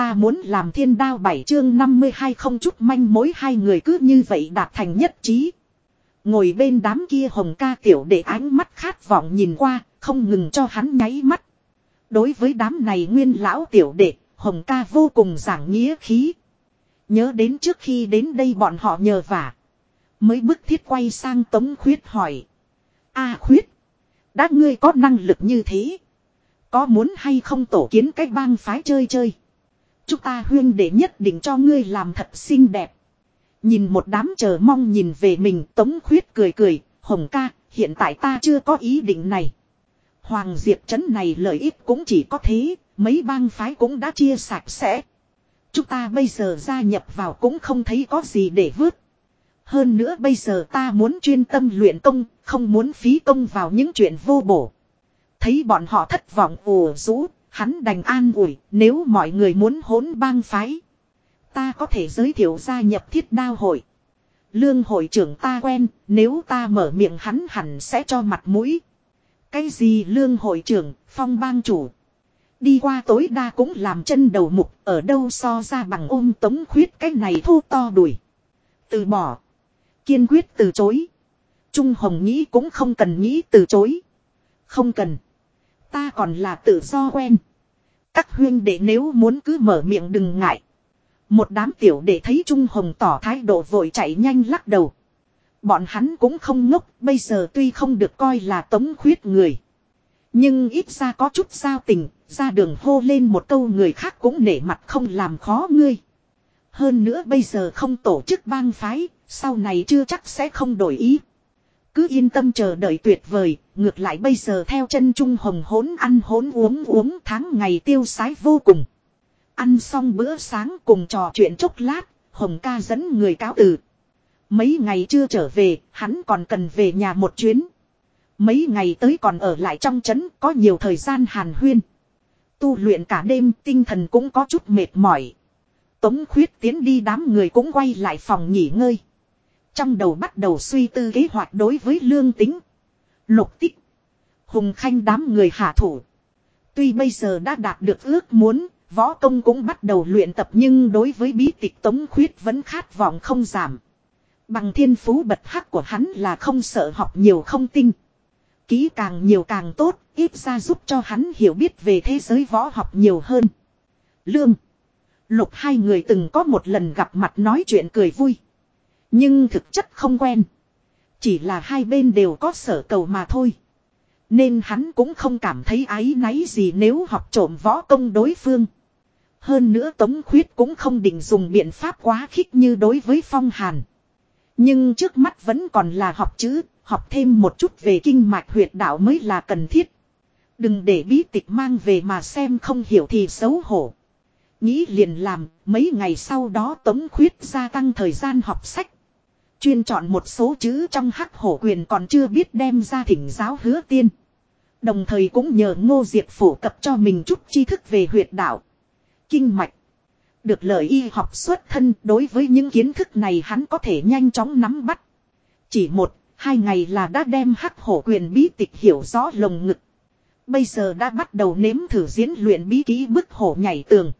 ta muốn làm thiên đao bảy chương 52 không chút manh mối hai người cứ như vậy đạt thành nhất trí. Ngồi bên đám kia hồng ca tiểu để ánh mắt khát vọng nhìn qua, không ngừng cho hắn nháy mắt. Đối với đám này nguyên lão tiểu đệ, hồng ca vô cùng giảng nghĩa khí. Nhớ đến trước khi đến đây bọn họ nhờ vả. Mới bức thiết quay sang tống khuyết hỏi. a khuyết. Đã ngươi có năng lực như thế. Có muốn hay không tổ kiến cái bang phái chơi chơi. Chúng ta huyên để nhất định cho ngươi làm thật xinh đẹp. Nhìn một đám chờ mong nhìn về mình tống khuyết cười cười. Hồng ca, hiện tại ta chưa có ý định này. Hoàng Diệp trấn này lợi ích cũng chỉ có thế, mấy bang phái cũng đã chia sạch sẽ. Chúng ta bây giờ gia nhập vào cũng không thấy có gì để vứt. Hơn nữa bây giờ ta muốn chuyên tâm luyện công, không muốn phí công vào những chuyện vô bổ. Thấy bọn họ thất vọng ồ rũ, hắn đành an ủi, nếu mọi người muốn hỗn bang phái. Ta có thể giới thiệu gia nhập thiết đao hội. Lương hội trưởng ta quen, nếu ta mở miệng hắn hẳn sẽ cho mặt mũi. Cái gì lương hội trưởng, phong bang chủ. Đi qua tối đa cũng làm chân đầu mục, ở đâu so ra bằng ôm tống khuyết cái này thu to đuổi. Từ bỏ. Kiên quyết từ chối. Trung Hồng nghĩ cũng không cần nghĩ từ chối. Không cần. Ta còn là tự do quen. Các huyên đệ nếu muốn cứ mở miệng đừng ngại. Một đám tiểu đệ thấy Trung Hồng tỏ thái độ vội chạy nhanh lắc đầu. Bọn hắn cũng không ngốc, bây giờ tuy không được coi là tống khuyết người. Nhưng ít ra có chút giao tình, ra đường hô lên một câu người khác cũng nể mặt không làm khó ngươi. Hơn nữa bây giờ không tổ chức bang phái, sau này chưa chắc sẽ không đổi ý. Cứ yên tâm chờ đợi tuyệt vời, ngược lại bây giờ theo chân Trung Hồng hỗn ăn hỗn uống uống tháng ngày tiêu sái vô cùng. Ăn xong bữa sáng cùng trò chuyện chốc lát, Hồng ca dẫn người cáo từ. Mấy ngày chưa trở về, hắn còn cần về nhà một chuyến. Mấy ngày tới còn ở lại trong trấn có nhiều thời gian hàn huyên. Tu luyện cả đêm tinh thần cũng có chút mệt mỏi. Tống khuyết tiến đi đám người cũng quay lại phòng nghỉ ngơi. Trong đầu bắt đầu suy tư kế hoạch đối với lương tính. Lục tích. Hùng khanh đám người hạ thủ. Tuy bây giờ đã đạt được ước muốn, võ công cũng bắt đầu luyện tập nhưng đối với bí tịch tống khuyết vẫn khát vọng không giảm. Bằng thiên phú bật hắc của hắn là không sợ học nhiều không tinh. Ký càng nhiều càng tốt, ít ra giúp cho hắn hiểu biết về thế giới võ học nhiều hơn. Lương. Lục hai người từng có một lần gặp mặt nói chuyện cười vui. Nhưng thực chất không quen. Chỉ là hai bên đều có sở cầu mà thôi. Nên hắn cũng không cảm thấy áy náy gì nếu học trộm võ công đối phương. Hơn nữa Tống Khuyết cũng không định dùng biện pháp quá khích như đối với Phong Hàn. Nhưng trước mắt vẫn còn là học chữ, học thêm một chút về kinh mạch huyệt đạo mới là cần thiết. Đừng để bí tịch mang về mà xem không hiểu thì xấu hổ. Nghĩ liền làm, mấy ngày sau đó Tống Khuyết gia tăng thời gian học sách. Chuyên chọn một số chữ trong hắc hổ quyền còn chưa biết đem ra thỉnh giáo hứa tiên. Đồng thời cũng nhờ ngô diệt phổ cập cho mình chút tri thức về huyệt đạo. Kinh mạch. Được lợi y học xuất thân đối với những kiến thức này hắn có thể nhanh chóng nắm bắt. Chỉ một, hai ngày là đã đem hắc hổ quyền bí tịch hiểu rõ lồng ngực. Bây giờ đã bắt đầu nếm thử diễn luyện bí kỹ bức hổ nhảy tường.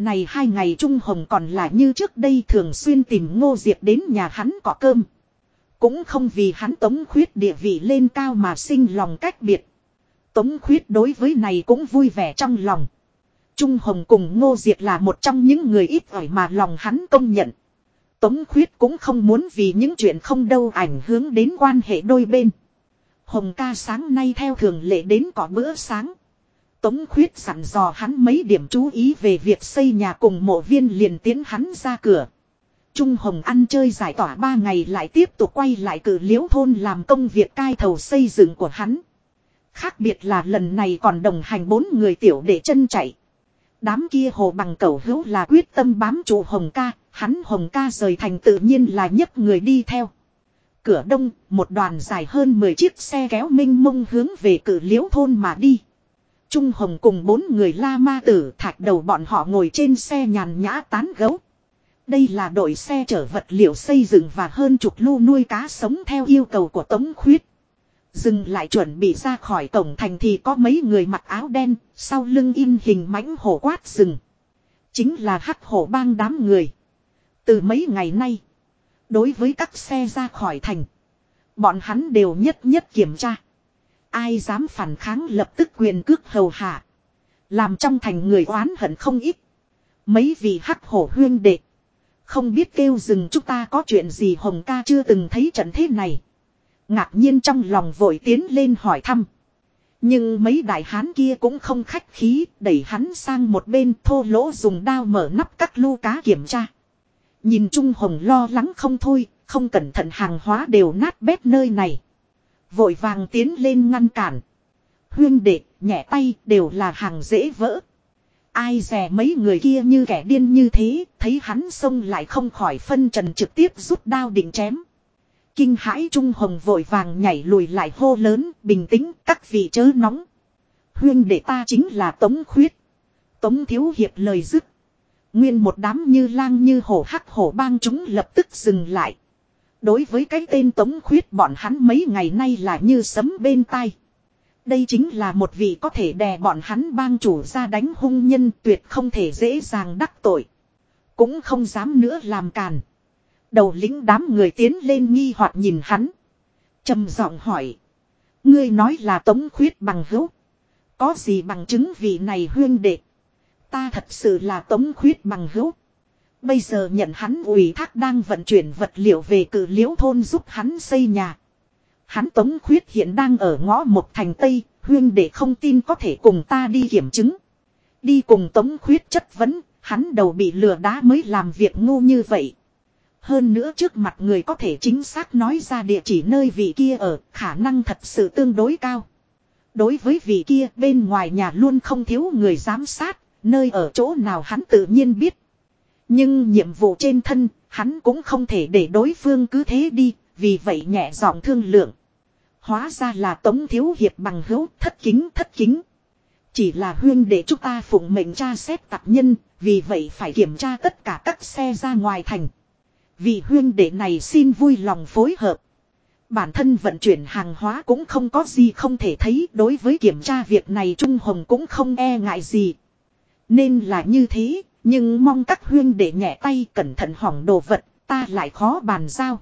Này hai ngày Trung Hồng còn là như trước đây thường xuyên tìm Ngô Diệp đến nhà hắn có cơm. Cũng không vì hắn tống khuyết địa vị lên cao mà sinh lòng cách biệt. Tống khuyết đối với này cũng vui vẻ trong lòng. Trung Hồng cùng Ngô Diệp là một trong những người ít ỏi mà lòng hắn công nhận. Tống khuyết cũng không muốn vì những chuyện không đâu ảnh hưởng đến quan hệ đôi bên. Hồng ca sáng nay theo thường lệ đến có bữa sáng. Tống khuyết sẵn dò hắn mấy điểm chú ý về việc xây nhà cùng mộ viên liền tiến hắn ra cửa. Trung Hồng ăn chơi giải tỏa ba ngày lại tiếp tục quay lại cử liễu thôn làm công việc cai thầu xây dựng của hắn. Khác biệt là lần này còn đồng hành bốn người tiểu để chân chạy. Đám kia hồ bằng cầu hữu là quyết tâm bám trụ Hồng ca, hắn Hồng ca rời thành tự nhiên là nhấp người đi theo. Cửa đông, một đoàn dài hơn 10 chiếc xe kéo minh mông hướng về cử liễu thôn mà đi. Trung Hồng cùng bốn người la ma tử thạch đầu bọn họ ngồi trên xe nhàn nhã tán gấu. Đây là đội xe chở vật liệu xây dựng và hơn chục lu nuôi cá sống theo yêu cầu của Tống Khuyết. Dừng lại chuẩn bị ra khỏi cổng thành thì có mấy người mặc áo đen, sau lưng in hình mãnh hổ quát rừng. chính là hắc hổ bang đám người. Từ mấy ngày nay. Đối với các xe ra khỏi thành. Bọn hắn đều nhất nhất kiểm tra. Ai dám phản kháng lập tức quyền cước hầu hạ. Làm trong thành người oán hận không ít. Mấy vị hắc hổ huyên đệ. Không biết kêu dừng chúng ta có chuyện gì Hồng ca chưa từng thấy trận thế này. Ngạc nhiên trong lòng vội tiến lên hỏi thăm. Nhưng mấy đại hán kia cũng không khách khí, đẩy hắn sang một bên thô lỗ dùng đao mở nắp các lu cá kiểm tra. Nhìn Trung Hồng lo lắng không thôi, không cẩn thận hàng hóa đều nát bét nơi này. Vội vàng tiến lên ngăn cản. Huyên đệ, nhẹ tay đều là hàng dễ vỡ. Ai dè mấy người kia như kẻ điên như thế, thấy hắn xông lại không khỏi phân trần trực tiếp rút đao định chém. Kinh hãi Trung Hồng vội vàng nhảy lùi lại hô lớn, bình tĩnh, các vị chớ nóng. Huyên đệ ta chính là Tống Khuyết. Tống Thiếu Hiệp lời dứt. Nguyên một đám như lang như hổ hắc hổ bang chúng lập tức dừng lại. Đối với cái tên Tống Khuyết bọn hắn mấy ngày nay là như sấm bên tai. Đây chính là một vị có thể đè bọn hắn bang chủ ra đánh hung nhân tuyệt không thể dễ dàng đắc tội. Cũng không dám nữa làm càn. Đầu lính đám người tiến lên nghi hoặc nhìn hắn. trầm giọng hỏi. Ngươi nói là tống khuyết bằng hữu. Có gì bằng chứng vị này huyên đệ. Ta thật sự là tống khuyết bằng hữu. Bây giờ nhận hắn ủy thác đang vận chuyển vật liệu về cử liễu thôn giúp hắn xây nhà. Hắn tống khuyết hiện đang ở ngõ một thành Tây, huyên để không tin có thể cùng ta đi kiểm chứng. Đi cùng tống khuyết chất vấn, hắn đầu bị lừa đá mới làm việc ngu như vậy. Hơn nữa trước mặt người có thể chính xác nói ra địa chỉ nơi vị kia ở, khả năng thật sự tương đối cao. Đối với vị kia, bên ngoài nhà luôn không thiếu người giám sát, nơi ở chỗ nào hắn tự nhiên biết. Nhưng nhiệm vụ trên thân, hắn cũng không thể để đối phương cứ thế đi, vì vậy nhẹ giọng thương lượng. Hóa ra là tống thiếu hiệp bằng hữu thất kính thất kính. Chỉ là huyên để chúng ta phụng mệnh tra xét tạp nhân, vì vậy phải kiểm tra tất cả các xe ra ngoài thành. Vì huyên đệ này xin vui lòng phối hợp. Bản thân vận chuyển hàng hóa cũng không có gì không thể thấy đối với kiểm tra việc này Trung Hồng cũng không e ngại gì. Nên là như thế, nhưng mong các huyên để nhẹ tay cẩn thận hỏng đồ vật, ta lại khó bàn giao.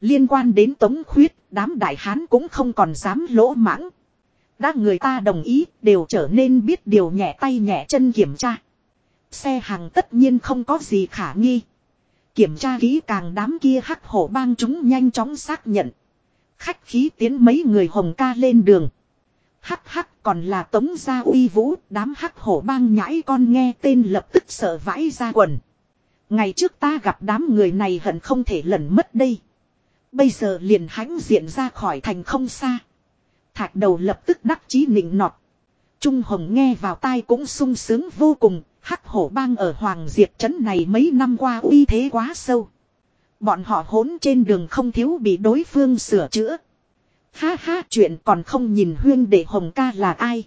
Liên quan đến tống khuyết, đám đại hán cũng không còn dám lỗ mãng. Đã người ta đồng ý, đều trở nên biết điều nhẹ tay nhẹ chân kiểm tra. Xe hàng tất nhiên không có gì khả nghi. Kiểm tra kỹ càng đám kia hắc hổ bang chúng nhanh chóng xác nhận. Khách khí tiến mấy người hồng ca lên đường. Hắc hắc còn là tống gia uy vũ, đám hắc hổ bang nhãi con nghe tên lập tức sợ vãi ra quần. Ngày trước ta gặp đám người này hận không thể lẩn mất đây. Bây giờ liền hãnh diện ra khỏi thành không xa. Thạch đầu lập tức đắc chí nịnh nọt. Trung Hồng nghe vào tai cũng sung sướng vô cùng, hắc hổ bang ở Hoàng Diệp Trấn này mấy năm qua uy thế quá sâu. Bọn họ hốn trên đường không thiếu bị đối phương sửa chữa. Ha ha chuyện còn không nhìn huyên để Hồng ca là ai.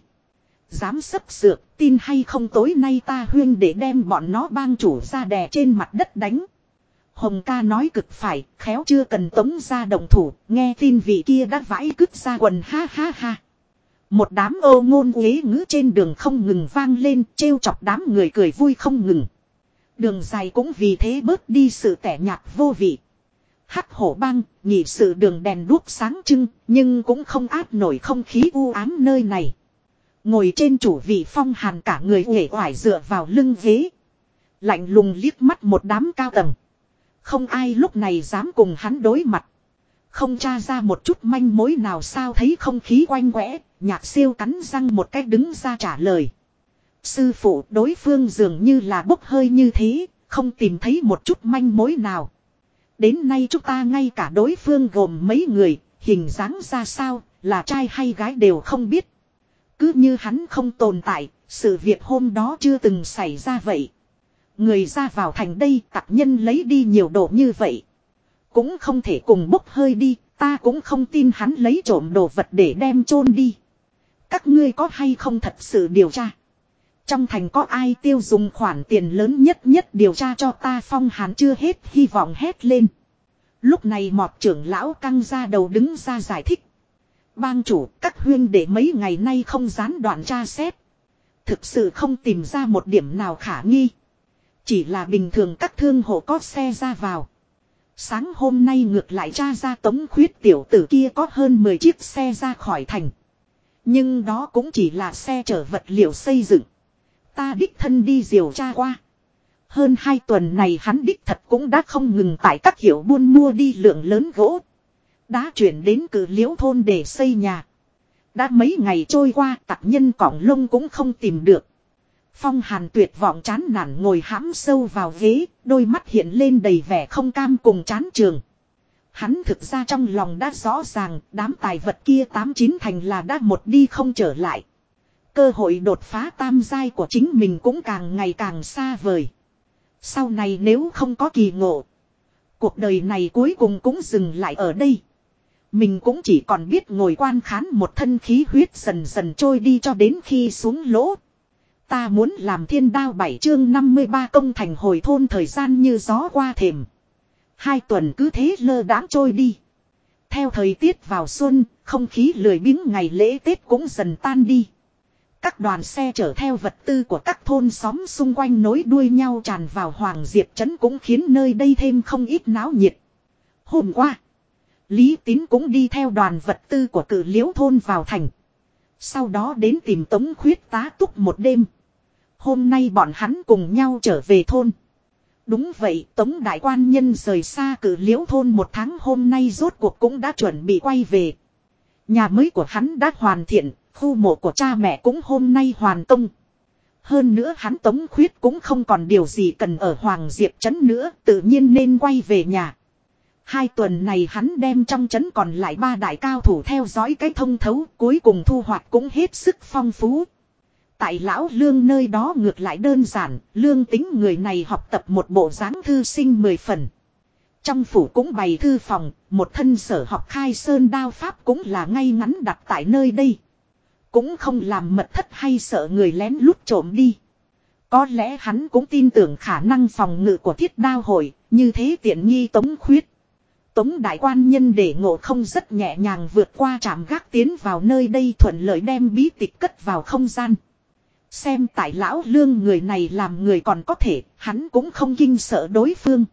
Dám sấp sược tin hay không tối nay ta huyên để đem bọn nó bang chủ ra đè trên mặt đất đánh. Hồng ca nói cực phải, khéo chưa cần tống ra đồng thủ, nghe tin vị kia đã vãi cứt ra quần ha ha ha. Một đám ô ngôn uế ngữ trên đường không ngừng vang lên, trêu chọc đám người cười vui không ngừng. Đường dài cũng vì thế bớt đi sự tẻ nhạt vô vị. Hắc hổ băng, nhị sự đường đèn đuốc sáng trưng, nhưng cũng không áp nổi không khí u ám nơi này. Ngồi trên chủ vị phong hàn cả người uể oải dựa vào lưng ghế. Lạnh lùng liếc mắt một đám cao tầng. Không ai lúc này dám cùng hắn đối mặt. Không tra ra một chút manh mối nào sao thấy không khí quanh quẽ, nhạc siêu cắn răng một cách đứng ra trả lời. Sư phụ đối phương dường như là bốc hơi như thế, không tìm thấy một chút manh mối nào. Đến nay chúng ta ngay cả đối phương gồm mấy người, hình dáng ra sao, là trai hay gái đều không biết. Cứ như hắn không tồn tại, sự việc hôm đó chưa từng xảy ra vậy. Người ra vào thành đây tặc nhân lấy đi nhiều đồ như vậy. Cũng không thể cùng bốc hơi đi, ta cũng không tin hắn lấy trộm đồ vật để đem chôn đi. Các ngươi có hay không thật sự điều tra? Trong thành có ai tiêu dùng khoản tiền lớn nhất nhất điều tra cho ta phong hàn chưa hết, hy vọng hét lên. Lúc này mọt trưởng lão căng ra đầu đứng ra giải thích. Bang chủ, các huyên để mấy ngày nay không gián đoạn tra xét. Thực sự không tìm ra một điểm nào khả nghi. Chỉ là bình thường các thương hộ có xe ra vào. Sáng hôm nay ngược lại tra ra tống khuyết tiểu tử kia có hơn 10 chiếc xe ra khỏi thành. Nhưng đó cũng chỉ là xe chở vật liệu xây dựng. Ta đích thân đi diều tra qua. Hơn hai tuần này hắn đích thật cũng đã không ngừng tại các hiệu buôn mua đi lượng lớn gỗ. Đã chuyển đến cử liễu thôn để xây nhà. Đã mấy ngày trôi qua tặc nhân cỏng lông cũng không tìm được. Phong hàn tuyệt vọng chán nản ngồi hãm sâu vào ghế, đôi mắt hiện lên đầy vẻ không cam cùng chán trường. Hắn thực ra trong lòng đã rõ ràng đám tài vật kia tám chín thành là đã một đi không trở lại. Cơ hội đột phá tam giai của chính mình cũng càng ngày càng xa vời. Sau này nếu không có kỳ ngộ. Cuộc đời này cuối cùng cũng dừng lại ở đây. Mình cũng chỉ còn biết ngồi quan khán một thân khí huyết dần dần trôi đi cho đến khi xuống lỗ. Ta muốn làm thiên đao bảy chương 53 công thành hồi thôn thời gian như gió qua thềm. Hai tuần cứ thế lơ đãng trôi đi. Theo thời tiết vào xuân, không khí lười biếng ngày lễ Tết cũng dần tan đi. Các đoàn xe chở theo vật tư của các thôn xóm xung quanh nối đuôi nhau tràn vào Hoàng Diệp Trấn cũng khiến nơi đây thêm không ít náo nhiệt. Hôm qua, Lý Tín cũng đi theo đoàn vật tư của cử liễu thôn vào thành. Sau đó đến tìm Tống Khuyết tá túc một đêm. Hôm nay bọn hắn cùng nhau trở về thôn. Đúng vậy, Tống Đại Quan Nhân rời xa cử liễu thôn một tháng hôm nay rốt cuộc cũng đã chuẩn bị quay về. Nhà mới của hắn đã hoàn thiện, khu mộ của cha mẹ cũng hôm nay hoàn công. Hơn nữa hắn Tống Khuyết cũng không còn điều gì cần ở Hoàng Diệp Trấn nữa, tự nhiên nên quay về nhà. Hai tuần này hắn đem trong trấn còn lại ba đại cao thủ theo dõi cái thông thấu, cuối cùng thu hoạch cũng hết sức phong phú. Tại lão lương nơi đó ngược lại đơn giản, lương tính người này học tập một bộ dáng thư sinh mười phần. Trong phủ cũng bày thư phòng, một thân sở học khai sơn đao pháp cũng là ngay ngắn đặt tại nơi đây. Cũng không làm mật thất hay sợ người lén lút trộm đi. Có lẽ hắn cũng tin tưởng khả năng phòng ngự của thiết đao hội, như thế tiện nghi tống khuyết. Tống đại quan nhân để ngộ không rất nhẹ nhàng vượt qua trạm gác tiến vào nơi đây thuận lợi đem bí tịch cất vào không gian. Xem tại lão lương người này làm người còn có thể, hắn cũng không kinh sợ đối phương.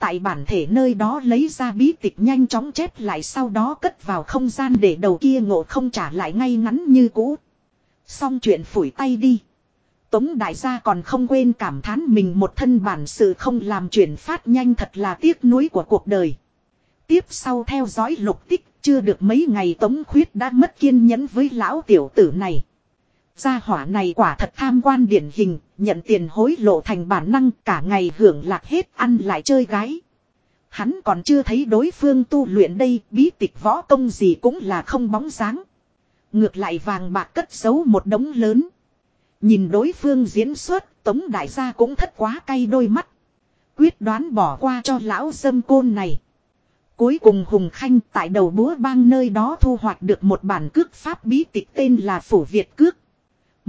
Tại bản thể nơi đó lấy ra bí tịch nhanh chóng chép lại sau đó cất vào không gian để đầu kia ngộ không trả lại ngay ngắn như cũ. Xong chuyện phủi tay đi. Tống đại gia còn không quên cảm thán mình một thân bản sự không làm chuyển phát nhanh thật là tiếc nuối của cuộc đời. Tiếp sau theo dõi lục tích, chưa được mấy ngày Tống Khuyết đã mất kiên nhẫn với lão tiểu tử này. Gia hỏa này quả thật tham quan điển hình, nhận tiền hối lộ thành bản năng cả ngày hưởng lạc hết ăn lại chơi gái. Hắn còn chưa thấy đối phương tu luyện đây, bí tịch võ công gì cũng là không bóng dáng. Ngược lại vàng bạc cất giấu một đống lớn. Nhìn đối phương diễn xuất, tống đại gia cũng thất quá cay đôi mắt. Quyết đoán bỏ qua cho lão dâm côn này. Cuối cùng Hùng Khanh tại đầu búa bang nơi đó thu hoạch được một bản cước pháp bí tịch tên là Phủ Việt Cước.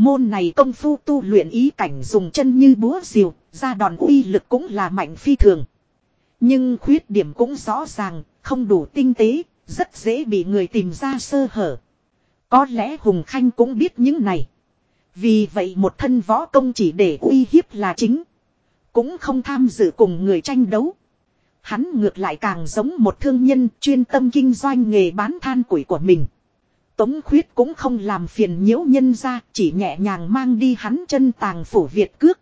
Môn này công phu tu luyện ý cảnh dùng chân như búa diều, ra đòn uy lực cũng là mạnh phi thường. Nhưng khuyết điểm cũng rõ ràng, không đủ tinh tế, rất dễ bị người tìm ra sơ hở. Có lẽ Hùng Khanh cũng biết những này. Vì vậy một thân võ công chỉ để uy hiếp là chính. Cũng không tham dự cùng người tranh đấu. Hắn ngược lại càng giống một thương nhân chuyên tâm kinh doanh nghề bán than củi của mình. Tống khuyết cũng không làm phiền nhiễu nhân ra, chỉ nhẹ nhàng mang đi hắn chân tàng phủ Việt cước.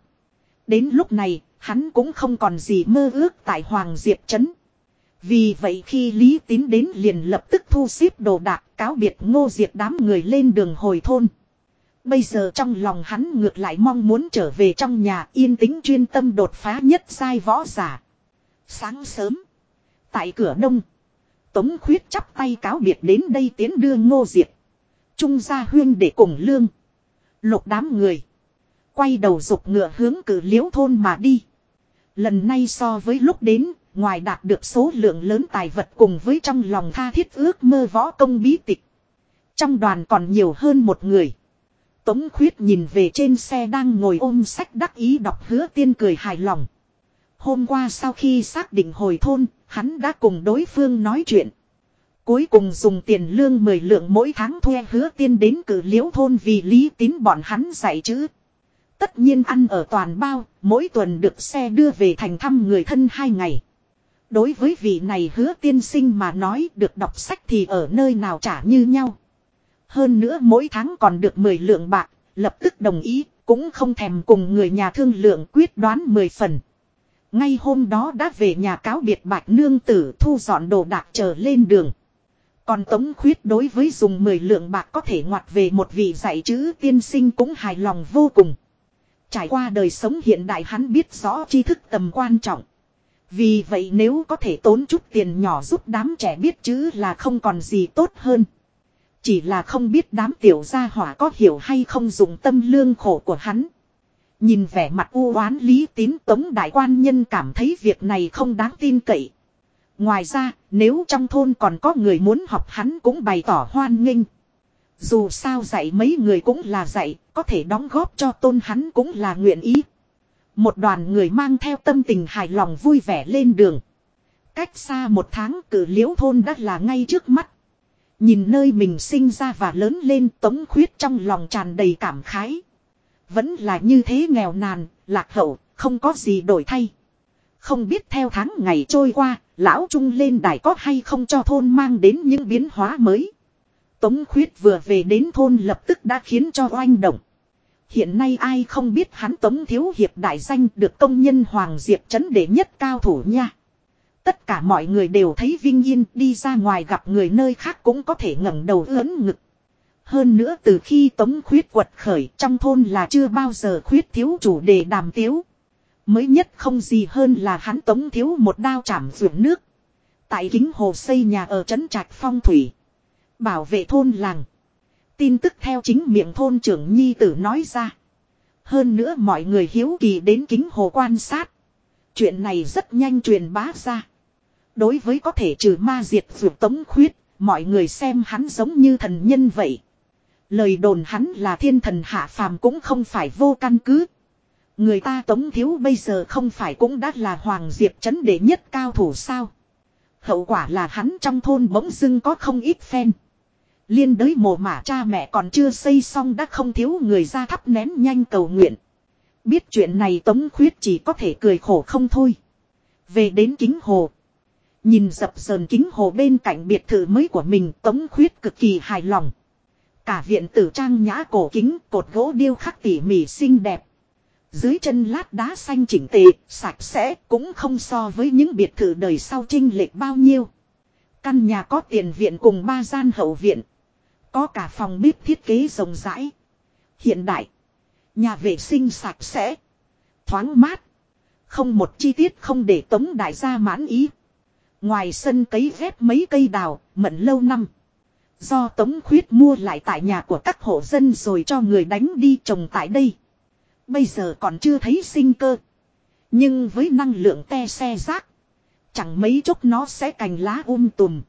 Đến lúc này, hắn cũng không còn gì mơ ước tại Hoàng Diệp Trấn. Vì vậy khi Lý Tín đến liền lập tức thu xếp đồ đạc cáo biệt ngô diệt đám người lên đường hồi thôn. Bây giờ trong lòng hắn ngược lại mong muốn trở về trong nhà yên tĩnh chuyên tâm đột phá nhất sai võ giả. Sáng sớm, tại cửa đông, Tống khuyết chắp tay cáo biệt đến đây tiến đưa ngô diệt. Trung gia huyên để cùng lương. Lục đám người. Quay đầu dục ngựa hướng cử liễu thôn mà đi. Lần này so với lúc đến, ngoài đạt được số lượng lớn tài vật cùng với trong lòng tha thiết ước mơ võ công bí tịch. Trong đoàn còn nhiều hơn một người. Tống khuyết nhìn về trên xe đang ngồi ôm sách đắc ý đọc hứa tiên cười hài lòng. Hôm qua sau khi xác định hồi thôn, hắn đã cùng đối phương nói chuyện. Cuối cùng dùng tiền lương 10 lượng mỗi tháng thuê hứa tiên đến cử liễu thôn vì lý tín bọn hắn dạy chữ. Tất nhiên ăn ở toàn bao, mỗi tuần được xe đưa về thành thăm người thân hai ngày. Đối với vị này hứa tiên sinh mà nói được đọc sách thì ở nơi nào trả như nhau. Hơn nữa mỗi tháng còn được 10 lượng bạc, lập tức đồng ý, cũng không thèm cùng người nhà thương lượng quyết đoán 10 phần. Ngay hôm đó đã về nhà cáo biệt bạch nương tử thu dọn đồ đạc trở lên đường. Còn Tống Khuyết đối với dùng 10 lượng bạc có thể ngoặt về một vị dạy chữ tiên sinh cũng hài lòng vô cùng. Trải qua đời sống hiện đại hắn biết rõ tri thức tầm quan trọng. Vì vậy nếu có thể tốn chút tiền nhỏ giúp đám trẻ biết chữ là không còn gì tốt hơn. Chỉ là không biết đám tiểu gia hỏa có hiểu hay không dùng tâm lương khổ của hắn. Nhìn vẻ mặt u oán lý tín tống đại quan nhân cảm thấy việc này không đáng tin cậy. Ngoài ra, nếu trong thôn còn có người muốn học hắn cũng bày tỏ hoan nghênh. Dù sao dạy mấy người cũng là dạy, có thể đóng góp cho tôn hắn cũng là nguyện ý. Một đoàn người mang theo tâm tình hài lòng vui vẻ lên đường. Cách xa một tháng cử liễu thôn đã là ngay trước mắt. Nhìn nơi mình sinh ra và lớn lên tống khuyết trong lòng tràn đầy cảm khái. Vẫn là như thế nghèo nàn, lạc hậu, không có gì đổi thay. Không biết theo tháng ngày trôi qua, lão trung lên đài có hay không cho thôn mang đến những biến hóa mới. Tống khuyết vừa về đến thôn lập tức đã khiến cho oanh động. Hiện nay ai không biết hắn Tống Thiếu Hiệp đại danh được công nhân Hoàng Diệp chấn đệ nhất cao thủ nha. Tất cả mọi người đều thấy Vinh Yên đi ra ngoài gặp người nơi khác cũng có thể ngẩng đầu ớn ngực. Hơn nữa từ khi Tống Khuyết quật khởi trong thôn là chưa bao giờ khuyết thiếu chủ đề đàm tiếu. Mới nhất không gì hơn là hắn Tống Thiếu một đao chảm ruộng nước. Tại kính hồ xây nhà ở trấn trạch phong thủy. Bảo vệ thôn làng. Tin tức theo chính miệng thôn trưởng Nhi Tử nói ra. Hơn nữa mọi người hiếu kỳ đến kính hồ quan sát. Chuyện này rất nhanh truyền bá ra. Đối với có thể trừ ma diệt ruộng tống khuyết, mọi người xem hắn giống như thần nhân vậy. Lời đồn hắn là thiên thần hạ phàm cũng không phải vô căn cứ. Người ta tống thiếu bây giờ không phải cũng đã là hoàng diệp chấn đệ nhất cao thủ sao. Hậu quả là hắn trong thôn bỗng dưng có không ít phen. Liên đới mồ mả cha mẹ còn chưa xây xong đã không thiếu người ra thắp nén nhanh cầu nguyện. Biết chuyện này Tống Khuyết chỉ có thể cười khổ không thôi. Về đến kính hồ. Nhìn dập sờn kính hồ bên cạnh biệt thự mới của mình, Tống Khuyết cực kỳ hài lòng. Cả viện tử trang nhã cổ kính cột gỗ điêu khắc tỉ mỉ xinh đẹp. Dưới chân lát đá xanh chỉnh tề, sạch sẽ cũng không so với những biệt thự đời sau trinh lệch bao nhiêu. Căn nhà có tiền viện cùng ba gian hậu viện. Có cả phòng bếp thiết kế rộng rãi. Hiện đại. Nhà vệ sinh sạch sẽ. Thoáng mát. Không một chi tiết không để tống đại gia mãn ý. Ngoài sân cấy ghép mấy cây đào, mận lâu năm. Do tống khuyết mua lại tại nhà của các hộ dân rồi cho người đánh đi trồng tại đây. Bây giờ còn chưa thấy sinh cơ. Nhưng với năng lượng te xe rác. Chẳng mấy chốc nó sẽ cành lá um tùm.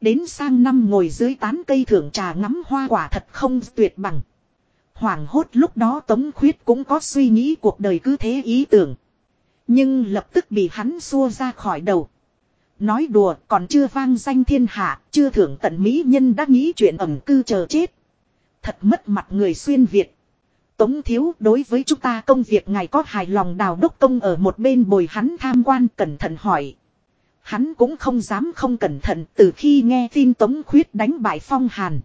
Đến sang năm ngồi dưới tán cây thưởng trà ngắm hoa quả thật không tuyệt bằng. Hoàng hốt lúc đó Tống Khuyết cũng có suy nghĩ cuộc đời cứ thế ý tưởng. Nhưng lập tức bị hắn xua ra khỏi đầu. Nói đùa còn chưa vang danh thiên hạ, chưa thưởng tận mỹ nhân đã nghĩ chuyện ẩm cư chờ chết. Thật mất mặt người xuyên Việt. Tống thiếu đối với chúng ta công việc ngài có hài lòng đào đốc công ở một bên bồi hắn tham quan cẩn thận hỏi. Hắn cũng không dám không cẩn thận từ khi nghe tin Tống Khuyết đánh bại Phong Hàn.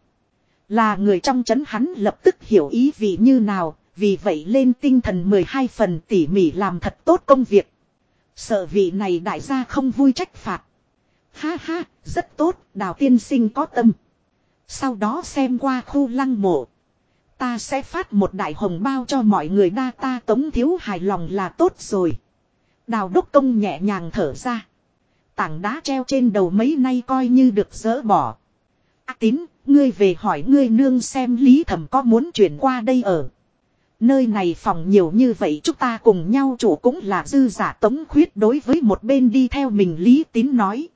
Là người trong chấn hắn lập tức hiểu ý vì như nào, vì vậy lên tinh thần 12 phần tỉ mỉ làm thật tốt công việc. Sợ vị này đại gia không vui trách phạt. Ha ha, rất tốt, đào tiên sinh có tâm. Sau đó xem qua khu lăng mộ. Ta sẽ phát một đại hồng bao cho mọi người đa ta tống thiếu hài lòng là tốt rồi. Đào đốc công nhẹ nhàng thở ra. Tảng đá treo trên đầu mấy nay coi như được dỡ bỏ. À, tín, ngươi về hỏi ngươi nương xem lý thẩm có muốn chuyển qua đây ở. Nơi này phòng nhiều như vậy chúng ta cùng nhau chủ cũng là dư giả tống khuyết đối với một bên đi theo mình lý tín nói.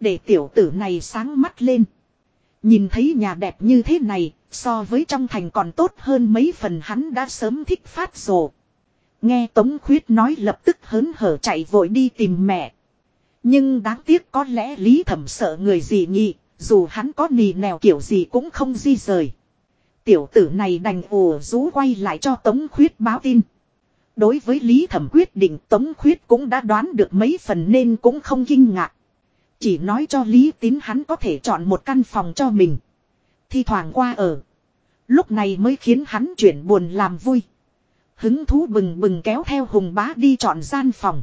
Để tiểu tử này sáng mắt lên. Nhìn thấy nhà đẹp như thế này, so với trong thành còn tốt hơn mấy phần hắn đã sớm thích phát rồ. Nghe Tống Khuyết nói lập tức hớn hở chạy vội đi tìm mẹ. Nhưng đáng tiếc có lẽ Lý Thẩm sợ người gì nhị, dù hắn có nì nèo kiểu gì cũng không di rời. Tiểu tử này đành ồ rú quay lại cho Tống Khuyết báo tin. Đối với Lý Thẩm quyết định, Tống Khuyết cũng đã đoán được mấy phần nên cũng không kinh ngạc. Chỉ nói cho Lý Tín hắn có thể chọn một căn phòng cho mình. Thi thoảng qua ở. Lúc này mới khiến hắn chuyển buồn làm vui. Hứng thú bừng bừng kéo theo hùng bá đi chọn gian phòng.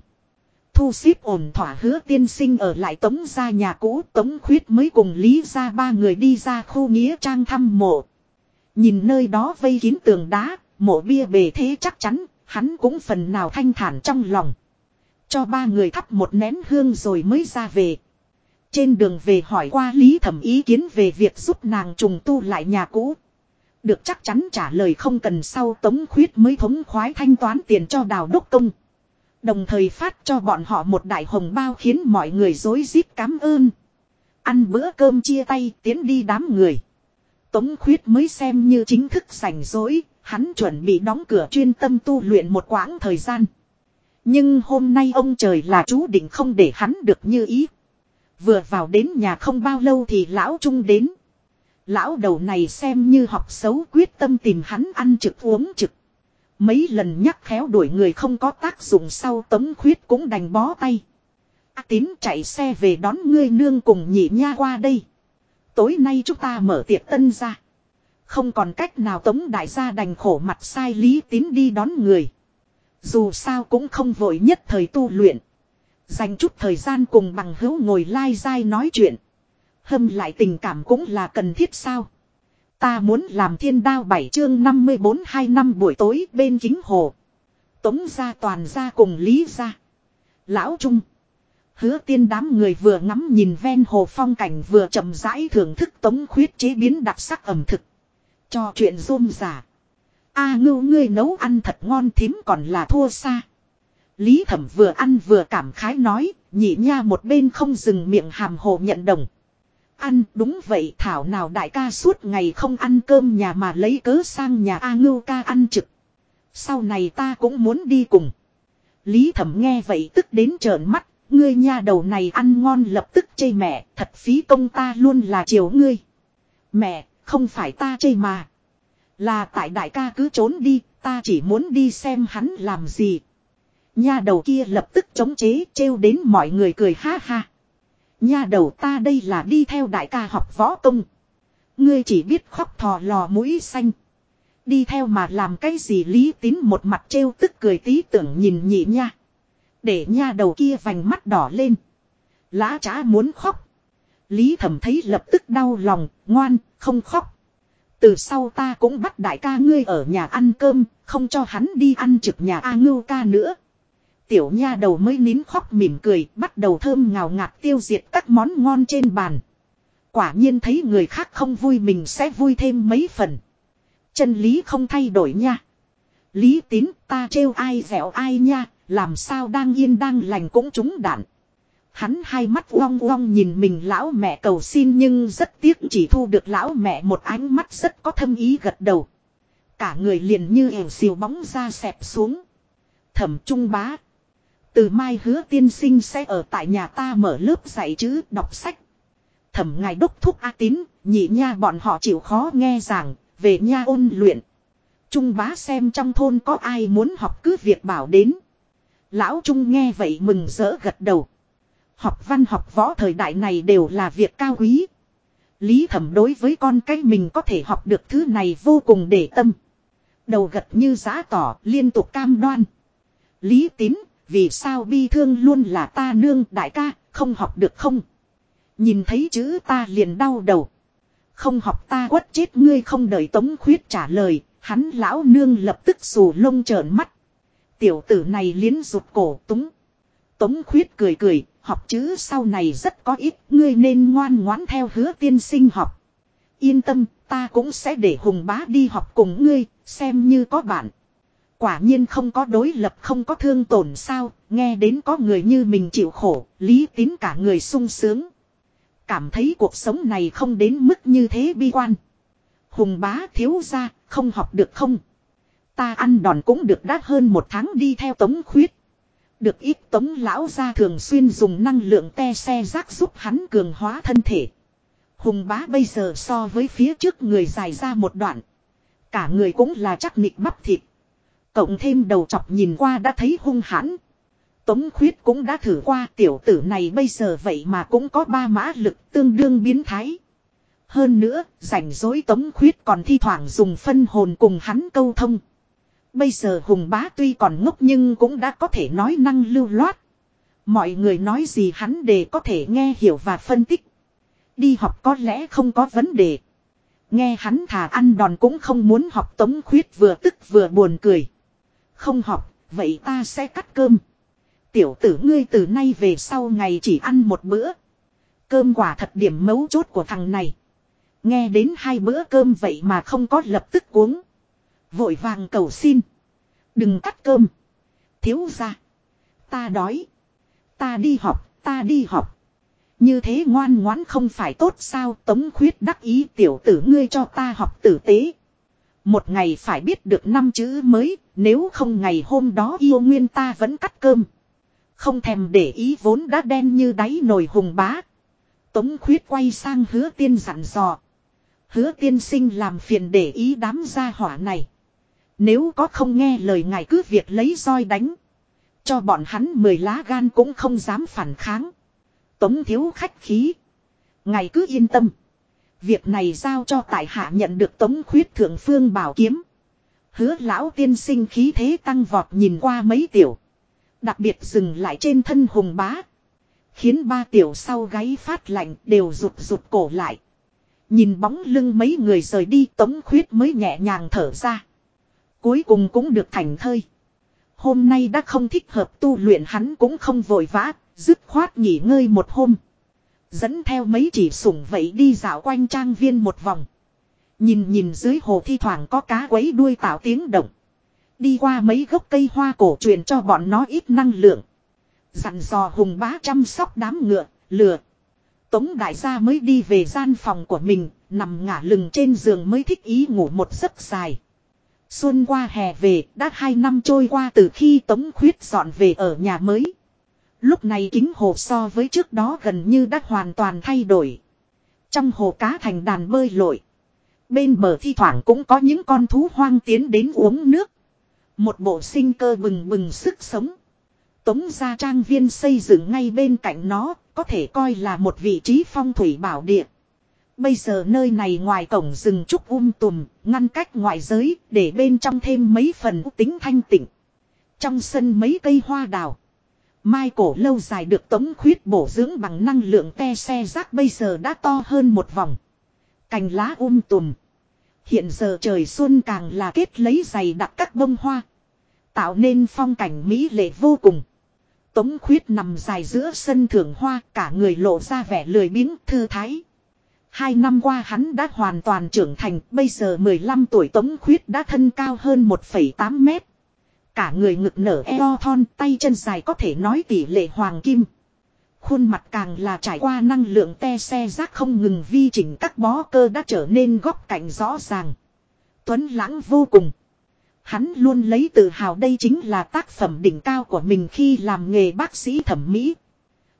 Thu xếp ổn thỏa hứa tiên sinh ở lại tống ra nhà cũ, tống khuyết mới cùng lý ra ba người đi ra khu nghĩa trang thăm mộ. Nhìn nơi đó vây kín tường đá, mộ bia bề thế chắc chắn, hắn cũng phần nào thanh thản trong lòng. Cho ba người thắp một nén hương rồi mới ra về. Trên đường về hỏi qua Lý Thẩm ý kiến về việc giúp nàng trùng tu lại nhà cũ. Được chắc chắn trả lời không cần sau tống khuyết mới thống khoái thanh toán tiền cho đào đốc công. Đồng thời phát cho bọn họ một đại hồng bao khiến mọi người dối rít cảm ơn. Ăn bữa cơm chia tay tiến đi đám người. Tống khuyết mới xem như chính thức rảnh rỗi, hắn chuẩn bị đóng cửa chuyên tâm tu luyện một quãng thời gian. Nhưng hôm nay ông trời là chú định không để hắn được như ý. Vừa vào đến nhà không bao lâu thì lão trung đến. Lão đầu này xem như học xấu quyết tâm tìm hắn ăn trực uống trực. Mấy lần nhắc khéo đuổi người không có tác dụng sau tống khuyết cũng đành bó tay. A tín chạy xe về đón ngươi nương cùng nhị nha qua đây. Tối nay chúng ta mở tiệc tân ra. Không còn cách nào tống đại gia đành khổ mặt sai lý tín đi đón người. Dù sao cũng không vội nhất thời tu luyện. Dành chút thời gian cùng bằng hữu ngồi lai dai nói chuyện. Hâm lại tình cảm cũng là cần thiết sao. Ta muốn làm thiên đao bảy chương 54 hai năm buổi tối bên kính hồ. Tống gia toàn gia cùng Lý gia. Lão Trung. Hứa tiên đám người vừa ngắm nhìn ven hồ phong cảnh vừa chậm rãi thưởng thức tống khuyết chế biến đặc sắc ẩm thực. Cho chuyện rôm giả. A ngưu ngươi nấu ăn thật ngon thím còn là thua xa. Lý thẩm vừa ăn vừa cảm khái nói, nhị nha một bên không dừng miệng hàm hồ nhận đồng. Ăn đúng vậy thảo nào đại ca suốt ngày không ăn cơm nhà mà lấy cớ sang nhà A ngưu ca ăn trực. Sau này ta cũng muốn đi cùng. Lý thẩm nghe vậy tức đến trợn mắt, ngươi nha đầu này ăn ngon lập tức chê mẹ, thật phí công ta luôn là chiều ngươi. Mẹ, không phải ta chê mà. Là tại đại ca cứ trốn đi, ta chỉ muốn đi xem hắn làm gì. Nha đầu kia lập tức chống chế trêu đến mọi người cười ha ha. Nha đầu ta đây là đi theo đại ca học võ công. Ngươi chỉ biết khóc thò lò mũi xanh. Đi theo mà làm cái gì lý tín một mặt trêu tức cười tí tưởng nhìn nhị nha. Để nha đầu kia vành mắt đỏ lên. Lá trá muốn khóc. Lý thẩm thấy lập tức đau lòng, ngoan, không khóc. Từ sau ta cũng bắt đại ca ngươi ở nhà ăn cơm, không cho hắn đi ăn trực nhà A ngưu ca nữa. Tiểu nha đầu mới nín khóc mỉm cười, bắt đầu thơm ngào ngạt tiêu diệt các món ngon trên bàn. Quả nhiên thấy người khác không vui mình sẽ vui thêm mấy phần. Chân lý không thay đổi nha. Lý tín ta trêu ai dẻo ai nha, làm sao đang yên đang lành cũng trúng đạn. Hắn hai mắt uong uong nhìn mình lão mẹ cầu xin nhưng rất tiếc chỉ thu được lão mẹ một ánh mắt rất có thâm ý gật đầu. Cả người liền như ẻo xìu bóng ra xẹp xuống. Thẩm trung bá. Từ mai hứa tiên sinh sẽ ở tại nhà ta mở lớp dạy chữ đọc sách. Thẩm ngài đốc thúc A tín, nhị nha bọn họ chịu khó nghe giảng, về nha ôn luyện. Trung bá xem trong thôn có ai muốn học cứ việc bảo đến. Lão Trung nghe vậy mừng rỡ gật đầu. Học văn học võ thời đại này đều là việc cao quý. Lý thẩm đối với con cái mình có thể học được thứ này vô cùng để tâm. Đầu gật như giá tỏ liên tục cam đoan. Lý tín, vì sao bi thương luôn là ta nương đại ca, không học được không? Nhìn thấy chữ ta liền đau đầu. Không học ta quất chết ngươi không đợi tống khuyết trả lời, hắn lão nương lập tức xù lông trợn mắt. Tiểu tử này liến rụt cổ túng. Tống khuyết cười cười, học chữ sau này rất có ít, ngươi nên ngoan ngoãn theo hứa tiên sinh học. Yên tâm, ta cũng sẽ để hùng bá đi học cùng ngươi, xem như có bạn. Quả nhiên không có đối lập không có thương tổn sao, nghe đến có người như mình chịu khổ, lý tín cả người sung sướng. Cảm thấy cuộc sống này không đến mức như thế bi quan. Hùng bá thiếu ra, không học được không? Ta ăn đòn cũng được đắt hơn một tháng đi theo tống khuyết. Được ít tống lão ra thường xuyên dùng năng lượng te xe rác giúp hắn cường hóa thân thể. Hùng bá bây giờ so với phía trước người dài ra một đoạn. Cả người cũng là chắc nịch bắp thịt. Cộng thêm đầu chọc nhìn qua đã thấy hung hãn. Tống khuyết cũng đã thử qua tiểu tử này bây giờ vậy mà cũng có ba mã lực tương đương biến thái. Hơn nữa, rảnh rỗi tống khuyết còn thi thoảng dùng phân hồn cùng hắn câu thông. Bây giờ hùng bá tuy còn ngốc nhưng cũng đã có thể nói năng lưu loát. Mọi người nói gì hắn đều có thể nghe hiểu và phân tích. Đi học có lẽ không có vấn đề. Nghe hắn thà ăn đòn cũng không muốn học tống khuyết vừa tức vừa buồn cười. Không học, vậy ta sẽ cắt cơm. Tiểu tử ngươi từ nay về sau ngày chỉ ăn một bữa. Cơm quả thật điểm mấu chốt của thằng này. Nghe đến hai bữa cơm vậy mà không có lập tức cuống. Vội vàng cầu xin. Đừng cắt cơm. Thiếu ra. Ta đói. Ta đi học, ta đi học. Như thế ngoan ngoãn không phải tốt sao tống khuyết đắc ý tiểu tử ngươi cho ta học tử tế. Một ngày phải biết được năm chữ mới, nếu không ngày hôm đó yêu nguyên ta vẫn cắt cơm. Không thèm để ý vốn đã đen như đáy nồi hùng bá. Tống khuyết quay sang hứa tiên dặn dò. Hứa tiên sinh làm phiền để ý đám gia hỏa này. Nếu có không nghe lời ngài cứ việc lấy roi đánh. Cho bọn hắn mười lá gan cũng không dám phản kháng. Tống thiếu khách khí. Ngài cứ yên tâm. Việc này giao cho tại hạ nhận được tống khuyết thượng phương bảo kiếm. Hứa lão tiên sinh khí thế tăng vọt nhìn qua mấy tiểu. Đặc biệt dừng lại trên thân hùng bá. Khiến ba tiểu sau gáy phát lạnh đều rụt rụt cổ lại. Nhìn bóng lưng mấy người rời đi, tống khuyết mới nhẹ nhàng thở ra. Cuối cùng cũng được thành thơi. Hôm nay đã không thích hợp tu luyện hắn cũng không vội vã, dứt khoát nghỉ ngơi một hôm. Dẫn theo mấy chỉ sủng vậy đi dạo quanh trang viên một vòng. Nhìn nhìn dưới hồ thi thoảng có cá quấy đuôi tạo tiếng động. Đi qua mấy gốc cây hoa cổ truyền cho bọn nó ít năng lượng. Dặn dò hùng bá chăm sóc đám ngựa, lừa. Tống đại gia mới đi về gian phòng của mình, nằm ngả lưng trên giường mới thích ý ngủ một giấc dài. Xuân qua hè về, đã hai năm trôi qua từ khi Tống Khuyết dọn về ở nhà mới. Lúc này kính hồ so với trước đó gần như đã hoàn toàn thay đổi. Trong hồ cá thành đàn bơi lội. Bên bờ thi thoảng cũng có những con thú hoang tiến đến uống nước. Một bộ sinh cơ bừng bừng sức sống. Tống gia trang viên xây dựng ngay bên cạnh nó, có thể coi là một vị trí phong thủy bảo địa. Bây giờ nơi này ngoài cổng rừng trúc um tùm, ngăn cách ngoại giới, để bên trong thêm mấy phần tính thanh tịnh. Trong sân mấy cây hoa đào. Mai cổ lâu dài được tống khuyết bổ dưỡng bằng năng lượng te xe rác bây giờ đã to hơn một vòng. Cành lá um tùm. Hiện giờ trời xuân càng là kết lấy dày đặc các bông hoa. Tạo nên phong cảnh mỹ lệ vô cùng. Tống khuyết nằm dài giữa sân thưởng hoa cả người lộ ra vẻ lười biếng thư thái. Hai năm qua hắn đã hoàn toàn trưởng thành, bây giờ 15 tuổi Tống Khuyết đã thân cao hơn 1,8 mét. Cả người ngực nở eo thon, tay chân dài có thể nói tỷ lệ hoàng kim. Khuôn mặt càng là trải qua năng lượng te xe rác không ngừng vi chỉnh các bó cơ đã trở nên góc cạnh rõ ràng. Tuấn lãng vô cùng. Hắn luôn lấy tự hào đây chính là tác phẩm đỉnh cao của mình khi làm nghề bác sĩ thẩm mỹ.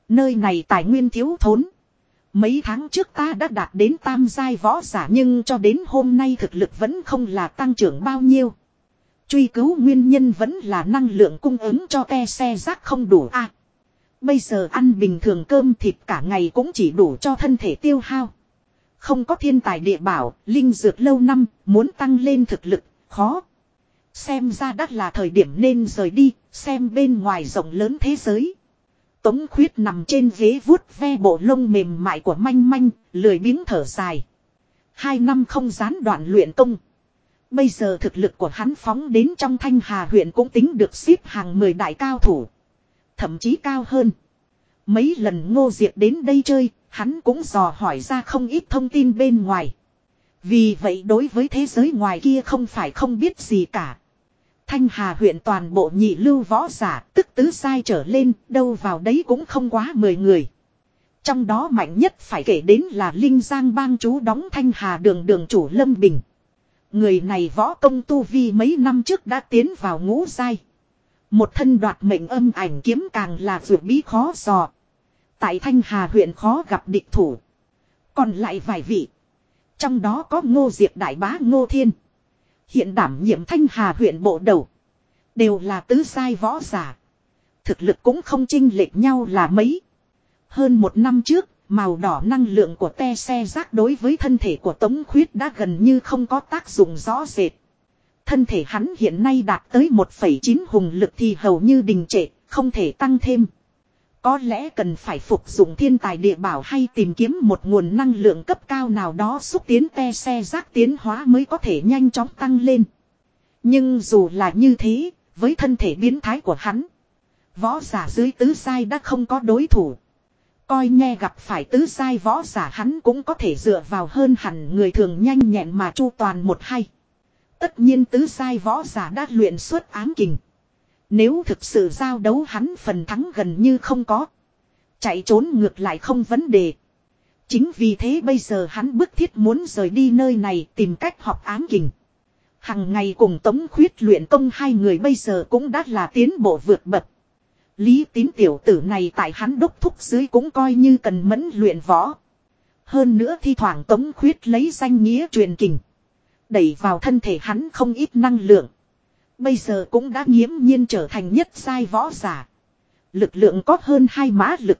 Nơi này tài nguyên thiếu thốn. Mấy tháng trước ta đã đạt đến tam giai võ giả nhưng cho đến hôm nay thực lực vẫn không là tăng trưởng bao nhiêu. Truy cứu nguyên nhân vẫn là năng lượng cung ứng cho ke xe rác không đủ a. bây giờ ăn bình thường cơm thịt cả ngày cũng chỉ đủ cho thân thể tiêu hao. Không có thiên tài địa bảo, linh dược lâu năm, muốn tăng lên thực lực, khó. Xem ra đắt là thời điểm nên rời đi, xem bên ngoài rộng lớn thế giới. Tống khuyết nằm trên ghế vuốt ve bộ lông mềm mại của manh manh, lười biếng thở dài. Hai năm không gián đoạn luyện công. Bây giờ thực lực của hắn phóng đến trong thanh hà huyện cũng tính được xếp hàng mười đại cao thủ. Thậm chí cao hơn. Mấy lần ngô diệt đến đây chơi, hắn cũng dò hỏi ra không ít thông tin bên ngoài. Vì vậy đối với thế giới ngoài kia không phải không biết gì cả. Thanh Hà huyện toàn bộ nhị lưu võ giả, tức tứ sai trở lên, đâu vào đấy cũng không quá 10 người. Trong đó mạnh nhất phải kể đến là Linh Giang bang chú đóng Thanh Hà đường đường chủ Lâm Bình. Người này võ công tu vi mấy năm trước đã tiến vào ngũ giai. Một thân đoạt mệnh âm ảnh kiếm càng là vượt bí khó dò. Tại Thanh Hà huyện khó gặp địch thủ. Còn lại vài vị. Trong đó có ngô Diệp đại bá ngô thiên. Hiện đảm nhiệm thanh hà huyện bộ đầu. Đều là tứ sai võ giả. Thực lực cũng không chinh lệch nhau là mấy. Hơn một năm trước, màu đỏ năng lượng của te xe rác đối với thân thể của Tống Khuyết đã gần như không có tác dụng rõ rệt. Thân thể hắn hiện nay đạt tới 1,9 hùng lực thì hầu như đình trệ, không thể tăng thêm. Có lẽ cần phải phục dụng thiên tài địa bảo hay tìm kiếm một nguồn năng lượng cấp cao nào đó xúc tiến te xe rác tiến hóa mới có thể nhanh chóng tăng lên. Nhưng dù là như thế, với thân thể biến thái của hắn, võ giả dưới tứ sai đã không có đối thủ. Coi nghe gặp phải tứ sai võ giả hắn cũng có thể dựa vào hơn hẳn người thường nhanh nhẹn mà chu toàn một hay. Tất nhiên tứ sai võ giả đã luyện suốt ám kình. Nếu thực sự giao đấu hắn phần thắng gần như không có. Chạy trốn ngược lại không vấn đề. Chính vì thế bây giờ hắn bức thiết muốn rời đi nơi này tìm cách học ám kình. Hằng ngày cùng Tống Khuyết luyện công hai người bây giờ cũng đã là tiến bộ vượt bậc. Lý tín tiểu tử này tại hắn đốc thúc dưới cũng coi như cần mẫn luyện võ. Hơn nữa thi thoảng Tống Khuyết lấy danh nghĩa truyền kình. Đẩy vào thân thể hắn không ít năng lượng. Bây giờ cũng đã nghiễm nhiên trở thành nhất sai võ giả. Lực lượng có hơn hai mã lực.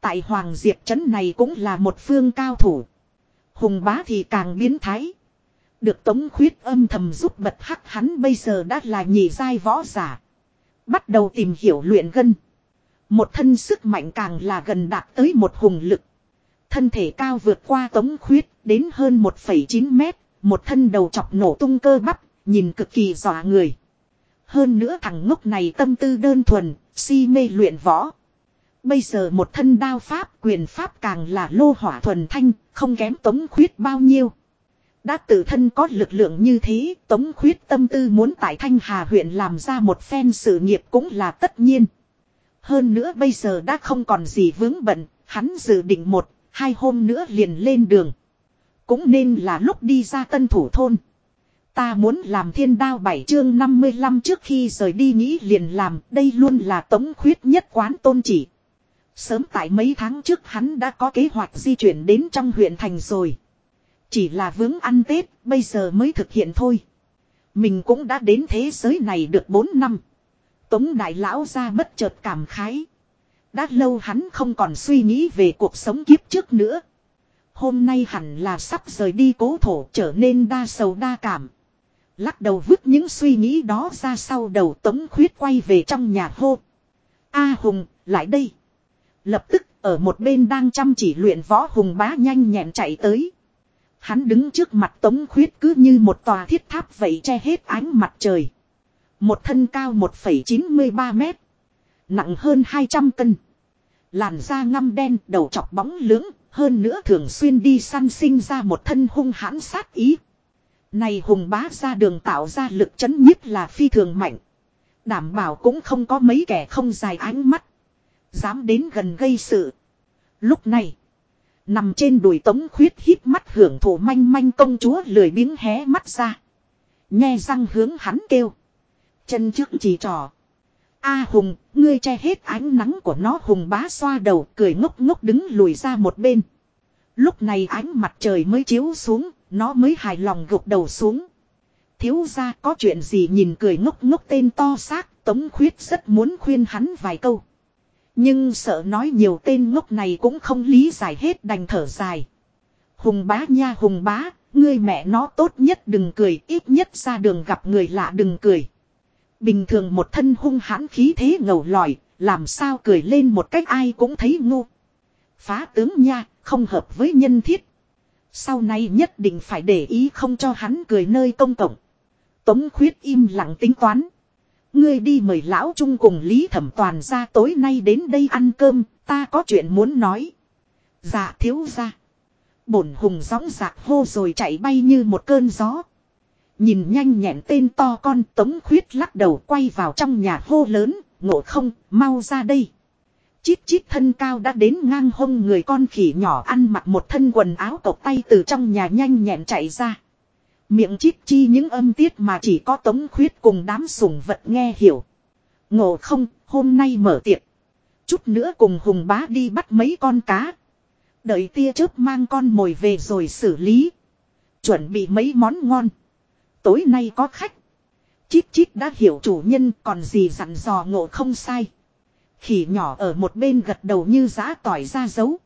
Tại Hoàng Diệp Trấn này cũng là một phương cao thủ. Hùng bá thì càng biến thái. Được tống khuyết âm thầm giúp bật hắc hắn bây giờ đã là nhị giai võ giả. Bắt đầu tìm hiểu luyện gân. Một thân sức mạnh càng là gần đạt tới một hùng lực. Thân thể cao vượt qua tống khuyết đến hơn 1,9 mét. Một thân đầu chọc nổ tung cơ bắp, nhìn cực kỳ dọa người. Hơn nữa thằng ngốc này tâm tư đơn thuần, si mê luyện võ. Bây giờ một thân đao pháp quyền pháp càng là lô hỏa thuần thanh, không kém tống khuyết bao nhiêu. Đã tự thân có lực lượng như thế, tống khuyết tâm tư muốn tại Thanh Hà huyện làm ra một phen sự nghiệp cũng là tất nhiên. Hơn nữa bây giờ đã không còn gì vướng bận, hắn dự định một, hai hôm nữa liền lên đường. Cũng nên là lúc đi ra tân thủ thôn. Ta muốn làm thiên đao bảy chương 55 trước khi rời đi nghĩ liền làm, đây luôn là tống khuyết nhất quán tôn chỉ. Sớm tại mấy tháng trước hắn đã có kế hoạch di chuyển đến trong huyện thành rồi. Chỉ là vướng ăn Tết, bây giờ mới thực hiện thôi. Mình cũng đã đến thế giới này được 4 năm. Tống đại lão ra bất chợt cảm khái. Đã lâu hắn không còn suy nghĩ về cuộc sống kiếp trước nữa. Hôm nay hẳn là sắp rời đi cố thổ trở nên đa sầu đa cảm. Lắc đầu vứt những suy nghĩ đó ra sau đầu tống khuyết quay về trong nhà hô. A Hùng, lại đây. Lập tức, ở một bên đang chăm chỉ luyện võ Hùng bá nhanh nhẹn chạy tới. Hắn đứng trước mặt tống khuyết cứ như một tòa thiết tháp vậy che hết ánh mặt trời. Một thân cao 1,93 mét. Nặng hơn 200 cân. Làn da ngăm đen, đầu chọc bóng lưỡng, hơn nữa thường xuyên đi săn sinh ra một thân hung hãn sát ý. Này hùng bá ra đường tạo ra lực chấn nhất là phi thường mạnh. Đảm bảo cũng không có mấy kẻ không dài ánh mắt. Dám đến gần gây sự. Lúc này. Nằm trên đùi tống khuyết hít mắt hưởng thụ manh manh công chúa lười biếng hé mắt ra. Nghe răng hướng hắn kêu. Chân trước chỉ trò. A Hùng, ngươi che hết ánh nắng của nó Hùng bá xoa đầu cười ngốc ngốc đứng lùi ra một bên. Lúc này ánh mặt trời mới chiếu xuống, nó mới hài lòng gục đầu xuống. Thiếu ra có chuyện gì nhìn cười ngốc ngốc tên to xác, Tống Khuyết rất muốn khuyên hắn vài câu. Nhưng sợ nói nhiều tên ngốc này cũng không lý giải hết đành thở dài. Hùng bá nha hùng bá, ngươi mẹ nó tốt nhất đừng cười, ít nhất ra đường gặp người lạ đừng cười. Bình thường một thân hung hãn khí thế ngầu lòi, làm sao cười lên một cách ai cũng thấy ngu. Phá tướng nha, không hợp với nhân thiết. Sau này nhất định phải để ý không cho hắn cười nơi công cộng. Tống khuyết im lặng tính toán. Ngươi đi mời lão trung cùng Lý Thẩm Toàn ra tối nay đến đây ăn cơm, ta có chuyện muốn nói. Dạ thiếu ra. Bổn hùng gióng giạc hô rồi chạy bay như một cơn gió. Nhìn nhanh nhẹn tên to con tống khuyết lắc đầu quay vào trong nhà hô lớn, ngộ không, mau ra đây. Chít chít thân cao đã đến ngang hông người con khỉ nhỏ ăn mặc một thân quần áo cộc tay từ trong nhà nhanh nhẹn chạy ra. Miệng chít chi những âm tiết mà chỉ có tống khuyết cùng đám sủng vật nghe hiểu. Ngộ không, hôm nay mở tiệc. Chút nữa cùng hùng bá đi bắt mấy con cá. Đợi tia chớp mang con mồi về rồi xử lý. Chuẩn bị mấy món ngon. Tối nay có khách. Chít chít đã hiểu chủ nhân còn gì dặn dò ngộ không sai. Khỉ nhỏ ở một bên gật đầu như giã tỏi ra dấu.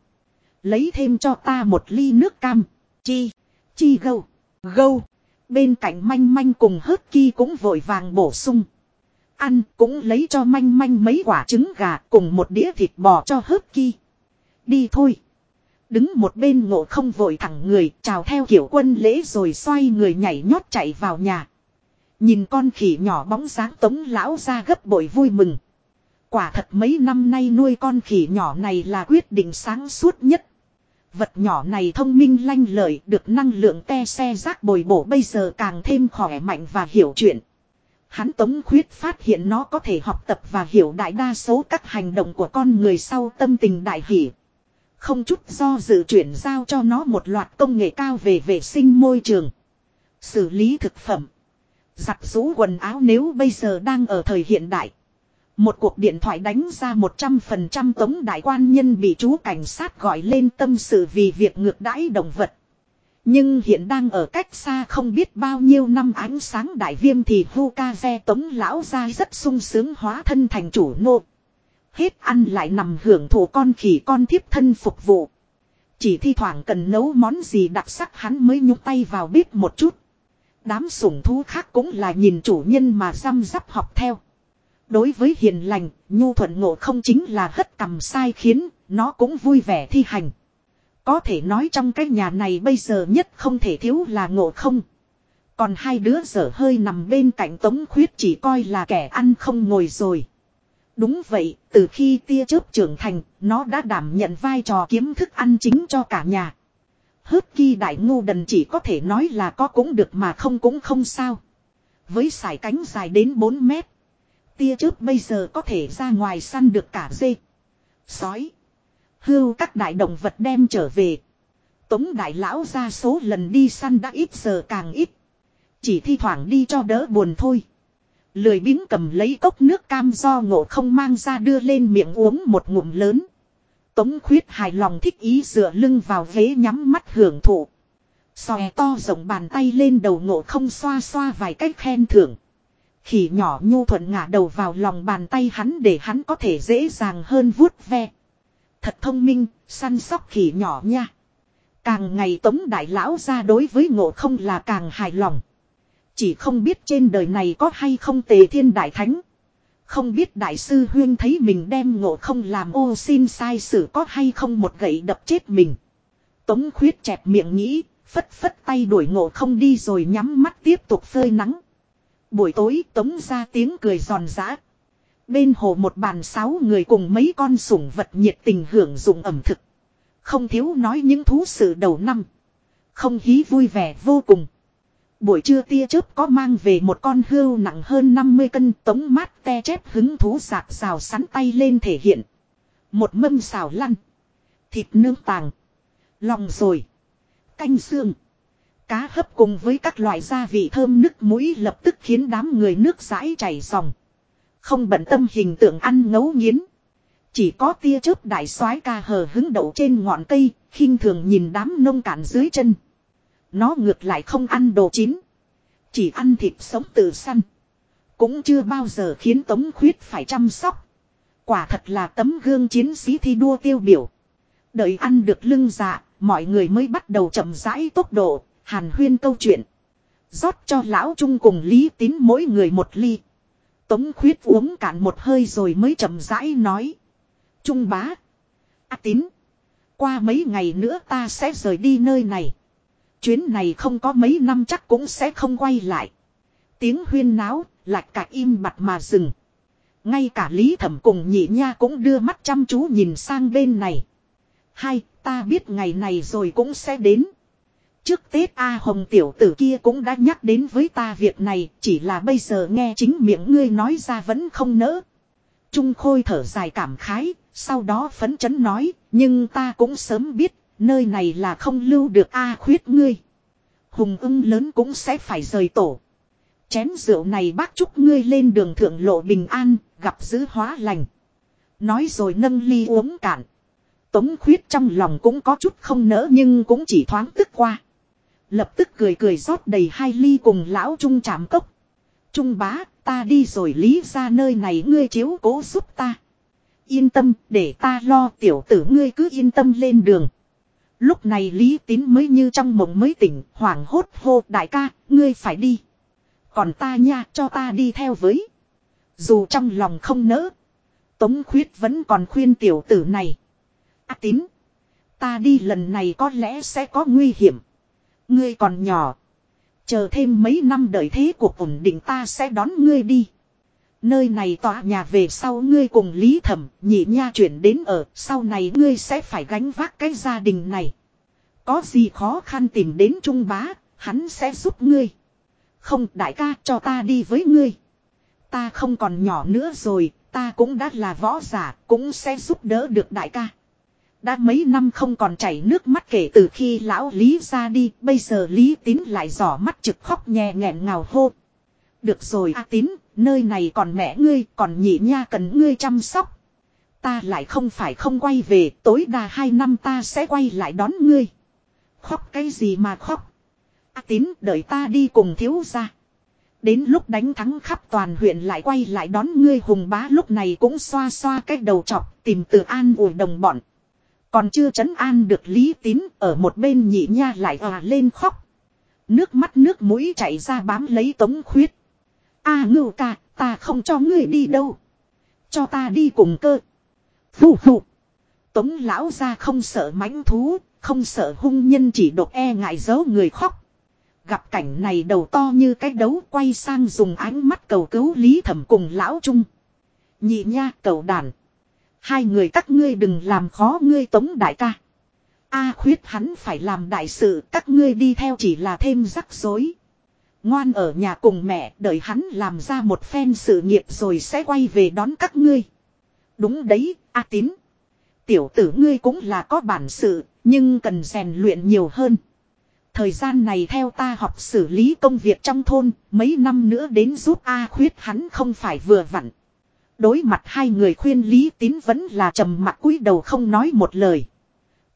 Lấy thêm cho ta một ly nước cam. Chi. Chi gâu. Gâu. Bên cạnh manh manh cùng hớt ki cũng vội vàng bổ sung. Ăn cũng lấy cho manh manh mấy quả trứng gà cùng một đĩa thịt bò cho hớt ki. Đi thôi. Đứng một bên ngộ không vội thẳng người, chào theo kiểu quân lễ rồi xoay người nhảy nhót chạy vào nhà. Nhìn con khỉ nhỏ bóng dáng tống lão ra gấp bội vui mừng. Quả thật mấy năm nay nuôi con khỉ nhỏ này là quyết định sáng suốt nhất. Vật nhỏ này thông minh lanh lợi, được năng lượng te xe rác bồi bổ bây giờ càng thêm khỏe mạnh và hiểu chuyện. Hắn tống khuyết phát hiện nó có thể học tập và hiểu đại đa số các hành động của con người sau tâm tình đại hỷ. Không chút do dự chuyển giao cho nó một loạt công nghệ cao về vệ sinh môi trường. Xử lý thực phẩm. Giặt rũ quần áo nếu bây giờ đang ở thời hiện đại. Một cuộc điện thoại đánh ra 100% tống đại quan nhân bị chú cảnh sát gọi lên tâm sự vì việc ngược đãi động vật. Nhưng hiện đang ở cách xa không biết bao nhiêu năm ánh sáng đại viêm thì vu ca ve tống lão ra rất sung sướng hóa thân thành chủ nô. Hết ăn lại nằm hưởng thụ con khỉ con thiếp thân phục vụ. Chỉ thi thoảng cần nấu món gì đặc sắc hắn mới nhúc tay vào bếp một chút. Đám sủng thú khác cũng là nhìn chủ nhân mà răm rắp học theo. Đối với hiền lành, nhu thuận ngộ không chính là hất cầm sai khiến, nó cũng vui vẻ thi hành. Có thể nói trong cái nhà này bây giờ nhất không thể thiếu là ngộ không. Còn hai đứa dở hơi nằm bên cạnh tống khuyết chỉ coi là kẻ ăn không ngồi rồi. Đúng vậy, từ khi tia chớp trưởng thành, nó đã đảm nhận vai trò kiếm thức ăn chính cho cả nhà. Hớt kỳ đại ngu đần chỉ có thể nói là có cũng được mà không cũng không sao. Với sải cánh dài đến 4 mét. Tia chớp bây giờ có thể ra ngoài săn được cả dê. Sói. Hưu các đại động vật đem trở về. Tống đại lão ra số lần đi săn đã ít giờ càng ít. Chỉ thi thoảng đi cho đỡ buồn thôi. Lười biếng cầm lấy cốc nước cam do ngộ không mang ra đưa lên miệng uống một ngụm lớn. Tống khuyết hài lòng thích ý dựa lưng vào ghế nhắm mắt hưởng thụ. Xòe to rộng bàn tay lên đầu ngộ không xoa xoa vài cách khen thưởng. Khỉ nhỏ nhu thuận ngả đầu vào lòng bàn tay hắn để hắn có thể dễ dàng hơn vuốt ve. Thật thông minh, săn sóc khỉ nhỏ nha. Càng ngày tống đại lão ra đối với ngộ không là càng hài lòng. Chỉ không biết trên đời này có hay không tề thiên đại thánh. Không biết đại sư huyên thấy mình đem ngộ không làm ô xin sai sự có hay không một gậy đập chết mình. Tống khuyết chẹp miệng nghĩ, phất phất tay đuổi ngộ không đi rồi nhắm mắt tiếp tục phơi nắng. Buổi tối, tống ra tiếng cười giòn giã. Bên hồ một bàn sáu người cùng mấy con sủng vật nhiệt tình hưởng dụng ẩm thực. Không thiếu nói những thú sự đầu năm. Không hí vui vẻ vô cùng. Buổi trưa tia chớp có mang về một con hươu nặng hơn 50 cân tống mát te chép hứng thú sạc xào sắn tay lên thể hiện. Một mâm xào lăn. Thịt nướng tàng. Lòng rồi. Canh xương. Cá hấp cùng với các loại gia vị thơm nước mũi lập tức khiến đám người nước rãi chảy dòng. Không bận tâm hình tượng ăn ngấu nghiến. Chỉ có tia chớp đại soái ca hờ hứng đậu trên ngọn cây, khinh thường nhìn đám nông cạn dưới chân. Nó ngược lại không ăn đồ chín. Chỉ ăn thịt sống từ săn. Cũng chưa bao giờ khiến Tống Khuyết phải chăm sóc. Quả thật là tấm gương chiến sĩ thi đua tiêu biểu. Đợi ăn được lưng dạ, mọi người mới bắt đầu chậm rãi tốc độ, hàn huyên câu chuyện. rót cho lão trung cùng lý tín mỗi người một ly. Tống khuyết uống cạn một hơi rồi mới chậm rãi nói. Trung bá. À tín. Qua mấy ngày nữa ta sẽ rời đi nơi này. Chuyến này không có mấy năm chắc cũng sẽ không quay lại. Tiếng huyên náo, lạch cả im mặt mà dừng. Ngay cả Lý Thẩm cùng nhị nha cũng đưa mắt chăm chú nhìn sang bên này. Hai, ta biết ngày này rồi cũng sẽ đến. Trước Tết A Hồng tiểu tử kia cũng đã nhắc đến với ta việc này, chỉ là bây giờ nghe chính miệng ngươi nói ra vẫn không nỡ. Trung Khôi thở dài cảm khái, sau đó phấn chấn nói, nhưng ta cũng sớm biết, nơi này là không lưu được A khuyết ngươi. Hùng ưng lớn cũng sẽ phải rời tổ. Chén rượu này bác chúc ngươi lên đường thượng lộ bình an, gặp dữ hóa lành. Nói rồi nâng ly uống cạn. Tống khuyết trong lòng cũng có chút không nỡ nhưng cũng chỉ thoáng tức qua. Lập tức cười cười rót đầy hai ly cùng lão trung chạm cốc. Trung bá, ta đi rồi lý ra nơi này ngươi chiếu cố giúp ta. Yên tâm, để ta lo tiểu tử ngươi cứ yên tâm lên đường. Lúc này Lý Tín mới như trong mộng mới tỉnh, hoảng hốt hô đại ca, ngươi phải đi. Còn ta nha, cho ta đi theo với. Dù trong lòng không nỡ. Tống khuyết vẫn còn khuyên tiểu tử này. À tín. Ta đi lần này có lẽ sẽ có nguy hiểm. Ngươi còn nhỏ. Chờ thêm mấy năm đợi thế cuộc ổn định ta sẽ đón ngươi đi. Nơi này tòa nhà về sau ngươi cùng Lý Thẩm, nhị nha chuyển đến ở, sau này ngươi sẽ phải gánh vác cái gia đình này. Có gì khó khăn tìm đến Trung Bá, hắn sẽ giúp ngươi. Không đại ca cho ta đi với ngươi. Ta không còn nhỏ nữa rồi, ta cũng đã là võ giả, cũng sẽ giúp đỡ được đại ca. Đã mấy năm không còn chảy nước mắt kể từ khi lão Lý ra đi, bây giờ Lý Tín lại giỏ mắt trực khóc nhẹ nghẹn ngào hô. Được rồi A Tín, nơi này còn mẹ ngươi, còn nhị nha cần ngươi chăm sóc. Ta lại không phải không quay về, tối đa hai năm ta sẽ quay lại đón ngươi. Khóc cái gì mà khóc. A Tín đợi ta đi cùng thiếu ra. Đến lúc đánh thắng khắp toàn huyện lại quay lại đón ngươi hùng bá lúc này cũng xoa xoa cái đầu chọc tìm từ an ủi đồng bọn. Còn chưa chấn an được lý tín ở một bên nhị nha lại hòa lên khóc. Nước mắt nước mũi chảy ra bám lấy tống khuyết. A ngưu ca, ta không cho ngươi đi đâu. Cho ta đi cùng cơ. Phù phù. Tống lão ra không sợ mãnh thú, không sợ hung nhân chỉ độc e ngại giấu người khóc. Gặp cảnh này đầu to như cái đấu quay sang dùng ánh mắt cầu cứu lý thẩm cùng lão trung. Nhị nha cầu đàn. Hai người các ngươi đừng làm khó ngươi tống đại ca. A khuyết hắn phải làm đại sự các ngươi đi theo chỉ là thêm rắc rối. Ngoan ở nhà cùng mẹ đợi hắn làm ra một phen sự nghiệp rồi sẽ quay về đón các ngươi. Đúng đấy, A tín. Tiểu tử ngươi cũng là có bản sự, nhưng cần rèn luyện nhiều hơn. Thời gian này theo ta học xử lý công việc trong thôn, mấy năm nữa đến giúp A khuyết hắn không phải vừa vặn. Đối mặt hai người khuyên Lý Tín vẫn là trầm mặt cúi đầu không nói một lời.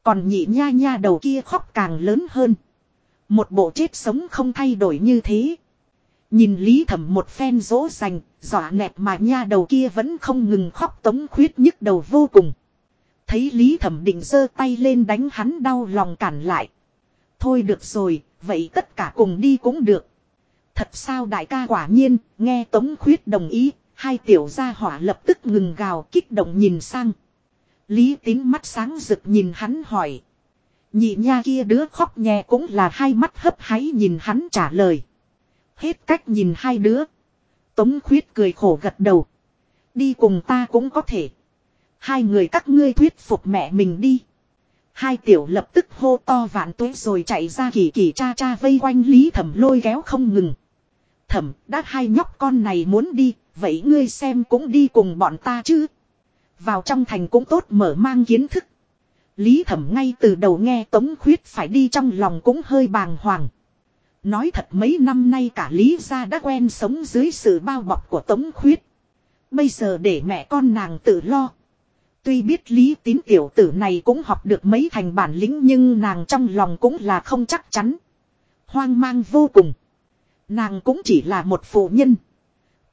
Còn nhị nha nha đầu kia khóc càng lớn hơn. Một bộ chết sống không thay đổi như thế. Nhìn Lý Thẩm một phen dỗ dành, dọa nẹt mà nha đầu kia vẫn không ngừng khóc tống khuyết nhức đầu vô cùng. Thấy Lý Thẩm định giơ tay lên đánh hắn đau lòng cản lại. Thôi được rồi, vậy tất cả cùng đi cũng được. Thật sao đại ca quả nhiên, nghe Tống Khuyết đồng ý, hai tiểu gia hỏa lập tức ngừng gào kích động nhìn sang. Lý tín mắt sáng rực nhìn hắn hỏi. Nhị nha kia đứa khóc nhẹ cũng là hai mắt hấp háy nhìn hắn trả lời. Hết cách nhìn hai đứa. Tống khuyết cười khổ gật đầu. Đi cùng ta cũng có thể. Hai người các ngươi thuyết phục mẹ mình đi. Hai tiểu lập tức hô to vạn tuế rồi chạy ra kỳ kỳ cha cha vây quanh lý thẩm lôi kéo không ngừng. Thẩm, đã hai nhóc con này muốn đi, vậy ngươi xem cũng đi cùng bọn ta chứ. Vào trong thành cũng tốt mở mang kiến thức. Lý thẩm ngay từ đầu nghe Tống Khuyết phải đi trong lòng cũng hơi bàng hoàng. Nói thật mấy năm nay cả Lý gia đã quen sống dưới sự bao bọc của Tống Khuyết. Bây giờ để mẹ con nàng tự lo. Tuy biết Lý tín tiểu tử này cũng học được mấy thành bản lĩnh nhưng nàng trong lòng cũng là không chắc chắn. Hoang mang vô cùng. Nàng cũng chỉ là một phụ nhân.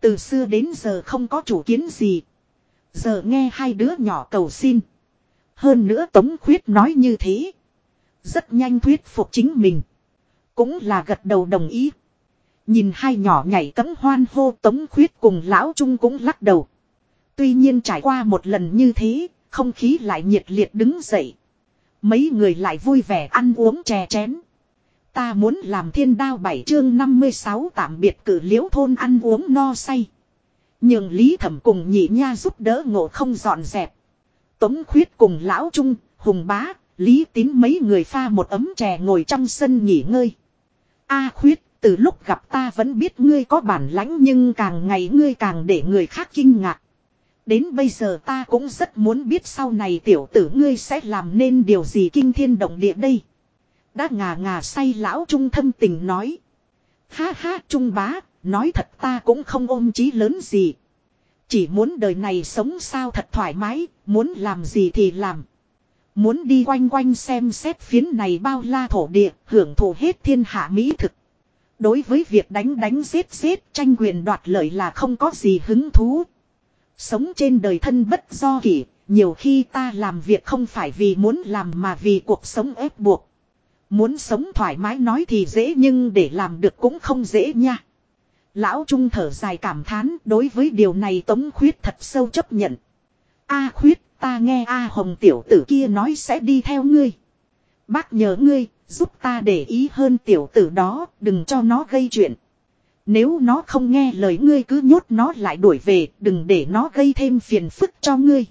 Từ xưa đến giờ không có chủ kiến gì. Giờ nghe hai đứa nhỏ cầu xin. Hơn nữa Tống Khuyết nói như thế. Rất nhanh thuyết phục chính mình. Cũng là gật đầu đồng ý. Nhìn hai nhỏ nhảy cấm hoan hô Tống Khuyết cùng Lão Trung cũng lắc đầu. Tuy nhiên trải qua một lần như thế, không khí lại nhiệt liệt đứng dậy. Mấy người lại vui vẻ ăn uống chè chén. Ta muốn làm thiên đao bảy chương 56 tạm biệt cử liễu thôn ăn uống no say. Nhưng Lý Thẩm cùng nhị nha giúp đỡ ngộ không dọn dẹp. Tống khuyết cùng lão trung, hùng bá, Lý tín mấy người pha một ấm chè ngồi trong sân nghỉ ngơi. A khuyết, từ lúc gặp ta vẫn biết ngươi có bản lãnh nhưng càng ngày ngươi càng để người khác kinh ngạc. Đến bây giờ ta cũng rất muốn biết sau này tiểu tử ngươi sẽ làm nên điều gì kinh thiên động địa đây. Đã ngà ngà say lão trung thâm tình nói. Ha ha trung bá, nói thật ta cũng không ôm chí lớn gì. Chỉ muốn đời này sống sao thật thoải mái, muốn làm gì thì làm. Muốn đi quanh quanh xem xét phiến này bao la thổ địa, hưởng thụ hết thiên hạ mỹ thực. Đối với việc đánh đánh giết giết tranh quyền đoạt lợi là không có gì hứng thú. Sống trên đời thân bất do kỷ, nhiều khi ta làm việc không phải vì muốn làm mà vì cuộc sống ép buộc. Muốn sống thoải mái nói thì dễ nhưng để làm được cũng không dễ nha. Lão Trung thở dài cảm thán đối với điều này Tống Khuyết thật sâu chấp nhận. A Khuyết ta nghe A Hồng tiểu tử kia nói sẽ đi theo ngươi. Bác nhớ ngươi, giúp ta để ý hơn tiểu tử đó, đừng cho nó gây chuyện. Nếu nó không nghe lời ngươi cứ nhốt nó lại đuổi về, đừng để nó gây thêm phiền phức cho ngươi.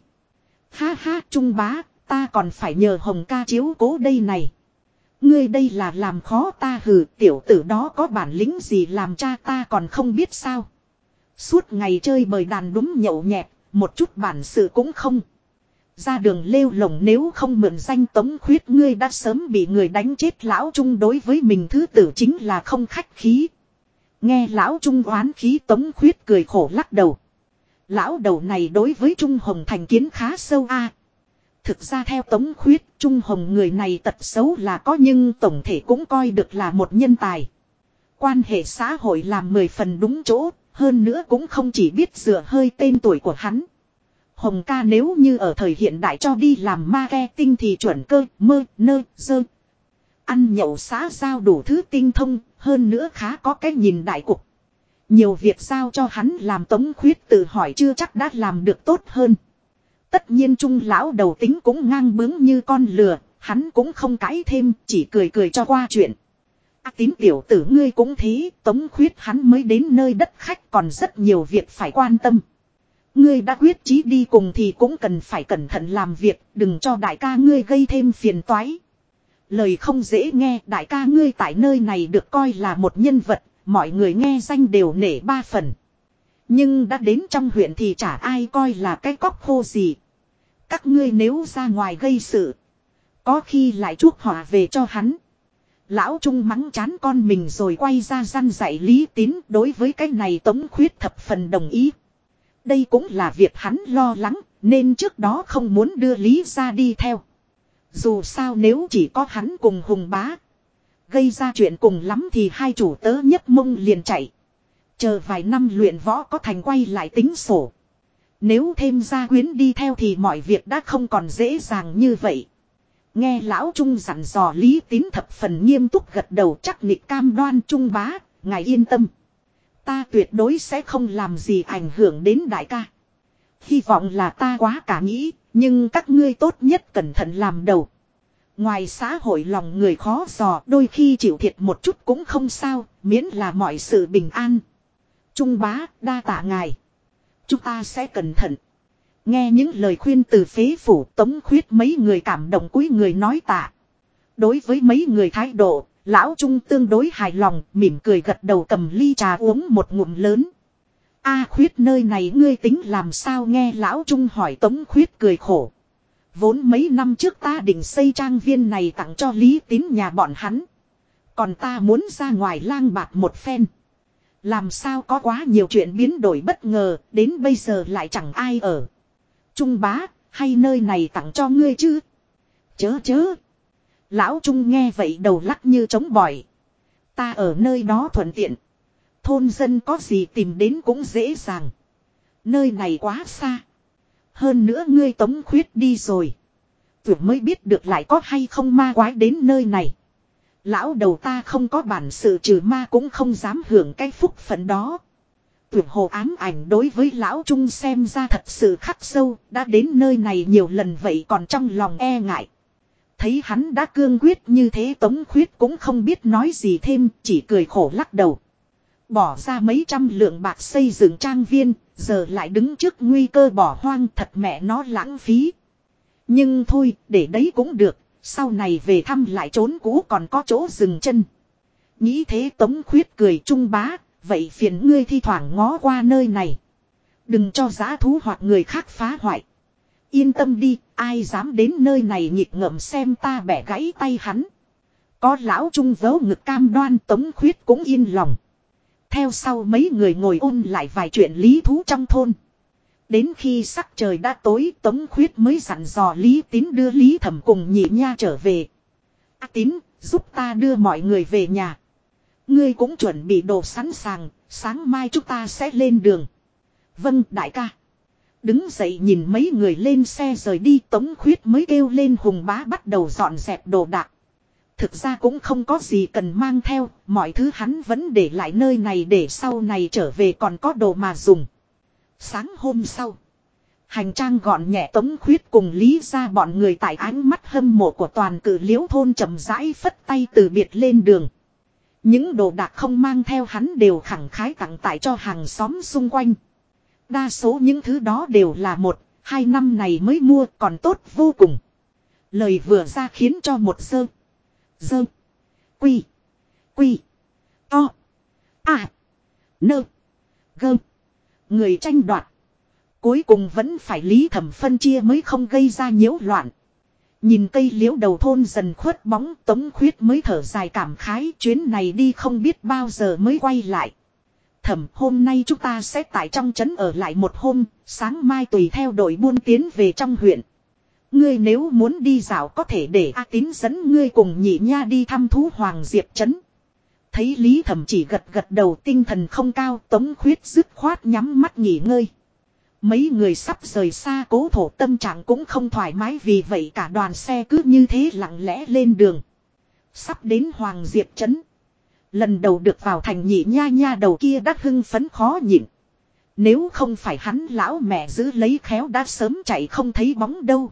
Ha ha, Trung bá, ta còn phải nhờ Hồng ca chiếu cố đây này. Ngươi đây là làm khó ta hừ, tiểu tử đó có bản lĩnh gì làm cha ta còn không biết sao. Suốt ngày chơi bời đàn đúng nhậu nhẹt, một chút bản sự cũng không. Ra đường lêu lồng nếu không mượn danh tống khuyết ngươi đã sớm bị người đánh chết lão trung đối với mình thứ tử chính là không khách khí. Nghe lão trung oán khí tống khuyết cười khổ lắc đầu. Lão đầu này đối với Trung Hồng thành kiến khá sâu a. Thực ra theo tống khuyết Trung Hồng người này tật xấu là có nhưng tổng thể cũng coi được là một nhân tài. Quan hệ xã hội làm mười phần đúng chỗ, hơn nữa cũng không chỉ biết dựa hơi tên tuổi của hắn. Hồng ca nếu như ở thời hiện đại cho đi làm marketing thì chuẩn cơ, mơ, nơ, dơ. Ăn nhậu xã giao đủ thứ tinh thông, hơn nữa khá có cái nhìn đại cục. Nhiều việc giao cho hắn làm tống khuyết tự hỏi chưa chắc đã làm được tốt hơn. Tất nhiên trung lão đầu tính cũng ngang bướng như con lừa, hắn cũng không cãi thêm, chỉ cười cười cho qua chuyện. À, tín tiểu tử ngươi cũng thế, tống khuyết hắn mới đến nơi đất khách còn rất nhiều việc phải quan tâm. Ngươi đã quyết chí đi cùng thì cũng cần phải cẩn thận làm việc, đừng cho đại ca ngươi gây thêm phiền toái. Lời không dễ nghe, đại ca ngươi tại nơi này được coi là một nhân vật, mọi người nghe danh đều nể ba phần. Nhưng đã đến trong huyện thì chả ai coi là cái cóc khô gì. Các ngươi nếu ra ngoài gây sự, có khi lại chuốc họa về cho hắn. Lão Trung mắng chán con mình rồi quay ra gian dạy lý tín đối với cái này tống khuyết thập phần đồng ý. Đây cũng là việc hắn lo lắng, nên trước đó không muốn đưa Lý ra đi theo. Dù sao nếu chỉ có hắn cùng Hùng Bá. Gây ra chuyện cùng lắm thì hai chủ tớ nhất mông liền chạy. Chờ vài năm luyện võ có thành quay lại tính sổ. Nếu thêm gia quyến đi theo thì mọi việc đã không còn dễ dàng như vậy. Nghe lão Trung dặn dò Lý Tín thập phần nghiêm túc gật đầu chắc nịch cam đoan Trung bá, ngài yên tâm. Ta tuyệt đối sẽ không làm gì ảnh hưởng đến đại ca. Hy vọng là ta quá cả nghĩ, nhưng các ngươi tốt nhất cẩn thận làm đầu. Ngoài xã hội lòng người khó dò đôi khi chịu thiệt một chút cũng không sao, miễn là mọi sự bình an. Trung bá, đa tạ ngài. Chúng ta sẽ cẩn thận. Nghe những lời khuyên từ phế phủ tống khuyết mấy người cảm động cúi người nói tạ. Đối với mấy người thái độ, Lão Trung tương đối hài lòng, mỉm cười gật đầu cầm ly trà uống một ngụm lớn. A khuyết nơi này ngươi tính làm sao nghe Lão Trung hỏi Tống khuyết cười khổ. Vốn mấy năm trước ta định xây trang viên này tặng cho Lý Tín nhà bọn hắn. Còn ta muốn ra ngoài lang bạc một phen. Làm sao có quá nhiều chuyện biến đổi bất ngờ, đến bây giờ lại chẳng ai ở. Trung bá, hay nơi này tặng cho ngươi chứ? Chớ chớ. Lão Trung nghe vậy đầu lắc như trống bỏi. Ta ở nơi đó thuận tiện. Thôn dân có gì tìm đến cũng dễ dàng. Nơi này quá xa. Hơn nữa ngươi tống khuyết đi rồi. Tưởng mới biết được lại có hay không ma quái đến nơi này. Lão đầu ta không có bản sự trừ ma cũng không dám hưởng cái phúc phận đó. tuyển hồ ám ảnh đối với lão trung xem ra thật sự khắc sâu, đã đến nơi này nhiều lần vậy còn trong lòng e ngại. Thấy hắn đã cương quyết như thế tống khuyết cũng không biết nói gì thêm, chỉ cười khổ lắc đầu. Bỏ ra mấy trăm lượng bạc xây dựng trang viên, giờ lại đứng trước nguy cơ bỏ hoang thật mẹ nó lãng phí. Nhưng thôi, để đấy cũng được, sau này về thăm lại trốn cũ còn có chỗ dừng chân. Nghĩ thế tống khuyết cười trung bá, vậy phiền ngươi thi thoảng ngó qua nơi này. Đừng cho giá thú hoặc người khác phá hoại. Yên tâm đi, ai dám đến nơi này nhịp ngậm xem ta bẻ gãy tay hắn. Có lão trung vớ ngực cam đoan tống khuyết cũng yên lòng. Theo sau mấy người ngồi ôn lại vài chuyện lý thú trong thôn. Đến khi sắc trời đã tối Tống Khuyết mới dặn dò Lý Tín đưa Lý Thẩm cùng nhị nha trở về. A Tín, giúp ta đưa mọi người về nhà. Ngươi cũng chuẩn bị đồ sẵn sàng, sáng mai chúng ta sẽ lên đường. Vâng, đại ca. Đứng dậy nhìn mấy người lên xe rời đi Tống Khuyết mới kêu lên hùng bá bắt đầu dọn dẹp đồ đạc. Thực ra cũng không có gì cần mang theo, mọi thứ hắn vẫn để lại nơi này để sau này trở về còn có đồ mà dùng. Sáng hôm sau, hành trang gọn nhẹ tống khuyết cùng lý ra bọn người tại ánh mắt hâm mộ của toàn cử liễu thôn chậm rãi phất tay từ biệt lên đường. Những đồ đạc không mang theo hắn đều khẳng khái tặng tại cho hàng xóm xung quanh. Đa số những thứ đó đều là một, hai năm này mới mua còn tốt vô cùng. Lời vừa ra khiến cho một sơ. Dơ. Quy. Quy. To. À. Nơ. Gơm. Người tranh đoạt. Cuối cùng vẫn phải lý thẩm phân chia mới không gây ra nhiễu loạn. Nhìn cây liễu đầu thôn dần khuất bóng tống khuyết mới thở dài cảm khái chuyến này đi không biết bao giờ mới quay lại. Thẩm hôm nay chúng ta sẽ tại trong trấn ở lại một hôm, sáng mai tùy theo đội buôn tiến về trong huyện. Ngươi nếu muốn đi dạo có thể để A tín dẫn ngươi cùng nhị nha đi thăm thú Hoàng Diệp Trấn. Thấy Lý Thẩm chỉ gật gật đầu tinh thần không cao, tống khuyết dứt khoát nhắm mắt nghỉ ngơi. Mấy người sắp rời xa, cố thổ tâm trạng cũng không thoải mái vì vậy cả đoàn xe cứ như thế lặng lẽ lên đường. Sắp đến Hoàng Diệp Trấn. Lần đầu được vào thành nhị nha nha đầu kia đã hưng phấn khó nhịn. Nếu không phải hắn lão mẹ giữ lấy khéo đã sớm chạy không thấy bóng đâu.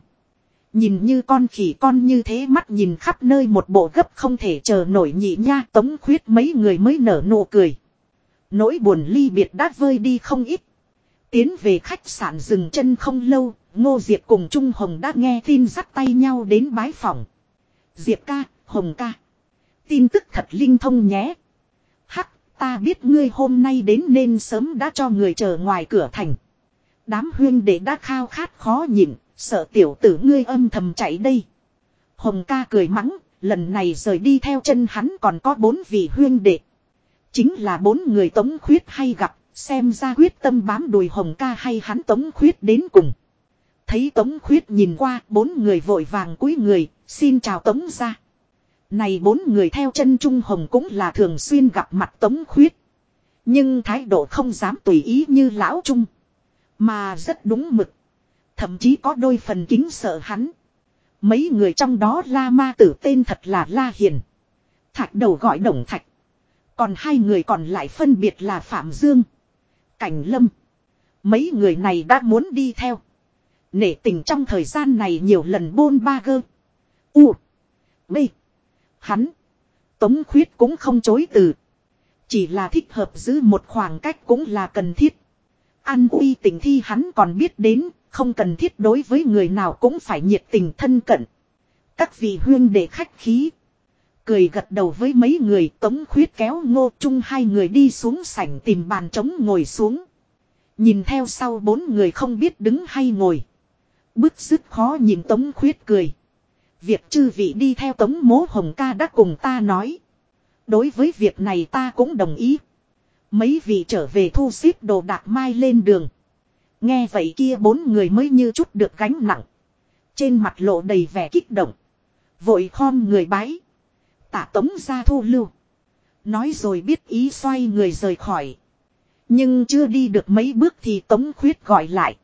Nhìn như con khỉ con như thế mắt nhìn khắp nơi một bộ gấp không thể chờ nổi nhị nha tống khuyết mấy người mới nở nụ cười. Nỗi buồn ly biệt đã vơi đi không ít. Tiến về khách sạn dừng chân không lâu, Ngô Diệp cùng Trung Hồng đã nghe tin dắt tay nhau đến bái phòng. Diệp ca, Hồng ca. Tin tức thật linh thông nhé. Hắc, ta biết ngươi hôm nay đến nên sớm đã cho người chờ ngoài cửa thành. Đám huyên đệ đã khao khát khó nhịn, Sợ tiểu tử ngươi âm thầm chạy đây. Hồng ca cười mắng, lần này rời đi theo chân hắn còn có bốn vị huyên đệ. Chính là bốn người tống khuyết hay gặp, xem ra quyết tâm bám đùi hồng ca hay hắn tống khuyết đến cùng. Thấy tống khuyết nhìn qua, bốn người vội vàng cúi người, xin chào tống ra. Này bốn người theo chân Trung Hồng cũng là thường xuyên gặp mặt tống khuyết. Nhưng thái độ không dám tùy ý như lão Trung. Mà rất đúng mực. Thậm chí có đôi phần kính sợ hắn. Mấy người trong đó La Ma tử tên thật là La Hiền. Thạch đầu gọi Đồng Thạch. Còn hai người còn lại phân biệt là Phạm Dương. Cảnh Lâm. Mấy người này đã muốn đi theo. Nể tình trong thời gian này nhiều lần bôn ba gơ. U. B. Hắn. Tống khuyết cũng không chối từ. Chỉ là thích hợp giữ một khoảng cách cũng là cần thiết. An uy tình thi hắn còn biết đến, không cần thiết đối với người nào cũng phải nhiệt tình thân cận. Các vị huyên để khách khí. Cười gật đầu với mấy người, tống khuyết kéo ngô chung hai người đi xuống sảnh tìm bàn trống ngồi xuống. Nhìn theo sau bốn người không biết đứng hay ngồi. Bức sức khó nhìn tống khuyết cười. Việc chư vị đi theo tống mố hồng ca đã cùng ta nói. Đối với việc này ta cũng đồng ý. Mấy vị trở về thu xếp đồ đạc mai lên đường. Nghe vậy kia bốn người mới như chút được gánh nặng. Trên mặt lộ đầy vẻ kích động. Vội khom người bái. Tả tống ra thu lưu. Nói rồi biết ý xoay người rời khỏi. Nhưng chưa đi được mấy bước thì tống khuyết gọi lại.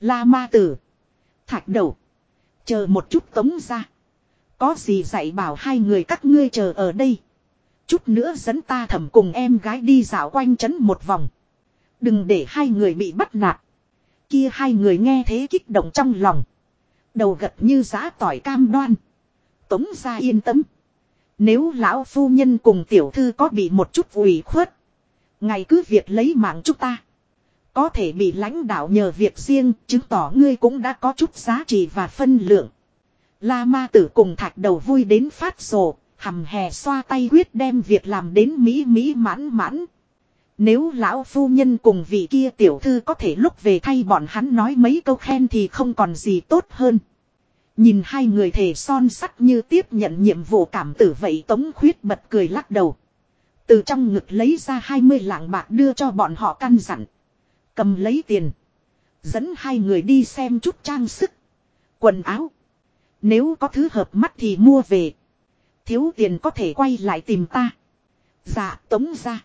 La ma tử. Thạch đầu. Chờ một chút tống ra. Có gì dạy bảo hai người các ngươi chờ ở đây. Chút nữa dẫn ta thẩm cùng em gái đi dạo quanh trấn một vòng. Đừng để hai người bị bắt nạt. Kia hai người nghe thế kích động trong lòng. Đầu gật như giá tỏi cam đoan. Tống ra yên tâm. Nếu lão phu nhân cùng tiểu thư có bị một chút ủy khuất. Ngày cứ việc lấy mạng chúng ta. Có thể bị lãnh đạo nhờ việc riêng, chứng tỏ ngươi cũng đã có chút giá trị và phân lượng. La ma tử cùng thạch đầu vui đến phát rồ, hầm hè xoa tay quyết đem việc làm đến mỹ mỹ mãn mãn. Nếu lão phu nhân cùng vị kia tiểu thư có thể lúc về thay bọn hắn nói mấy câu khen thì không còn gì tốt hơn. Nhìn hai người thể son sắt như tiếp nhận nhiệm vụ cảm tử vậy tống khuyết bật cười lắc đầu. Từ trong ngực lấy ra 20 lạng bạc đưa cho bọn họ căn dặn. Cầm lấy tiền. Dẫn hai người đi xem chút trang sức. Quần áo. Nếu có thứ hợp mắt thì mua về. Thiếu tiền có thể quay lại tìm ta. Dạ tống ra.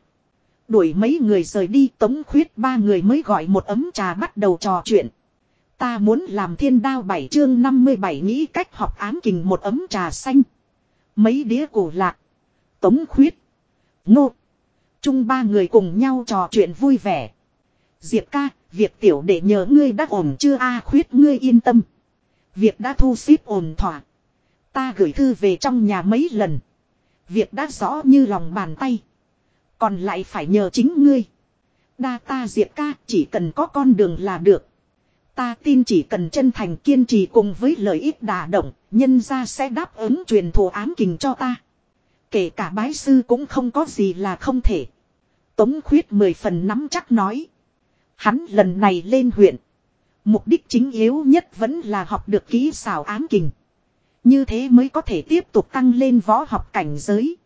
Đuổi mấy người rời đi tống khuyết ba người mới gọi một ấm trà bắt đầu trò chuyện. Ta muốn làm thiên đao bảy chương 57 nghĩ cách học ám kình một ấm trà xanh. Mấy đĩa cổ lạc. Tống khuyết. Ngô. Chung ba người cùng nhau trò chuyện vui vẻ. Diệp ca, việc tiểu để nhớ ngươi đã ổn chưa a khuyết ngươi yên tâm. Việc đã thu xếp ổn thỏa. Ta gửi thư về trong nhà mấy lần. Việc đã rõ như lòng bàn tay. Còn lại phải nhờ chính ngươi. Đa ta diệp ca chỉ cần có con đường là được. Ta tin chỉ cần chân thành kiên trì cùng với lợi ích đả động, nhân ra sẽ đáp ứng truyền thù ám kình cho ta. Kể cả bái sư cũng không có gì là không thể. Tống khuyết mười phần nắm chắc nói. Hắn lần này lên huyện. Mục đích chính yếu nhất vẫn là học được kỹ xảo ám kình. Như thế mới có thể tiếp tục tăng lên võ học cảnh giới.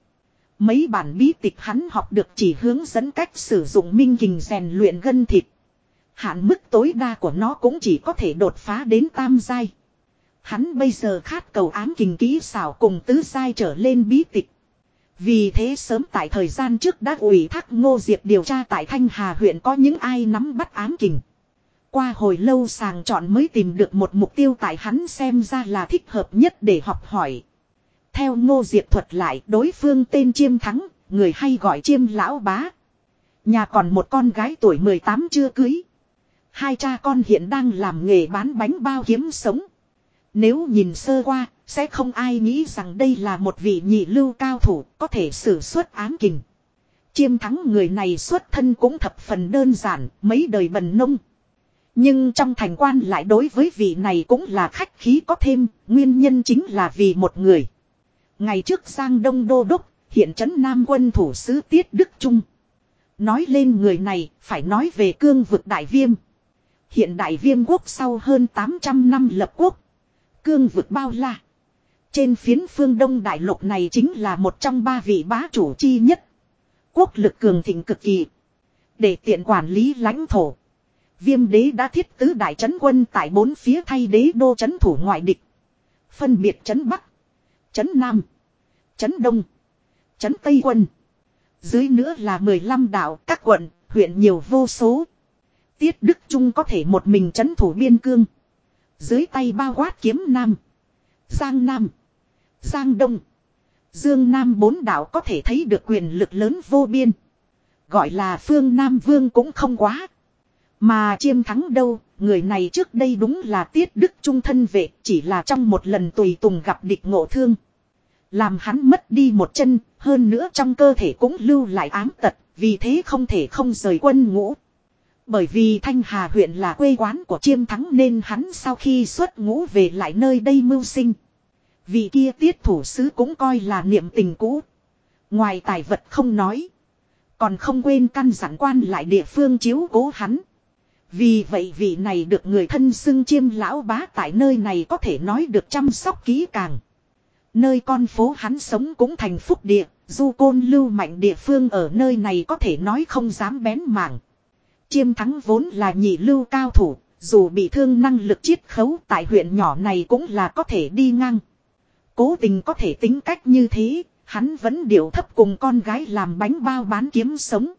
Mấy bản bí tịch hắn học được chỉ hướng dẫn cách sử dụng minh kình rèn luyện gân thịt. Hạn mức tối đa của nó cũng chỉ có thể đột phá đến tam giai. Hắn bây giờ khát cầu ám kình kỹ xảo cùng tứ giai trở lên bí tịch. Vì thế sớm tại thời gian trước đã ủy thác Ngô Diệp điều tra tại Thanh Hà huyện có những ai nắm bắt ám kình. Qua hồi lâu sàng chọn mới tìm được một mục tiêu tại hắn xem ra là thích hợp nhất để học hỏi. Theo Ngô Diệp thuật lại đối phương tên Chiêm Thắng, người hay gọi Chiêm Lão Bá. Nhà còn một con gái tuổi 18 chưa cưới. Hai cha con hiện đang làm nghề bán bánh bao kiếm sống. Nếu nhìn sơ qua, sẽ không ai nghĩ rằng đây là một vị nhị lưu cao thủ có thể sử xuất ám kình. Chiêm thắng người này xuất thân cũng thập phần đơn giản, mấy đời bần nông. Nhưng trong thành quan lại đối với vị này cũng là khách khí có thêm, nguyên nhân chính là vì một người. Ngày trước sang Đông Đô Đốc, hiện trấn Nam quân thủ sứ Tiết Đức Trung. Nói lên người này, phải nói về cương vực đại viêm. Hiện đại viêm quốc sau hơn 800 năm lập quốc. Cương vực bao la. Trên phiến phương đông đại lục này chính là một trong ba vị bá chủ chi nhất. Quốc lực cường thịnh cực kỳ. Để tiện quản lý lãnh thổ. Viêm đế đã thiết tứ đại trấn quân tại bốn phía thay đế đô trấn thủ ngoại địch. Phân biệt trấn Bắc, trấn Nam, trấn Đông, trấn Tây quân. Dưới nữa là 15 đảo các quận, huyện nhiều vô số. Tiết Đức Trung có thể một mình trấn thủ biên cương. Dưới tay bao quát kiếm Nam, Giang Nam, Giang Đông, Dương Nam bốn đảo có thể thấy được quyền lực lớn vô biên. Gọi là phương Nam Vương cũng không quá. Mà chiêm thắng đâu, người này trước đây đúng là tiết đức trung thân vệ, chỉ là trong một lần tùy tùng gặp địch ngộ thương. Làm hắn mất đi một chân, hơn nữa trong cơ thể cũng lưu lại ám tật, vì thế không thể không rời quân ngũ. Bởi vì Thanh Hà huyện là quê quán của chiêm thắng nên hắn sau khi xuất ngũ về lại nơi đây mưu sinh. Vị kia tiết thủ sứ cũng coi là niệm tình cũ. Ngoài tài vật không nói. Còn không quên căn dặn quan lại địa phương chiếu cố hắn. Vì vậy vị này được người thân xưng chiêm lão bá tại nơi này có thể nói được chăm sóc kỹ càng. Nơi con phố hắn sống cũng thành phúc địa, du côn lưu mạnh địa phương ở nơi này có thể nói không dám bén mảng. Chiêm thắng vốn là nhị lưu cao thủ, dù bị thương năng lực chiết khấu tại huyện nhỏ này cũng là có thể đi ngang. Cố tình có thể tính cách như thế, hắn vẫn điệu thấp cùng con gái làm bánh bao bán kiếm sống.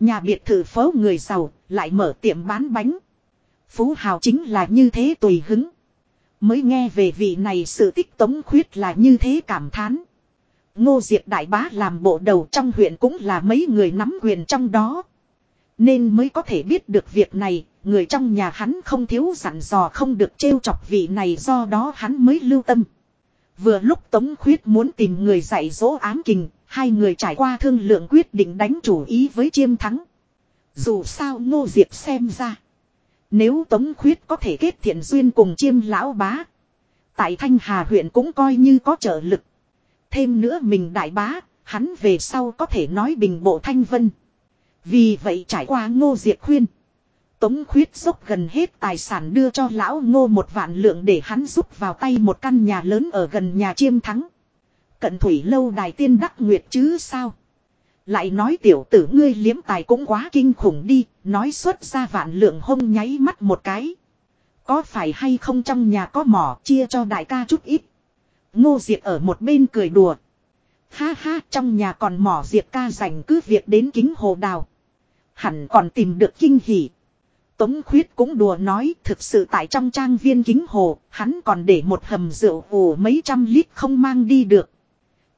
Nhà biệt thự phố người giàu, lại mở tiệm bán bánh. Phú Hào chính là như thế tùy hứng. Mới nghe về vị này sự tích tống khuyết là như thế cảm thán. Ngô Diệp Đại Bá làm bộ đầu trong huyện cũng là mấy người nắm quyền trong đó. Nên mới có thể biết được việc này, người trong nhà hắn không thiếu dặn dò không được trêu chọc vị này do đó hắn mới lưu tâm. Vừa lúc Tống Khuyết muốn tìm người dạy dỗ ám kình, hai người trải qua thương lượng quyết định đánh chủ ý với chiêm thắng. Dù sao Ngô Diệp xem ra. Nếu Tống Khuyết có thể kết thiện duyên cùng chiêm lão bá. Tại Thanh Hà huyện cũng coi như có trợ lực. Thêm nữa mình đại bá, hắn về sau có thể nói bình bộ thanh vân. Vì vậy trải qua Ngô Diệt khuyên. Tống khuyết dốc gần hết tài sản đưa cho lão ngô một vạn lượng để hắn giúp vào tay một căn nhà lớn ở gần nhà chiêm thắng. Cận thủy lâu đài tiên đắc nguyệt chứ sao. Lại nói tiểu tử ngươi liếm tài cũng quá kinh khủng đi, nói xuất ra vạn lượng hông nháy mắt một cái. Có phải hay không trong nhà có mỏ chia cho đại ca chút ít. Ngô Diệp ở một bên cười đùa. Ha ha trong nhà còn mỏ Diệp ca dành cứ việc đến kính hồ đào. Hẳn còn tìm được kinh hỉ. Tống khuyết cũng đùa nói thực sự tại trong trang viên kính hồ, hắn còn để một hầm rượu ủ mấy trăm lít không mang đi được.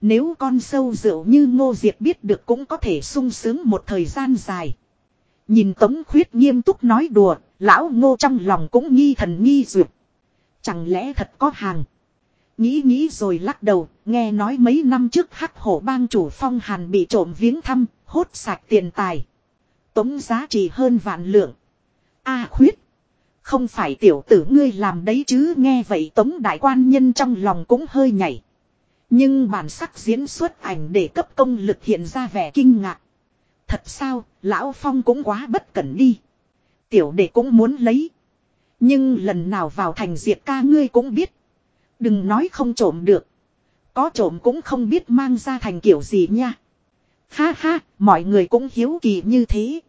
Nếu con sâu rượu như ngô diệt biết được cũng có thể sung sướng một thời gian dài. Nhìn tống khuyết nghiêm túc nói đùa, lão ngô trong lòng cũng nghi thần nghi duyệt. Chẳng lẽ thật có hàng. Nghĩ nghĩ rồi lắc đầu, nghe nói mấy năm trước hắc hổ bang chủ phong hàn bị trộm viếng thăm, hốt sạch tiền tài. Tống giá trị hơn vạn lượng. A khuyết. Không phải tiểu tử ngươi làm đấy chứ nghe vậy tống đại quan nhân trong lòng cũng hơi nhảy. Nhưng bản sắc diễn xuất ảnh để cấp công lực hiện ra vẻ kinh ngạc. Thật sao, lão phong cũng quá bất cẩn đi. Tiểu đệ cũng muốn lấy. Nhưng lần nào vào thành diệt ca ngươi cũng biết. Đừng nói không trộm được. Có trộm cũng không biết mang ra thành kiểu gì nha. Ha ha, mọi người cũng hiếu kỳ như thế.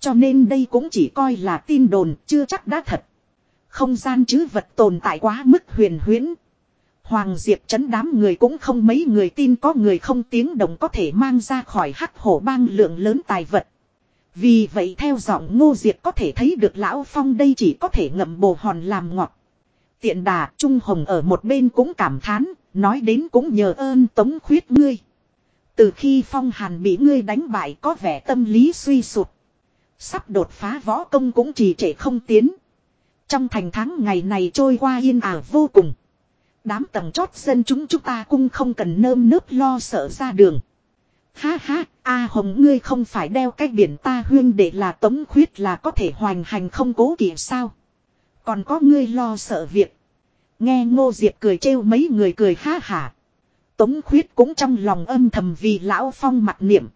Cho nên đây cũng chỉ coi là tin đồn, chưa chắc đã thật. Không gian chứ vật tồn tại quá mức huyền huyễn. Hoàng Diệp chấn đám người cũng không mấy người tin có người không tiếng đồng có thể mang ra khỏi hắc hổ bang lượng lớn tài vật. Vì vậy theo giọng ngô Diệp có thể thấy được lão phong đây chỉ có thể ngậm bồ hòn làm ngọt. Tiện đà Trung Hồng ở một bên cũng cảm thán, nói đến cũng nhờ ơn tống khuyết ngươi. Từ khi phong hàn bị ngươi đánh bại có vẻ tâm lý suy sụt. Sắp đột phá võ công cũng trì trệ không tiến. Trong thành tháng ngày này trôi qua yên ả vô cùng. Đám tầng chót dân chúng chúng ta cũng không cần nơm nớp lo sợ ra đường. Ha ha, A Hồng ngươi không phải đeo cái biển ta huyên để là tống khuyết là có thể hoành hành không cố kỵ sao. Còn có ngươi lo sợ việc. Nghe ngô diệp cười trêu mấy người cười ha hả. Tống khuyết cũng trong lòng âm thầm vì lão phong mặt niệm.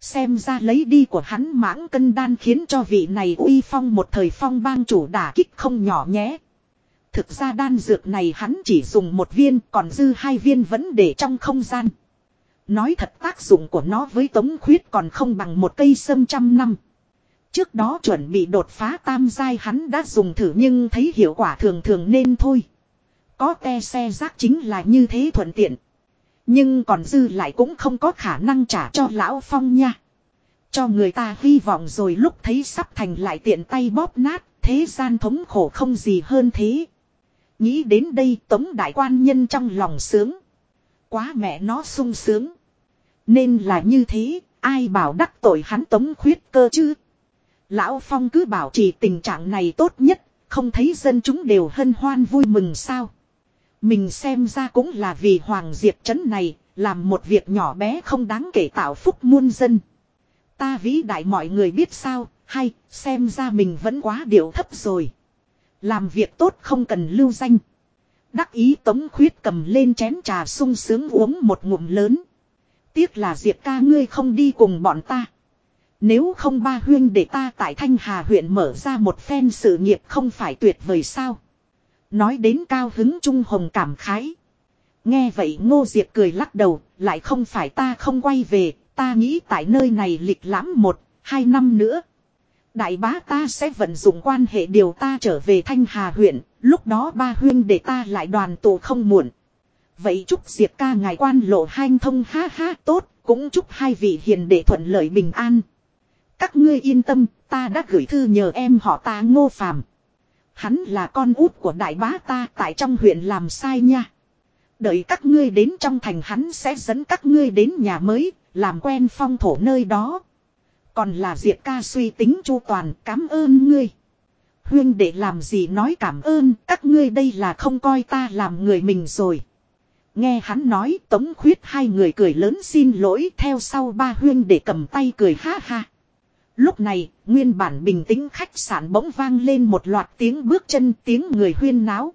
Xem ra lấy đi của hắn mãng cân đan khiến cho vị này uy phong một thời phong bang chủ đả kích không nhỏ nhé. Thực ra đan dược này hắn chỉ dùng một viên còn dư hai viên vẫn để trong không gian. Nói thật tác dụng của nó với tống khuyết còn không bằng một cây sâm trăm năm. Trước đó chuẩn bị đột phá tam giai hắn đã dùng thử nhưng thấy hiệu quả thường thường nên thôi. Có te xe rác chính là như thế thuận tiện. Nhưng còn dư lại cũng không có khả năng trả cho lão phong nha. Cho người ta hy vọng rồi lúc thấy sắp thành lại tiện tay bóp nát, thế gian thống khổ không gì hơn thế. Nghĩ đến đây tống đại quan nhân trong lòng sướng. Quá mẹ nó sung sướng. Nên là như thế, ai bảo đắc tội hắn tống khuyết cơ chứ. Lão Phong cứ bảo trì tình trạng này tốt nhất, không thấy dân chúng đều hân hoan vui mừng sao. Mình xem ra cũng là vì Hoàng Diệp Trấn này, làm một việc nhỏ bé không đáng kể tạo phúc muôn dân. Ta vĩ đại mọi người biết sao, hay, xem ra mình vẫn quá điệu thấp rồi. Làm việc tốt không cần lưu danh. Đắc ý tống khuyết cầm lên chén trà sung sướng uống một ngụm lớn. Tiếc là Diệp ca ngươi không đi cùng bọn ta. Nếu không ba huyên để ta tại Thanh Hà huyện mở ra một phen sự nghiệp không phải tuyệt vời sao. Nói đến cao hứng Trung Hồng cảm khái. Nghe vậy Ngô Diệp cười lắc đầu, lại không phải ta không quay về, ta nghĩ tại nơi này lịch lãm một, hai năm nữa. Đại bá ta sẽ vận dụng quan hệ điều ta trở về Thanh Hà huyện, lúc đó ba huyên để ta lại đoàn tụ không muộn. Vậy chúc Diệp ca ngài quan lộ hanh thông ha ha tốt, cũng chúc hai vị hiền để thuận lợi bình an. Các ngươi yên tâm, ta đã gửi thư nhờ em họ ta ngô phàm. Hắn là con út của đại bá ta tại trong huyện làm sai nha. Đợi các ngươi đến trong thành hắn sẽ dẫn các ngươi đến nhà mới, làm quen phong thổ nơi đó. Còn là Diệp ca suy tính chu toàn, cảm ơn ngươi. Huyên để làm gì nói cảm ơn, các ngươi đây là không coi ta làm người mình rồi. Nghe hắn nói tống khuyết hai người cười lớn xin lỗi theo sau ba huyên để cầm tay cười ha ha. Lúc này, nguyên bản bình tĩnh khách sạn bỗng vang lên một loạt tiếng bước chân tiếng người huyên náo.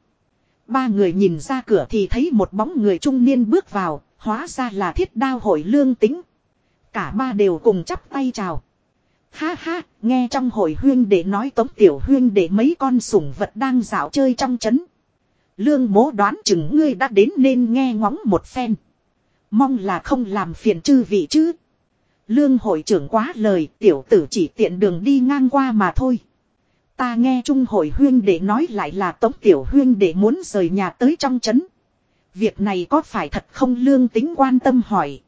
Ba người nhìn ra cửa thì thấy một bóng người trung niên bước vào, hóa ra là thiết đao hội lương tính. Cả ba đều cùng chắp tay chào. Ha ha, nghe trong hội huyên để nói tống tiểu huyên để mấy con sủng vật đang dạo chơi trong trấn. Lương mố đoán chừng ngươi đã đến nên nghe ngóng một phen. Mong là không làm phiền chư vị chứ. Lương hội trưởng quá lời tiểu tử chỉ tiện đường đi ngang qua mà thôi. Ta nghe trung hội huyên để nói lại là tống tiểu huyên để muốn rời nhà tới trong trấn. Việc này có phải thật không lương tính quan tâm hỏi.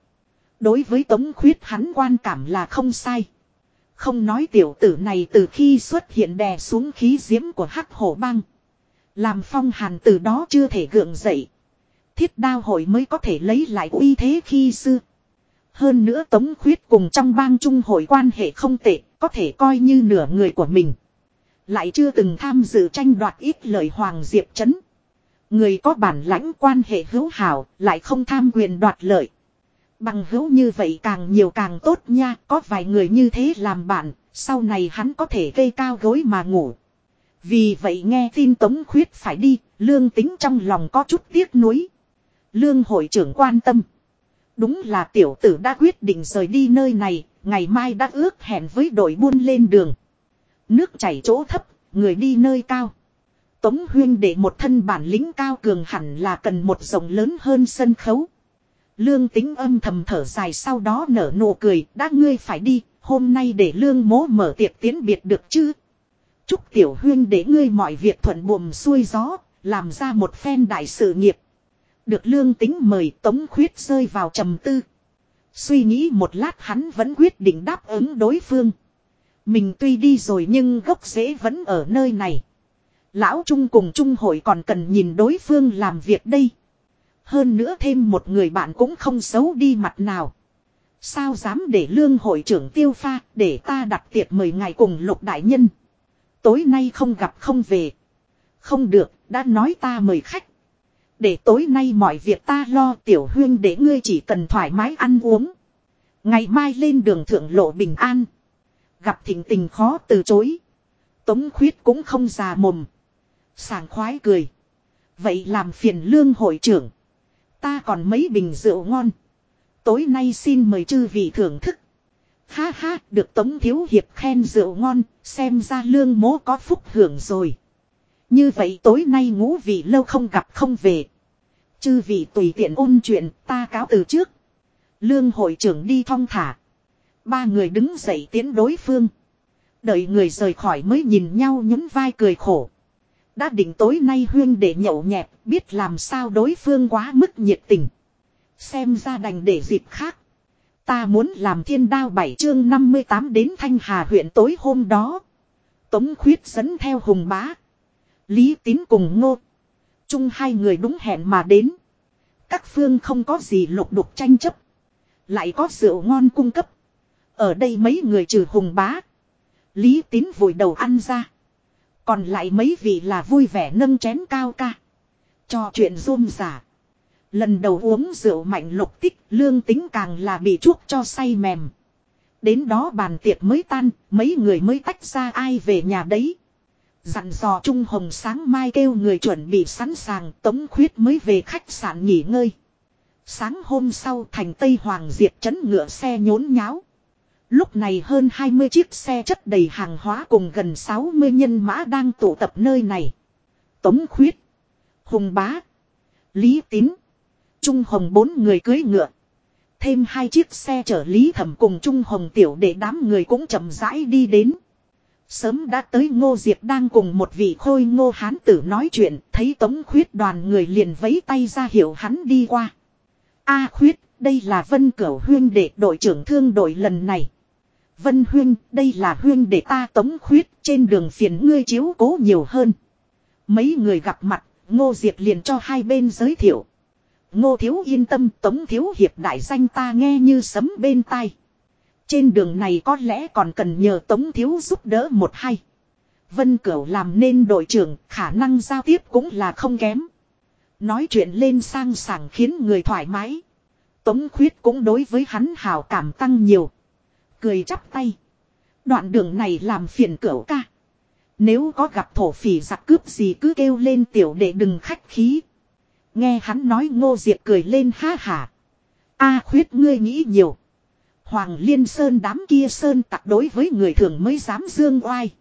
Đối với tống khuyết hắn quan cảm là không sai. Không nói tiểu tử này từ khi xuất hiện đè xuống khí diễm của hắc hổ băng. Làm phong hàn từ đó chưa thể gượng dậy. Thiết đao hội mới có thể lấy lại uy thế khi xưa. Hơn nữa Tống Khuyết cùng trong bang trung hội quan hệ không tệ, có thể coi như nửa người của mình. Lại chưa từng tham dự tranh đoạt ít lời Hoàng Diệp Trấn. Người có bản lãnh quan hệ hữu hảo, lại không tham quyền đoạt lợi. Bằng hữu như vậy càng nhiều càng tốt nha, có vài người như thế làm bạn, sau này hắn có thể gây cao gối mà ngủ. Vì vậy nghe tin Tống Khuyết phải đi, lương tính trong lòng có chút tiếc nuối. Lương hội trưởng quan tâm. Đúng là tiểu tử đã quyết định rời đi nơi này, ngày mai đã ước hẹn với đội buôn lên đường. Nước chảy chỗ thấp, người đi nơi cao. Tống huyên để một thân bản lĩnh cao cường hẳn là cần một rộng lớn hơn sân khấu. Lương tính âm thầm thở dài sau đó nở nụ cười, đã ngươi phải đi, hôm nay để lương mố mở tiệc tiến biệt được chứ. Chúc tiểu huyên để ngươi mọi việc thuận buồm xuôi gió, làm ra một phen đại sự nghiệp. Được lương tính mời Tống Khuyết rơi vào trầm tư. Suy nghĩ một lát hắn vẫn quyết định đáp ứng đối phương. Mình tuy đi rồi nhưng gốc rễ vẫn ở nơi này. Lão Trung cùng Trung hội còn cần nhìn đối phương làm việc đây. Hơn nữa thêm một người bạn cũng không xấu đi mặt nào. Sao dám để lương hội trưởng tiêu pha để ta đặt tiệc mời ngài cùng lục đại nhân. Tối nay không gặp không về. Không được, đã nói ta mời khách. Để tối nay mọi việc ta lo tiểu huyên để ngươi chỉ cần thoải mái ăn uống. Ngày mai lên đường thượng lộ bình an. Gặp thỉnh tình khó từ chối. Tống khuyết cũng không già mồm. Sàng khoái cười. Vậy làm phiền lương hội trưởng. Ta còn mấy bình rượu ngon. Tối nay xin mời chư vị thưởng thức. Ha ha, được Tống Thiếu Hiệp khen rượu ngon, xem ra lương mố có phúc hưởng rồi. Như vậy tối nay ngũ vị lâu không gặp không về. Chư vị tùy tiện ôn chuyện, ta cáo từ trước. Lương hội trưởng đi thong thả. Ba người đứng dậy tiến đối phương. Đợi người rời khỏi mới nhìn nhau nhún vai cười khổ. Đã định tối nay huyên để nhậu nhẹt, biết làm sao đối phương quá mức nhiệt tình. Xem ra đành để dịp khác. Ta muốn làm thiên đao bảy chương 58 đến Thanh Hà huyện tối hôm đó. Tống khuyết dẫn theo hùng bá. Lý tín cùng ngô. Chung hai người đúng hẹn mà đến. Các phương không có gì lục đục tranh chấp. Lại có rượu ngon cung cấp. Ở đây mấy người trừ hùng bá. Lý tín vội đầu ăn ra. Còn lại mấy vị là vui vẻ nâng chén cao ca. Cho chuyện rôm giả. Lần đầu uống rượu mạnh lục tích lương tính càng là bị chuốc cho say mềm. Đến đó bàn tiệc mới tan, mấy người mới tách ra ai về nhà đấy. Dặn dò Trung Hồng sáng mai kêu người chuẩn bị sẵn sàng tống khuyết mới về khách sạn nghỉ ngơi. Sáng hôm sau thành Tây Hoàng Diệp chấn ngựa xe nhốn nháo. Lúc này hơn 20 chiếc xe chất đầy hàng hóa cùng gần 60 nhân mã đang tụ tập nơi này. Tống khuyết. Hùng bá. Lý tín. Trung Hồng bốn người cưới ngựa. Thêm hai chiếc xe chở Lý Thẩm cùng Trung Hồng tiểu để đám người cũng chậm rãi đi đến. Sớm đã tới Ngô Diệp đang cùng một vị khôi ngô hán tử nói chuyện, thấy Tống Khuyết đoàn người liền vẫy tay ra hiệu hắn đi qua. A Khuyết, đây là Vân Cửu Huyên đệ đội trưởng thương đội lần này. Vân Huyên, đây là Huyên để ta Tống Khuyết, trên đường phiền ngươi chiếu cố nhiều hơn. Mấy người gặp mặt, Ngô Diệp liền cho hai bên giới thiệu. Ngô Thiếu yên tâm Tống Thiếu Hiệp đại danh ta nghe như sấm bên tai. Trên đường này có lẽ còn cần nhờ Tống Thiếu giúp đỡ một hai. Vân Cửu làm nên đội trưởng, khả năng giao tiếp cũng là không kém. Nói chuyện lên sang sảng khiến người thoải mái. Tống Khuyết cũng đối với hắn hào cảm tăng nhiều. Cười chắp tay. Đoạn đường này làm phiền cửu ca. Nếu có gặp thổ phỉ giặc cướp gì cứ kêu lên tiểu đệ đừng khách khí. Nghe hắn nói ngô diệp cười lên ha hả. A khuyết ngươi nghĩ nhiều. Hoàng Liên Sơn đám kia Sơn tặc đối với người thường mới dám dương oai.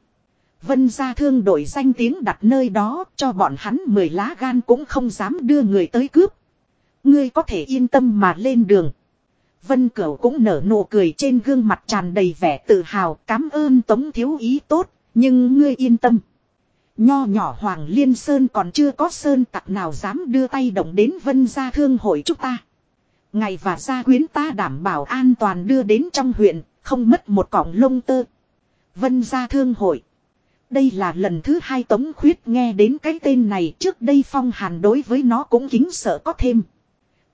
Vân gia thương đổi danh tiếng đặt nơi đó cho bọn hắn mười lá gan cũng không dám đưa người tới cướp. Ngươi có thể yên tâm mà lên đường. Vân Cửu cũng nở nụ cười trên gương mặt tràn đầy vẻ tự hào cảm ơn Tống Thiếu Ý tốt, nhưng ngươi yên tâm. Nho nhỏ Hoàng Liên Sơn còn chưa có sơn tặc nào dám đưa tay động đến vân gia thương hội chúng ta. Ngày và gia quyến ta đảm bảo an toàn đưa đến trong huyện, không mất một cọng lông tơ. Vân gia thương hội. Đây là lần thứ hai Tống Khuyết nghe đến cái tên này trước đây Phong Hàn đối với nó cũng kính sợ có thêm.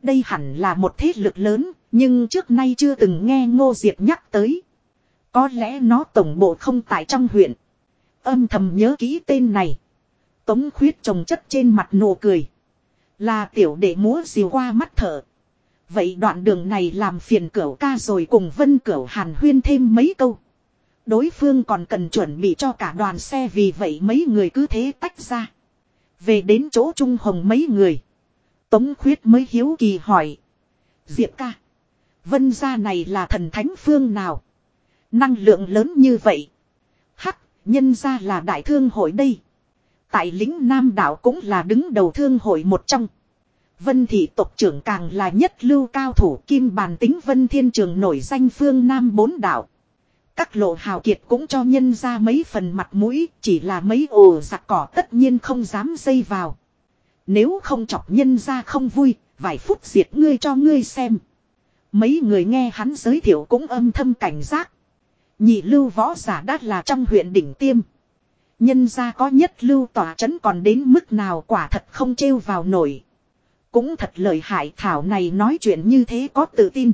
Đây hẳn là một thế lực lớn, nhưng trước nay chưa từng nghe Ngô Diệp nhắc tới. Có lẽ nó tổng bộ không tại trong huyện. Âm thầm nhớ kỹ tên này. Tống Khuyết trồng chất trên mặt nụ cười. Là tiểu đệ múa diều qua mắt thở. Vậy đoạn đường này làm phiền cửu ca rồi cùng vân cửu hàn huyên thêm mấy câu. Đối phương còn cần chuẩn bị cho cả đoàn xe vì vậy mấy người cứ thế tách ra. Về đến chỗ Trung Hồng mấy người. Tống khuyết mới hiếu kỳ hỏi. Diệp ca. Vân gia này là thần thánh phương nào? Năng lượng lớn như vậy. Hắc, nhân gia là đại thương hội đây. Tại lĩnh Nam đảo cũng là đứng đầu thương hội một trong. Vân thị tộc trưởng càng là nhất lưu cao thủ kim bàn tính Vân Thiên Trường nổi danh phương Nam bốn đảo. Các lộ hào kiệt cũng cho nhân ra mấy phần mặt mũi, chỉ là mấy ồ giặc cỏ tất nhiên không dám dây vào. Nếu không chọc nhân ra không vui, vài phút diệt ngươi cho ngươi xem. Mấy người nghe hắn giới thiệu cũng âm thâm cảnh giác. Nhị lưu võ giả đắt là trong huyện đỉnh tiêm. Nhân gia có nhất lưu tỏa chấn còn đến mức nào quả thật không trêu vào nổi. Cũng thật lợi hại thảo này nói chuyện như thế có tự tin.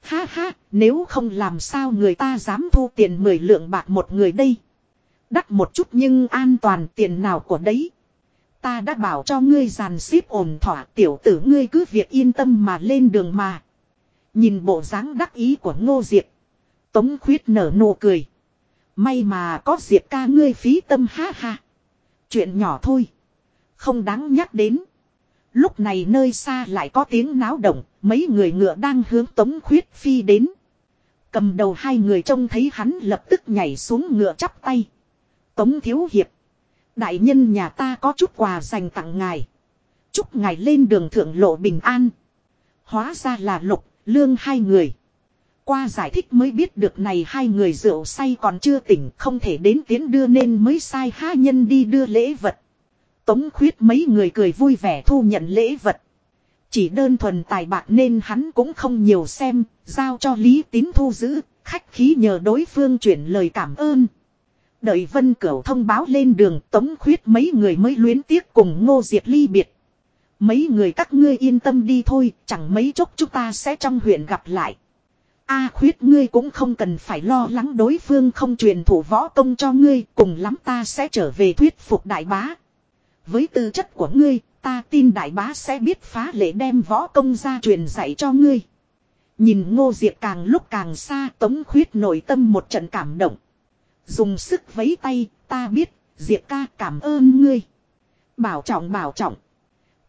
Ha ha, nếu không làm sao người ta dám thu tiền 10 lượng bạc một người đây. Đắt một chút nhưng an toàn tiền nào của đấy. Ta đã bảo cho ngươi giàn xếp ổn thỏa tiểu tử ngươi cứ việc yên tâm mà lên đường mà. Nhìn bộ dáng đắc ý của ngô diệp. Tống khuyết nở nụ cười. May mà có diệp ca ngươi phí tâm ha ha. Chuyện nhỏ thôi. Không đáng nhắc đến. Lúc này nơi xa lại có tiếng náo động, mấy người ngựa đang hướng Tống Khuyết Phi đến. Cầm đầu hai người trông thấy hắn lập tức nhảy xuống ngựa chắp tay. Tống Thiếu Hiệp. Đại nhân nhà ta có chút quà dành tặng ngài. Chúc ngài lên đường thượng lộ bình an. Hóa ra là lục, lương hai người. Qua giải thích mới biết được này hai người rượu say còn chưa tỉnh không thể đến tiến đưa nên mới sai hai nhân đi đưa lễ vật. Tống khuyết mấy người cười vui vẻ thu nhận lễ vật. Chỉ đơn thuần tài bạc nên hắn cũng không nhiều xem, giao cho Lý Tín thu giữ, khách khí nhờ đối phương chuyển lời cảm ơn. Đợi Vân Cửu thông báo lên đường tống khuyết mấy người mới luyến tiếc cùng ngô diệt ly biệt. Mấy người các ngươi yên tâm đi thôi, chẳng mấy chốc chúng ta sẽ trong huyện gặp lại. A khuyết ngươi cũng không cần phải lo lắng đối phương không truyền thủ võ công cho ngươi, cùng lắm ta sẽ trở về thuyết phục đại bá. Với tư chất của ngươi, ta tin đại bá sẽ biết phá lệ đem võ công ra truyền dạy cho ngươi. Nhìn ngô diệp càng lúc càng xa tống khuyết nội tâm một trận cảm động. Dùng sức vấy tay, ta biết, diệp ca cảm ơn ngươi. Bảo trọng bảo trọng.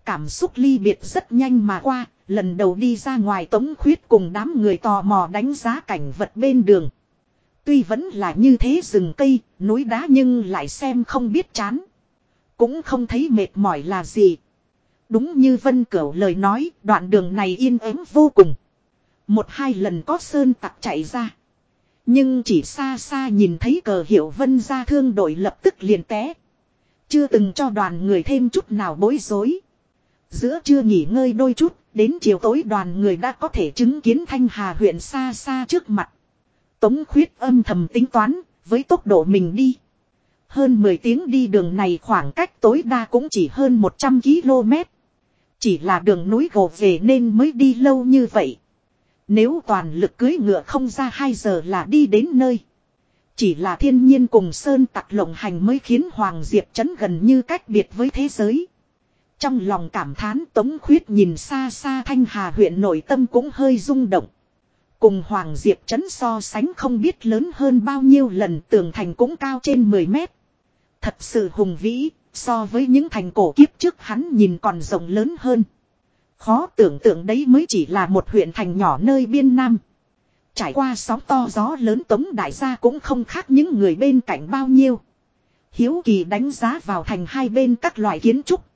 Cảm xúc ly biệt rất nhanh mà qua, lần đầu đi ra ngoài tống khuyết cùng đám người tò mò đánh giá cảnh vật bên đường. Tuy vẫn là như thế rừng cây, núi đá nhưng lại xem không biết chán. Cũng không thấy mệt mỏi là gì. Đúng như Vân Cửu lời nói, đoạn đường này yên ắng vô cùng. Một hai lần có sơn tặc chạy ra. Nhưng chỉ xa xa nhìn thấy cờ hiệu Vân ra thương đội lập tức liền té. Chưa từng cho đoàn người thêm chút nào bối rối. Giữa chưa nghỉ ngơi đôi chút, đến chiều tối đoàn người đã có thể chứng kiến Thanh Hà huyện xa xa trước mặt. Tống khuyết âm thầm tính toán, với tốc độ mình đi. Hơn 10 tiếng đi đường này khoảng cách tối đa cũng chỉ hơn 100 km. Chỉ là đường núi gồ về nên mới đi lâu như vậy. Nếu toàn lực cưới ngựa không ra 2 giờ là đi đến nơi. Chỉ là thiên nhiên cùng sơn tặc lộng hành mới khiến Hoàng Diệp chấn gần như cách biệt với thế giới. Trong lòng cảm thán Tống Khuyết nhìn xa xa Thanh Hà huyện nội tâm cũng hơi rung động. Cùng Hoàng Diệp chấn so sánh không biết lớn hơn bao nhiêu lần tường thành cũng cao trên 10 mét. Thật sự hùng vĩ, so với những thành cổ kiếp trước hắn nhìn còn rộng lớn hơn. Khó tưởng tượng đấy mới chỉ là một huyện thành nhỏ nơi biên nam. Trải qua sóng to gió lớn tống đại gia cũng không khác những người bên cạnh bao nhiêu. Hiếu kỳ đánh giá vào thành hai bên các loại kiến trúc.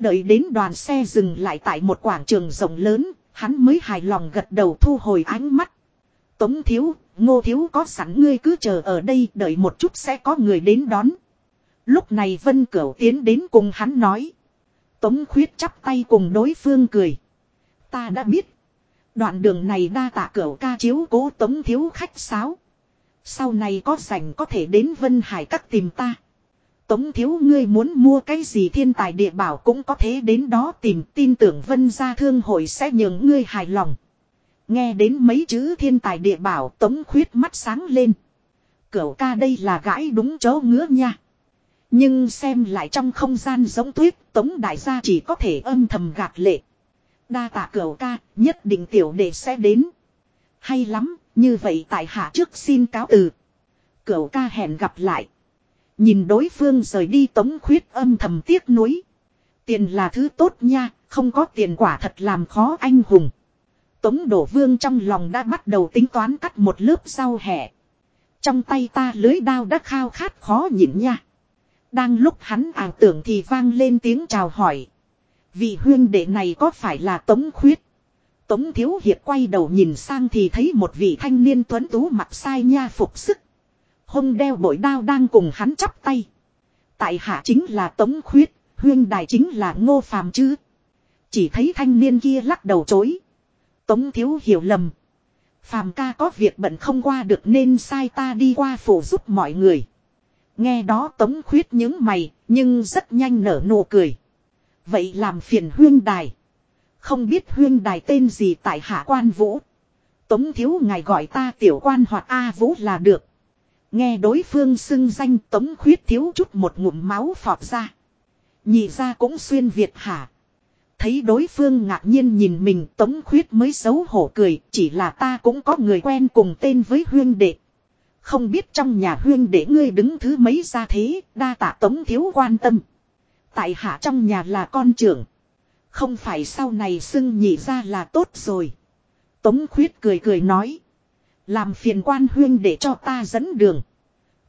Đợi đến đoàn xe dừng lại tại một quảng trường rộng lớn, hắn mới hài lòng gật đầu thu hồi ánh mắt. Tống thiếu, ngô thiếu có sẵn ngươi cứ chờ ở đây đợi một chút sẽ có người đến đón. Lúc này Vân Cửu tiến đến cùng hắn nói. Tống khuyết chắp tay cùng đối phương cười. Ta đã biết. Đoạn đường này đa tạ cửu ca chiếu cố tống thiếu khách sáo. Sau này có rảnh có thể đến Vân Hải các tìm ta. Tống thiếu ngươi muốn mua cái gì thiên tài địa bảo cũng có thể đến đó tìm, tin tưởng Vân gia thương hội sẽ nhường ngươi hài lòng. Nghe đến mấy chữ thiên tài địa bảo, tống khuyết mắt sáng lên. Cửu ca đây là gãi đúng chỗ ngứa nha. Nhưng xem lại trong không gian giống tuyết, tống đại gia chỉ có thể âm thầm gạt lệ. Đa tạ cửu ca, nhất định tiểu đệ sẽ đến. Hay lắm, như vậy tại hạ trước xin cáo từ. Cửu ca hẹn gặp lại. Nhìn đối phương rời đi tống khuyết âm thầm tiếc nuối. Tiền là thứ tốt nha, không có tiền quả thật làm khó anh hùng. Tống đổ vương trong lòng đã bắt đầu tính toán cắt một lớp rau hẻ. Trong tay ta lưới đao đã khao khát khó nhịn nha. Đang lúc hắn ảo tưởng thì vang lên tiếng chào hỏi. Vị huyên đệ này có phải là Tống Khuyết? Tống Thiếu Hiệp quay đầu nhìn sang thì thấy một vị thanh niên tuấn tú mặc sai nha phục sức. Hông đeo bội đao đang cùng hắn chắp tay. Tại hạ chính là Tống Khuyết, huyên đài chính là Ngô Phàm chứ. Chỉ thấy thanh niên kia lắc đầu chối. Tống Thiếu hiểu lầm. Phàm ca có việc bận không qua được nên sai ta đi qua phủ giúp mọi người. Nghe đó Tống Khuyết những mày, nhưng rất nhanh nở nụ cười. Vậy làm phiền huyên đài. Không biết huyên đài tên gì tại hạ quan vũ. Tống thiếu ngài gọi ta tiểu quan hoặc A vũ là được. Nghe đối phương xưng danh tống khuyết thiếu chút một ngụm máu phọt ra. Nhị ra cũng xuyên Việt hả. Thấy đối phương ngạc nhiên nhìn mình, tống khuyết mới xấu hổ cười. Chỉ là ta cũng có người quen cùng tên với huyên đệ. Không biết trong nhà huyên đệ ngươi đứng thứ mấy ra thế. Đa tạ tống thiếu quan tâm. Tại hạ trong nhà là con trưởng. Không phải sau này xưng nhị ra là tốt rồi. Tống khuyết cười cười nói. Làm phiền quan huyên để cho ta dẫn đường.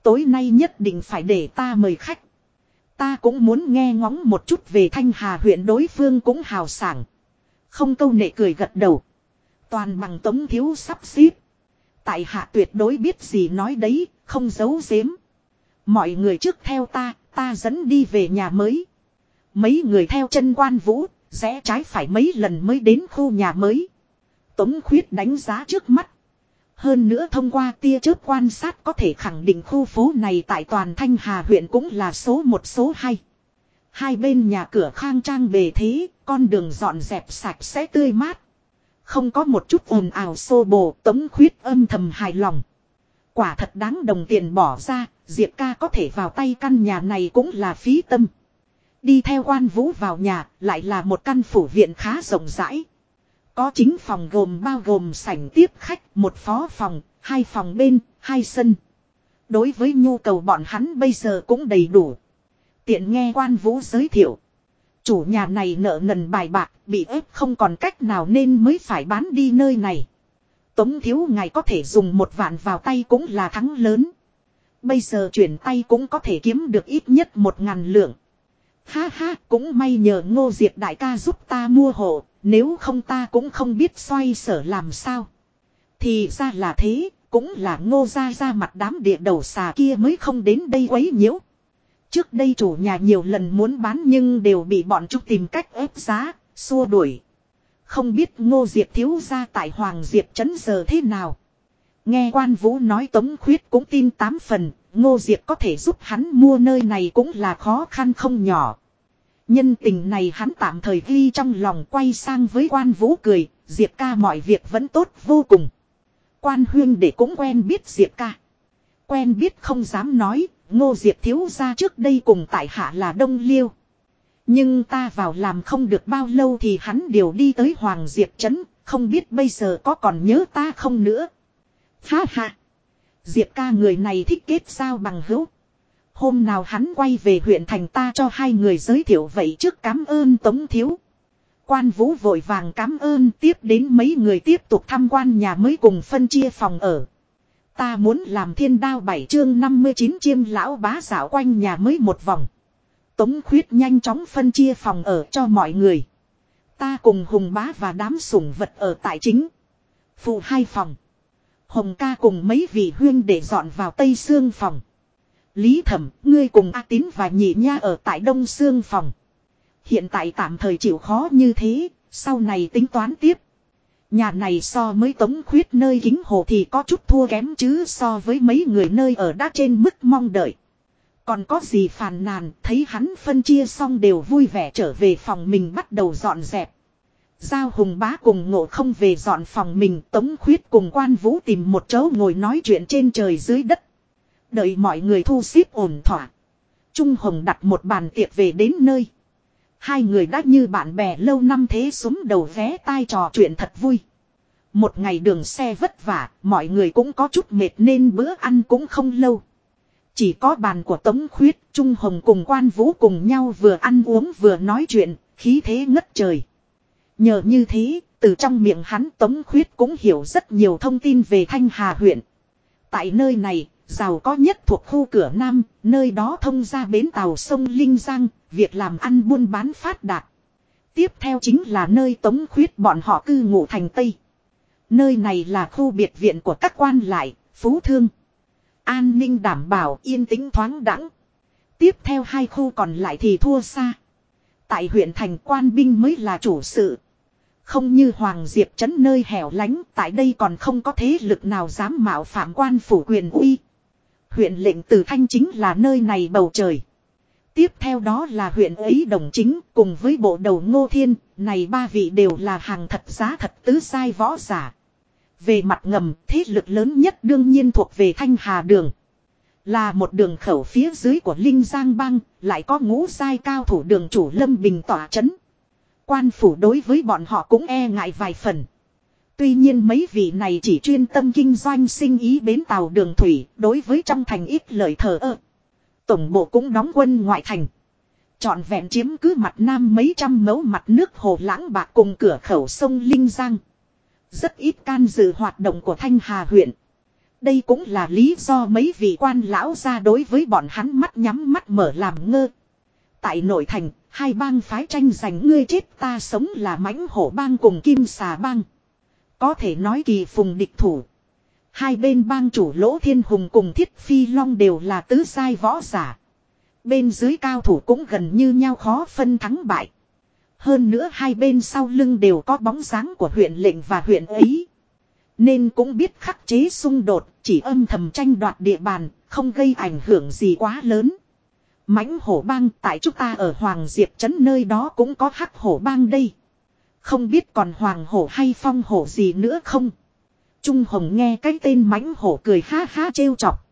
Tối nay nhất định phải để ta mời khách. Ta cũng muốn nghe ngóng một chút về Thanh Hà huyện đối phương cũng hào sảng. Không câu nệ cười gật đầu. Toàn bằng tống thiếu sắp xếp. Tại hạ tuyệt đối biết gì nói đấy, không giấu giếm. Mọi người trước theo ta, ta dẫn đi về nhà mới. Mấy người theo chân quan vũ, rẽ trái phải mấy lần mới đến khu nhà mới. Tống khuyết đánh giá trước mắt. Hơn nữa thông qua tia chớp quan sát có thể khẳng định khu phố này tại toàn Thanh Hà huyện cũng là số một số hai. Hai bên nhà cửa khang trang bề thế, con đường dọn dẹp sạch sẽ tươi mát. Không có một chút ồn ào xô bồ, tống khuyết âm thầm hài lòng. Quả thật đáng đồng tiền bỏ ra, Diệp ca có thể vào tay căn nhà này cũng là phí tâm. Đi theo quan vũ vào nhà, lại là một căn phủ viện khá rộng rãi. Có chính phòng gồm bao gồm sảnh tiếp khách, một phó phòng, hai phòng bên, hai sân. Đối với nhu cầu bọn hắn bây giờ cũng đầy đủ. Tiện nghe quan vũ giới thiệu. Chủ nhà này nợ nần bài bạc, bị ép không còn cách nào nên mới phải bán đi nơi này. Tống thiếu ngài có thể dùng một vạn vào tay cũng là thắng lớn. Bây giờ chuyển tay cũng có thể kiếm được ít nhất một ngàn lượng. Ha ha, cũng may nhờ ngô diệt đại ca giúp ta mua hộ, nếu không ta cũng không biết xoay sở làm sao. Thì ra là thế, cũng là ngô ra ra mặt đám địa đầu xà kia mới không đến đây quấy nhiễu. Trước đây chủ nhà nhiều lần muốn bán nhưng đều bị bọn chúng tìm cách ép giá, xua đuổi. Không biết ngô diệp thiếu ra tại Hoàng Diệp trấn giờ thế nào. Nghe quan vũ nói tống khuyết cũng tin tám phần, ngô diệp có thể giúp hắn mua nơi này cũng là khó khăn không nhỏ. Nhân tình này hắn tạm thời ghi trong lòng quay sang với quan vũ cười, Diệp ca mọi việc vẫn tốt vô cùng. Quan huyên để cũng quen biết Diệp ca. Quen biết không dám nói, ngô Diệp thiếu ra trước đây cùng tại hạ là đông liêu. Nhưng ta vào làm không được bao lâu thì hắn đều đi tới Hoàng Diệp Trấn, không biết bây giờ có còn nhớ ta không nữa. Ha ha! Diệp ca người này thích kết sao bằng hữu. Hôm nào hắn quay về huyện thành ta cho hai người giới thiệu vậy trước cảm ơn Tống Thiếu. Quan Vũ vội vàng cảm ơn, tiếp đến mấy người tiếp tục tham quan nhà mới cùng phân chia phòng ở. Ta muốn làm thiên đao bảy chương 59 chiêm lão bá dạo quanh nhà mới một vòng. Tống khuyết nhanh chóng phân chia phòng ở cho mọi người. Ta cùng Hùng bá và đám sủng vật ở tại chính. Phụ hai phòng. Hồng ca cùng mấy vị huyên để dọn vào Tây Sương phòng. Lý thẩm, ngươi cùng A Tín và Nhị Nha ở tại Đông Sương phòng. Hiện tại tạm thời chịu khó như thế, sau này tính toán tiếp. Nhà này so với tống khuyết nơi kính hồ thì có chút thua kém chứ so với mấy người nơi ở đã trên mức mong đợi. Còn có gì phàn nàn, thấy hắn phân chia xong đều vui vẻ trở về phòng mình bắt đầu dọn dẹp. Giao hùng bá cùng ngộ không về dọn phòng mình tống khuyết cùng quan vũ tìm một chỗ ngồi nói chuyện trên trời dưới đất. Đợi mọi người thu xếp ổn thỏa. Trung hồng đặt một bàn tiệc về đến nơi. Hai người đã như bạn bè lâu năm thế súng đầu vé tai trò chuyện thật vui. Một ngày đường xe vất vả, mọi người cũng có chút mệt nên bữa ăn cũng không lâu. Chỉ có bàn của Tống Khuyết, Trung Hồng cùng quan vũ cùng nhau vừa ăn uống vừa nói chuyện, khí thế ngất trời. Nhờ như thế, từ trong miệng hắn Tống Khuyết cũng hiểu rất nhiều thông tin về Thanh Hà huyện. Tại nơi này, giàu có nhất thuộc khu cửa Nam, nơi đó thông ra bến tàu sông Linh Giang, việc làm ăn buôn bán phát đạt. Tiếp theo chính là nơi Tống Khuyết bọn họ cư ngụ thành Tây. Nơi này là khu biệt viện của các quan lại, phú thương. An ninh đảm bảo yên tĩnh thoáng đẳng. Tiếp theo hai khu còn lại thì thua xa. Tại huyện thành quan binh mới là chủ sự. Không như Hoàng Diệp trấn nơi hẻo lánh, tại đây còn không có thế lực nào dám mạo phạm quan phủ quyền uy. Huyện lệnh Từ Thanh chính là nơi này bầu trời. Tiếp theo đó là huyện ấy đồng chính cùng với bộ đầu Ngô Thiên, này ba vị đều là hàng thật giá thật tứ sai võ giả. Về mặt ngầm, thế lực lớn nhất đương nhiên thuộc về Thanh Hà Đường. Là một đường khẩu phía dưới của Linh Giang Bang, lại có ngũ sai cao thủ đường chủ Lâm Bình tỏa chấn. Quan phủ đối với bọn họ cũng e ngại vài phần. Tuy nhiên mấy vị này chỉ chuyên tâm kinh doanh sinh ý bến tàu đường thủy, đối với trong thành ít lời thờ ơ. Tổng bộ cũng đóng quân ngoại thành. Chọn vẹn chiếm cứ mặt nam mấy trăm mẫu mặt nước hồ lãng bạc cùng cửa khẩu sông Linh Giang. Rất ít can dự hoạt động của Thanh Hà huyện. Đây cũng là lý do mấy vị quan lão ra đối với bọn hắn mắt nhắm mắt mở làm ngơ. Tại nội thành, hai bang phái tranh giành ngươi chết ta sống là mãnh hổ bang cùng kim xà bang. Có thể nói kỳ phùng địch thủ. Hai bên bang chủ lỗ thiên hùng cùng thiết phi long đều là tứ sai võ giả. Bên dưới cao thủ cũng gần như nhau khó phân thắng bại. Hơn nữa hai bên sau lưng đều có bóng dáng của huyện lệnh và huyện ấy. Nên cũng biết khắc chế xung đột, chỉ âm thầm tranh đoạt địa bàn, không gây ảnh hưởng gì quá lớn mãnh hổ bang tại chúng ta ở Hoàng Diệp Trấn nơi đó cũng có hắc hổ bang đây. Không biết còn hoàng hổ hay phong hổ gì nữa không? Trung Hồng nghe cái tên mãnh hổ cười ha ha trêu chọc.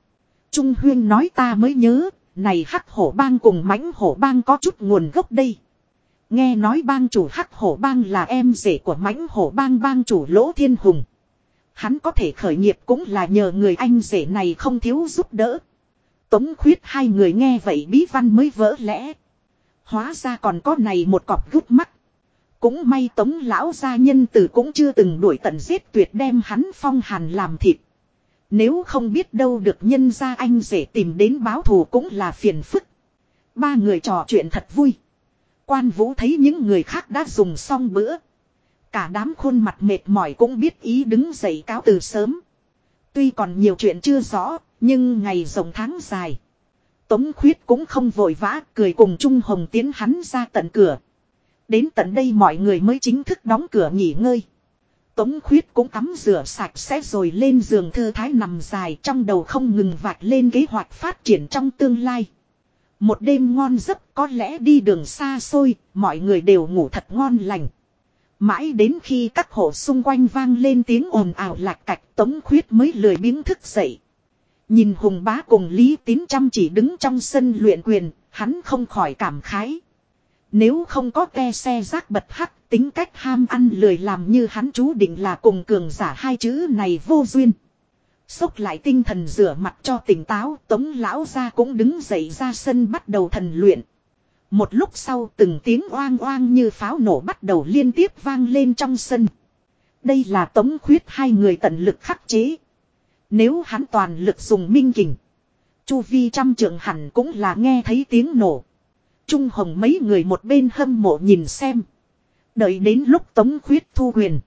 Trung Huyên nói ta mới nhớ, này hắc hổ bang cùng mãnh hổ bang có chút nguồn gốc đây. Nghe nói bang chủ hắc hổ bang là em rể của mãnh hổ bang bang chủ lỗ thiên hùng. Hắn có thể khởi nghiệp cũng là nhờ người anh rể này không thiếu giúp đỡ. Tống khuyết hai người nghe vậy bí văn mới vỡ lẽ. Hóa ra còn có này một cọp gút mắt. Cũng may tống lão gia nhân tử cũng chưa từng đuổi tận giết tuyệt đem hắn phong hàn làm thịt. Nếu không biết đâu được nhân gia anh rể tìm đến báo thù cũng là phiền phức. Ba người trò chuyện thật vui. Quan vũ thấy những người khác đã dùng xong bữa. Cả đám khuôn mặt mệt mỏi cũng biết ý đứng dậy cáo từ sớm. Tuy còn nhiều chuyện chưa rõ, nhưng ngày rộng tháng dài. Tống khuyết cũng không vội vã, cười cùng Trung Hồng tiến hắn ra tận cửa. Đến tận đây mọi người mới chính thức đóng cửa nghỉ ngơi. Tống khuyết cũng tắm rửa sạch sẽ rồi lên giường thư thái nằm dài trong đầu không ngừng vạch lên kế hoạch phát triển trong tương lai. Một đêm ngon giấc có lẽ đi đường xa xôi, mọi người đều ngủ thật ngon lành. Mãi đến khi các hộ xung quanh vang lên tiếng ồn ào lạc cạch tống khuyết mới lười biếng thức dậy. Nhìn hùng bá cùng Lý Tín chăm chỉ đứng trong sân luyện quyền, hắn không khỏi cảm khái. Nếu không có ke xe rác bật hắc, tính cách ham ăn lười làm như hắn chú định là cùng cường giả hai chữ này vô duyên. Xúc lại tinh thần rửa mặt cho tỉnh táo, tống lão ra cũng đứng dậy ra sân bắt đầu thần luyện. Một lúc sau từng tiếng oang oang như pháo nổ bắt đầu liên tiếp vang lên trong sân. Đây là tống khuyết hai người tận lực khắc chế. Nếu hắn toàn lực dùng minh kình. Chu vi trăm trường hẳn cũng là nghe thấy tiếng nổ. Trung hồng mấy người một bên hâm mộ nhìn xem. Đợi đến lúc tống khuyết thu quyền.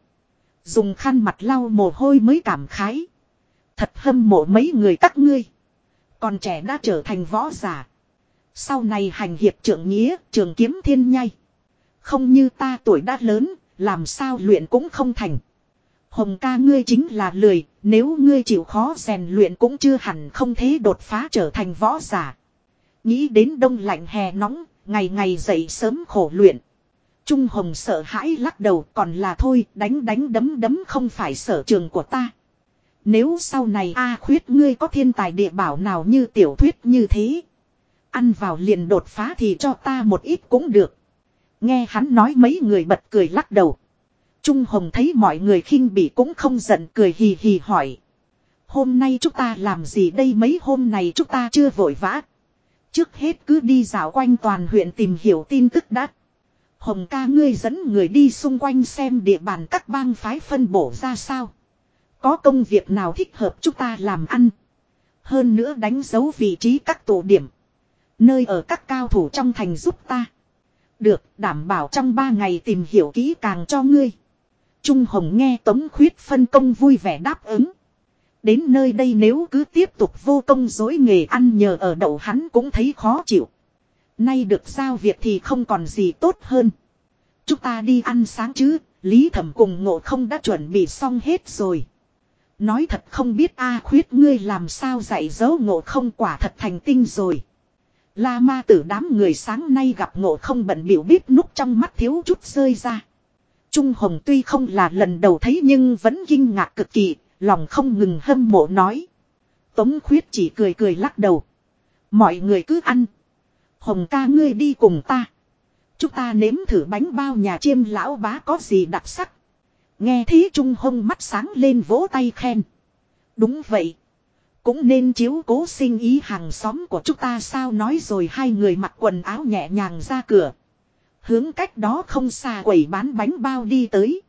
Dùng khăn mặt lau mồ hôi mới cảm khái. Thật hâm mộ mấy người các ngươi. Còn trẻ đã trở thành võ giả. Sau này hành hiệp trưởng nghĩa, trường kiếm thiên nhai. Không như ta tuổi đã lớn, làm sao luyện cũng không thành. Hồng ca ngươi chính là lười, nếu ngươi chịu khó rèn luyện cũng chưa hẳn không thế đột phá trở thành võ giả. Nghĩ đến đông lạnh hè nóng, ngày ngày dậy sớm khổ luyện. Trung Hồng sợ hãi lắc đầu còn là thôi đánh đánh đấm đấm không phải sở trường của ta. Nếu sau này A khuyết ngươi có thiên tài địa bảo nào như tiểu thuyết như thế. Ăn vào liền đột phá thì cho ta một ít cũng được. Nghe hắn nói mấy người bật cười lắc đầu. Trung Hồng thấy mọi người khinh bỉ cũng không giận cười hì hì hỏi. Hôm nay chúng ta làm gì đây mấy hôm này chúng ta chưa vội vã. Trước hết cứ đi dạo quanh toàn huyện tìm hiểu tin tức đã. Hồng ca ngươi dẫn người đi xung quanh xem địa bàn các bang phái phân bổ ra sao. Có công việc nào thích hợp chúng ta làm ăn. Hơn nữa đánh dấu vị trí các tổ điểm. Nơi ở các cao thủ trong thành giúp ta. Được, đảm bảo trong ba ngày tìm hiểu kỹ càng cho ngươi. Trung Hồng nghe Tống Khuyết phân công vui vẻ đáp ứng. Đến nơi đây nếu cứ tiếp tục vô công dối nghề ăn nhờ ở đậu hắn cũng thấy khó chịu. Nay được giao việc thì không còn gì tốt hơn. Chúng ta đi ăn sáng chứ, Lý Thẩm cùng ngộ không đã chuẩn bị xong hết rồi. Nói thật không biết A khuyết ngươi làm sao dạy dỗ ngộ không quả thật thành tinh rồi. La ma tử đám người sáng nay gặp ngộ không bận biểu bíp nút trong mắt thiếu chút rơi ra. Trung Hồng tuy không là lần đầu thấy nhưng vẫn kinh ngạc cực kỳ, lòng không ngừng hâm mộ nói. Tống khuyết chỉ cười cười lắc đầu. Mọi người cứ ăn. Hồng ca ngươi đi cùng ta. Chúng ta nếm thử bánh bao nhà chiêm lão bá có gì đặc sắc. Nghe thế Trung Hồng mắt sáng lên vỗ tay khen. Đúng vậy. Cũng nên chiếu cố sinh ý hàng xóm của chúng ta sao nói rồi hai người mặc quần áo nhẹ nhàng ra cửa. Hướng cách đó không xa quầy bán bánh bao đi tới.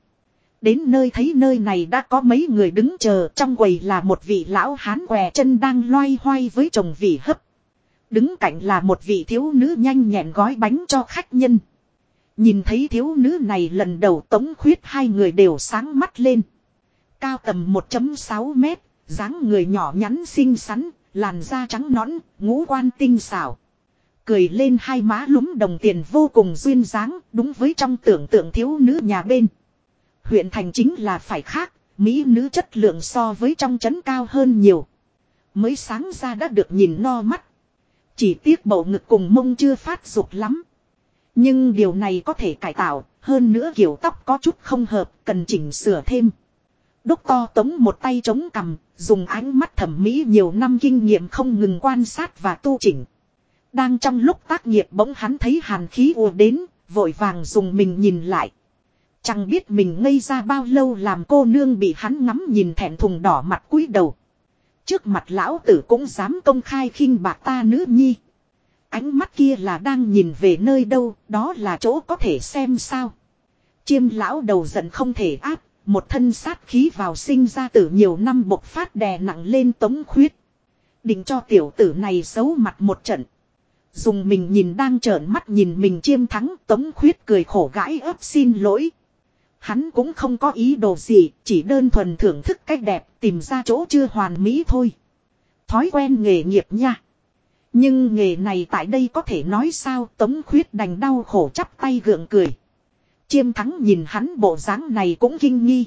Đến nơi thấy nơi này đã có mấy người đứng chờ trong quầy là một vị lão hán què chân đang loay hoay với chồng vị hấp. Đứng cạnh là một vị thiếu nữ nhanh nhẹn gói bánh cho khách nhân. Nhìn thấy thiếu nữ này lần đầu tống khuyết hai người đều sáng mắt lên. Cao tầm 1.6 mét, dáng người nhỏ nhắn xinh xắn, làn da trắng nõn, ngũ quan tinh xảo. Cười lên hai má lúm đồng tiền vô cùng duyên dáng, đúng với trong tưởng tượng thiếu nữ nhà bên. Huyện thành chính là phải khác, mỹ nữ chất lượng so với trong trấn cao hơn nhiều. Mới sáng ra đã được nhìn no mắt. Chỉ tiếc bầu ngực cùng mông chưa phát dục lắm. Nhưng điều này có thể cải tạo, hơn nữa kiểu tóc có chút không hợp, cần chỉnh sửa thêm. Đốc to tống một tay chống cằm, dùng ánh mắt thẩm mỹ nhiều năm kinh nghiệm không ngừng quan sát và tu chỉnh. Đang trong lúc tác nghiệp bỗng hắn thấy hàn khí ùa đến, vội vàng dùng mình nhìn lại. Chẳng biết mình ngây ra bao lâu làm cô nương bị hắn ngắm nhìn thẹn thùng đỏ mặt cúi đầu. Trước mặt lão tử cũng dám công khai khinh bạc ta nữ nhi. Ánh mắt kia là đang nhìn về nơi đâu, đó là chỗ có thể xem sao. Chiêm lão đầu giận không thể áp, một thân sát khí vào sinh ra tử nhiều năm bộc phát đè nặng lên tống khuyết. Định cho tiểu tử này xấu mặt một trận. Dùng mình nhìn đang trợn mắt nhìn mình chiêm thắng tống khuyết cười khổ gãi ấp xin lỗi. Hắn cũng không có ý đồ gì, chỉ đơn thuần thưởng thức cách đẹp tìm ra chỗ chưa hoàn mỹ thôi. Thói quen nghề nghiệp nha. Nhưng nghề này tại đây có thể nói sao tống khuyết đành đau khổ chắp tay gượng cười. Chiêm thắng nhìn hắn bộ dáng này cũng kinh nghi.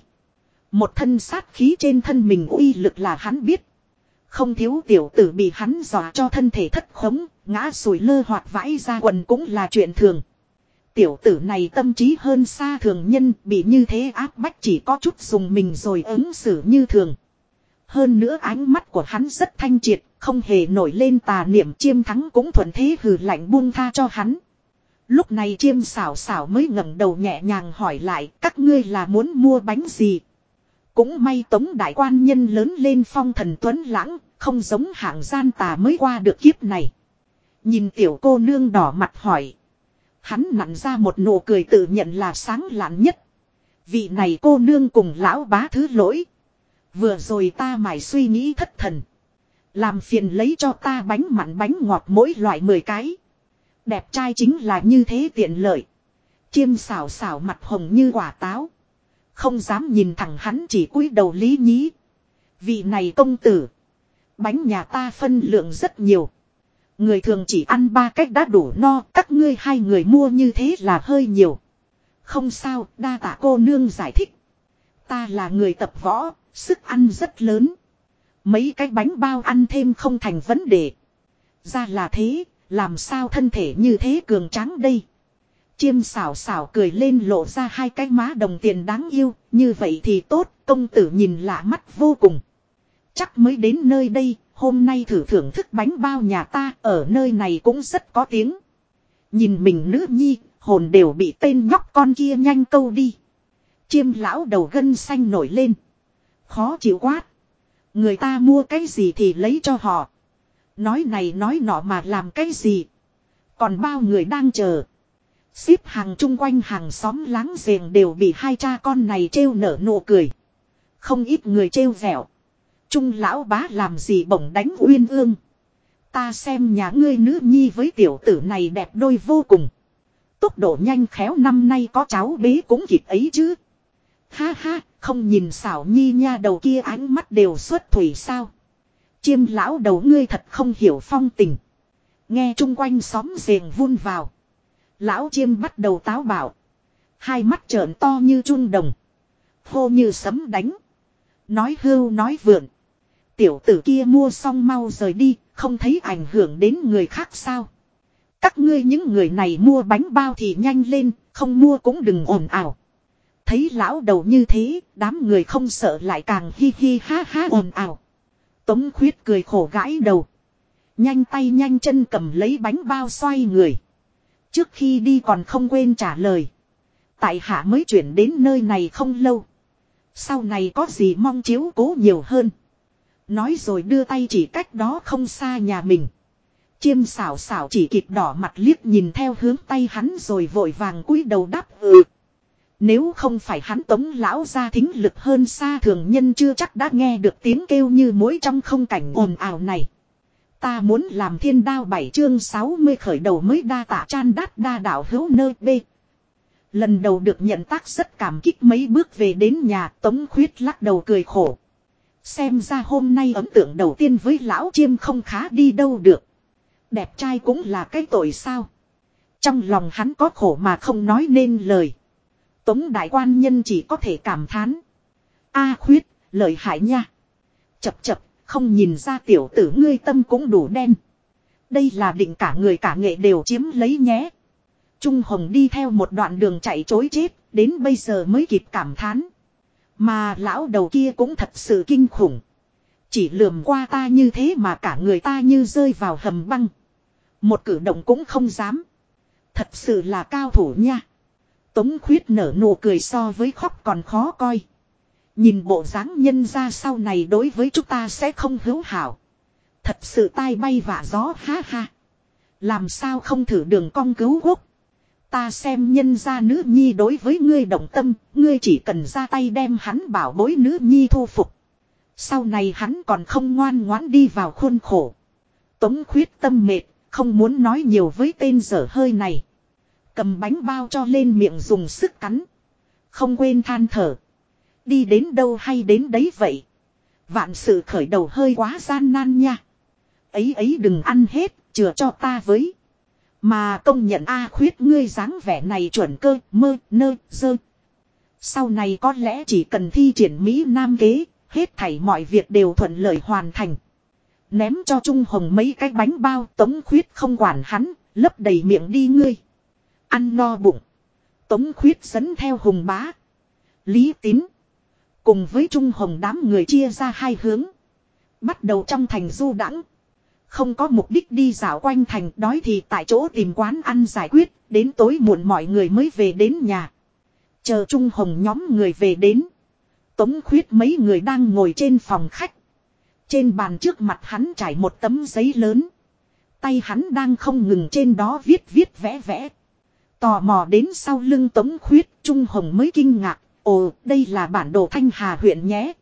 Một thân sát khí trên thân mình uy lực là hắn biết. Không thiếu tiểu tử bị hắn dọa cho thân thể thất khống, ngã sùi lơ hoặc vãi ra quần cũng là chuyện thường. Tiểu tử này tâm trí hơn xa thường nhân bị như thế áp bách chỉ có chút dùng mình rồi ứng xử như thường. Hơn nữa ánh mắt của hắn rất thanh triệt, không hề nổi lên tà niệm chiêm thắng cũng thuận thế hừ lạnh buông tha cho hắn. Lúc này chiêm xảo xảo mới ngẩng đầu nhẹ nhàng hỏi lại các ngươi là muốn mua bánh gì. Cũng may tống đại quan nhân lớn lên phong thần tuấn lãng, không giống hạng gian tà mới qua được kiếp này. Nhìn tiểu cô nương đỏ mặt hỏi. Hắn nặn ra một nụ cười tự nhận là sáng lạn nhất. Vị này cô nương cùng lão bá thứ lỗi. Vừa rồi ta mải suy nghĩ thất thần. Làm phiền lấy cho ta bánh mặn bánh ngọt mỗi loại 10 cái. Đẹp trai chính là như thế tiện lợi. Chiêm xảo xảo mặt hồng như quả táo. Không dám nhìn thẳng hắn chỉ cúi đầu lý nhí. Vị này công tử. Bánh nhà ta phân lượng rất nhiều. Người thường chỉ ăn ba cách đã đủ no, các ngươi hai người mua như thế là hơi nhiều. Không sao, đa tạ cô nương giải thích. Ta là người tập võ, sức ăn rất lớn. Mấy cái bánh bao ăn thêm không thành vấn đề. Ra là thế, làm sao thân thể như thế cường tráng đây. Chiêm xảo xảo cười lên lộ ra hai cái má đồng tiền đáng yêu, như vậy thì tốt, công tử nhìn lạ mắt vô cùng. Chắc mới đến nơi đây, hôm nay thử thưởng thức bánh bao nhà ta ở nơi này cũng rất có tiếng. Nhìn mình nữ nhi, hồn đều bị tên nhóc con kia nhanh câu đi. Chiêm lão đầu gân xanh nổi lên. Khó chịu quát. Người ta mua cái gì thì lấy cho họ. Nói này nói nọ mà làm cái gì. Còn bao người đang chờ. Xếp hàng chung quanh hàng xóm láng giềng đều bị hai cha con này trêu nở nụ cười. Không ít người trêu dẻo Trung lão bá làm gì bổng đánh uyên ương. Ta xem nhà ngươi nữ nhi với tiểu tử này đẹp đôi vô cùng. Tốc độ nhanh khéo năm nay có cháu bế cũng kịp ấy chứ. Ha ha, không nhìn xảo nhi nha đầu kia ánh mắt đều xuất thủy sao. Chiêm lão đầu ngươi thật không hiểu phong tình. Nghe chung quanh xóm giềng vun vào. Lão chiêm bắt đầu táo bảo. Hai mắt trợn to như chun đồng. Hô như sấm đánh. Nói hưu nói vượn. Tiểu tử kia mua xong mau rời đi, không thấy ảnh hưởng đến người khác sao. Các ngươi những người này mua bánh bao thì nhanh lên, không mua cũng đừng ồn ào. Thấy lão đầu như thế, đám người không sợ lại càng hi hi ha ha ồn ào. Tống khuyết cười khổ gãi đầu. Nhanh tay nhanh chân cầm lấy bánh bao xoay người. Trước khi đi còn không quên trả lời. Tại hạ mới chuyển đến nơi này không lâu. Sau này có gì mong chiếu cố nhiều hơn. Nói rồi đưa tay chỉ cách đó không xa nhà mình. Chiêm xảo xảo chỉ kịp đỏ mặt liếc nhìn theo hướng tay hắn rồi vội vàng cúi đầu đáp ừ. Nếu không phải hắn tống lão ra thính lực hơn xa thường nhân chưa chắc đã nghe được tiếng kêu như mối trong không cảnh ồn ào này. Ta muốn làm thiên đao bảy chương 60 khởi đầu mới đa tạ chan đát đa đảo hữu nơi bê. Lần đầu được nhận tác rất cảm kích mấy bước về đến nhà, tống khuyết lắc đầu cười khổ. Xem ra hôm nay ấn tượng đầu tiên với lão chiêm không khá đi đâu được. Đẹp trai cũng là cái tội sao. Trong lòng hắn có khổ mà không nói nên lời. Tống đại quan nhân chỉ có thể cảm thán. A khuyết, lợi hại nha. Chập chập, không nhìn ra tiểu tử ngươi tâm cũng đủ đen. Đây là định cả người cả nghệ đều chiếm lấy nhé. Trung Hồng đi theo một đoạn đường chạy chối chết, đến bây giờ mới kịp cảm thán. Mà lão đầu kia cũng thật sự kinh khủng. Chỉ lườm qua ta như thế mà cả người ta như rơi vào hầm băng. Một cử động cũng không dám. Thật sự là cao thủ nha. Tống khuyết nở nụ cười so với khóc còn khó coi. Nhìn bộ dáng nhân ra sau này đối với chúng ta sẽ không hữu hảo. Thật sự tai bay vạ gió ha ha. Làm sao không thử đường cong cứu quốc. Ta xem nhân gia nữ nhi đối với ngươi động tâm, ngươi chỉ cần ra tay đem hắn bảo bối nữ nhi thu phục. Sau này hắn còn không ngoan ngoãn đi vào khuôn khổ. Tống khuyết tâm mệt, không muốn nói nhiều với tên dở hơi này. Cầm bánh bao cho lên miệng dùng sức cắn. Không quên than thở. Đi đến đâu hay đến đấy vậy. Vạn sự khởi đầu hơi quá gian nan nha. Ấy ấy đừng ăn hết, chừa cho ta với. Mà công nhận A khuyết ngươi dáng vẻ này chuẩn cơ, mơ, nơ, dơ. Sau này có lẽ chỉ cần thi triển Mỹ Nam kế, hết thảy mọi việc đều thuận lợi hoàn thành. Ném cho Trung Hồng mấy cái bánh bao tống khuyết không quản hắn, lấp đầy miệng đi ngươi. Ăn no bụng. Tống khuyết dẫn theo hùng bá. Lý tín. Cùng với Trung Hồng đám người chia ra hai hướng. Bắt đầu trong thành du đãng không có mục đích đi dạo quanh thành, đói thì tại chỗ tìm quán ăn giải quyết. Đến tối muộn mọi người mới về đến nhà. Chờ Trung Hồng nhóm người về đến. Tống khuyết mấy người đang ngồi trên phòng khách. Trên bàn trước mặt hắn trải một tấm giấy lớn. Tay hắn đang không ngừng trên đó viết viết vẽ vẽ. Tò mò đến sau lưng tống khuyết, Trung Hồng mới kinh ngạc. Ồ, đây là bản đồ Thanh Hà huyện nhé.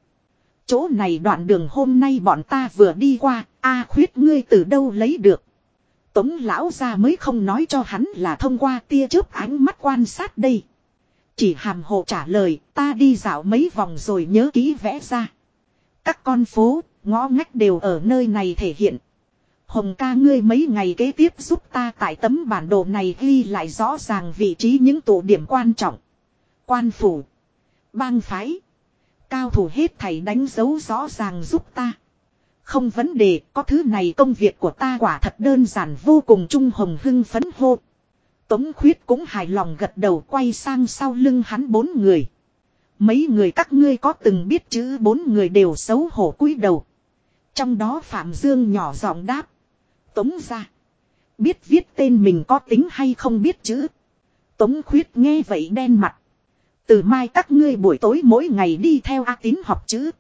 Chỗ này đoạn đường hôm nay bọn ta vừa đi qua. A khuyết ngươi từ đâu lấy được. Tống lão ra mới không nói cho hắn là thông qua tia chớp ánh mắt quan sát đây. Chỉ hàm hộ trả lời ta đi dạo mấy vòng rồi nhớ kỹ vẽ ra. Các con phố, ngõ ngách đều ở nơi này thể hiện. Hồng ca ngươi mấy ngày kế tiếp giúp ta tại tấm bản đồ này ghi lại rõ ràng vị trí những tụ điểm quan trọng. Quan phủ. Bang phái. Cao thủ hết thầy đánh dấu rõ ràng giúp ta. Không vấn đề, có thứ này công việc của ta quả thật đơn giản vô cùng trung hồng hưng phấn hô. Tống khuyết cũng hài lòng gật đầu quay sang sau lưng hắn bốn người. Mấy người các ngươi có từng biết chữ bốn người đều xấu hổ cúi đầu. Trong đó Phạm Dương nhỏ giọng đáp. Tống ra. Biết viết tên mình có tính hay không biết chữ. Tống khuyết nghe vậy đen mặt. Từ mai các ngươi buổi tối mỗi ngày đi theo A tín học chữ.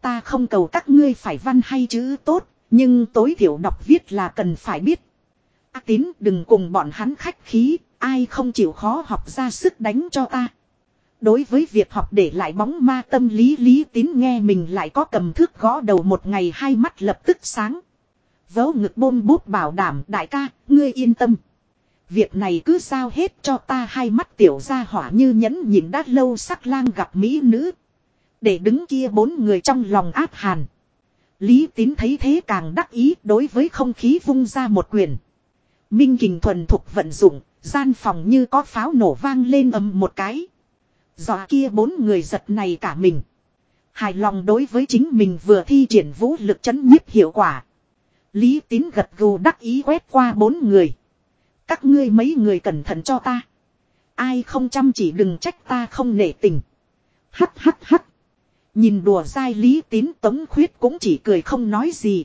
Ta không cầu các ngươi phải văn hay chữ tốt, nhưng tối thiểu đọc viết là cần phải biết. A tín đừng cùng bọn hắn khách khí, ai không chịu khó học ra sức đánh cho ta. Đối với việc học để lại bóng ma tâm lý lý tín nghe mình lại có cầm thước gõ đầu một ngày hai mắt lập tức sáng. Vớ ngực bôm bút bảo đảm đại ca, ngươi yên tâm. Việc này cứ sao hết cho ta hai mắt tiểu ra hỏa như nhẫn nhìn đã lâu sắc lang gặp mỹ nữ. Để đứng kia bốn người trong lòng áp hàn. Lý tín thấy thế càng đắc ý đối với không khí vung ra một quyền. Minh kình thuần thục vận dụng, gian phòng như có pháo nổ vang lên ầm một cái. Dọa kia bốn người giật này cả mình. Hài lòng đối với chính mình vừa thi triển vũ lực chấn nhiếp hiệu quả. Lý tín gật gù đắc ý quét qua bốn người. Các ngươi mấy người cẩn thận cho ta. Ai không chăm chỉ đừng trách ta không nể tình. Hắt hắt hắt. Nhìn đùa dai lý tín tống khuyết cũng chỉ cười không nói gì.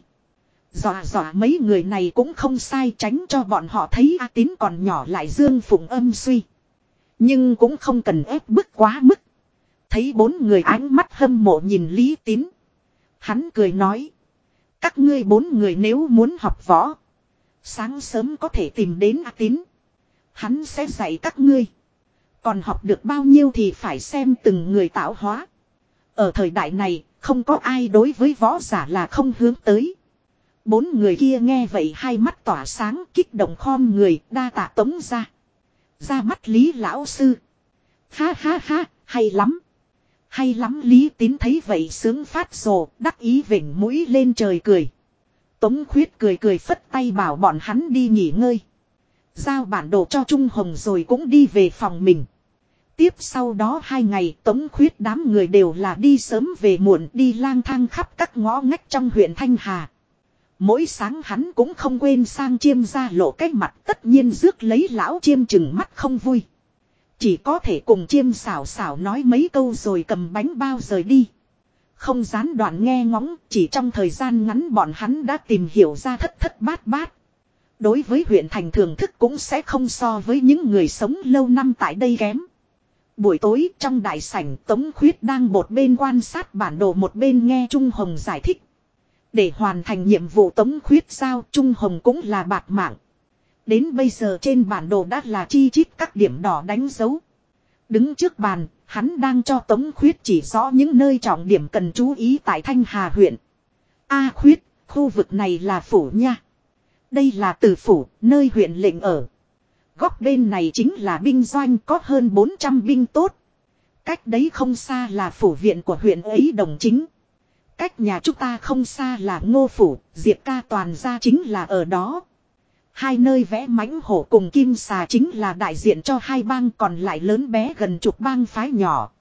Dọa dọa mấy người này cũng không sai tránh cho bọn họ thấy A tín còn nhỏ lại dương phụng âm suy. Nhưng cũng không cần ép bức quá mức. Thấy bốn người ánh mắt hâm mộ nhìn lý tín. Hắn cười nói. Các ngươi bốn người nếu muốn học võ. Sáng sớm có thể tìm đến A tín. Hắn sẽ dạy các ngươi. Còn học được bao nhiêu thì phải xem từng người tạo hóa. Ở thời đại này, không có ai đối với võ giả là không hướng tới. Bốn người kia nghe vậy hai mắt tỏa sáng kích động khom người đa tạ tống ra. Ra mắt Lý Lão Sư. Ha ha ha, hay lắm. Hay lắm Lý Tín thấy vậy sướng phát rồ, đắc ý vỉnh mũi lên trời cười. Tống khuyết cười cười phất tay bảo bọn hắn đi nghỉ ngơi. Giao bản đồ cho Trung Hồng rồi cũng đi về phòng mình. Tiếp sau đó hai ngày, tống khuyết đám người đều là đi sớm về muộn, đi lang thang khắp các ngõ ngách trong huyện Thanh Hà. Mỗi sáng hắn cũng không quên sang chiêm ra lộ cái mặt, tất nhiên rước lấy lão chiêm chừng mắt không vui. Chỉ có thể cùng chiêm xảo xảo nói mấy câu rồi cầm bánh bao rời đi. Không gián đoạn nghe ngóng, chỉ trong thời gian ngắn bọn hắn đã tìm hiểu ra thất thất bát bát. Đối với huyện thành thưởng thức cũng sẽ không so với những người sống lâu năm tại đây kém. Buổi tối trong đại sảnh Tống Khuyết đang một bên quan sát bản đồ một bên nghe Trung Hồng giải thích. Để hoàn thành nhiệm vụ Tống Khuyết giao Trung Hồng cũng là bạc mạng. Đến bây giờ trên bản đồ đã là chi chít các điểm đỏ đánh dấu. Đứng trước bàn, hắn đang cho Tống Khuyết chỉ rõ những nơi trọng điểm cần chú ý tại Thanh Hà huyện. A Khuyết, khu vực này là phủ nha. Đây là tử phủ, nơi huyện lệnh ở. Góc bên này chính là binh doanh có hơn 400 binh tốt. Cách đấy không xa là phủ viện của huyện ấy đồng chính. Cách nhà chúng ta không xa là ngô phủ, diệp ca toàn ra chính là ở đó. Hai nơi vẽ mãnh hổ cùng kim xà chính là đại diện cho hai bang còn lại lớn bé gần chục bang phái nhỏ.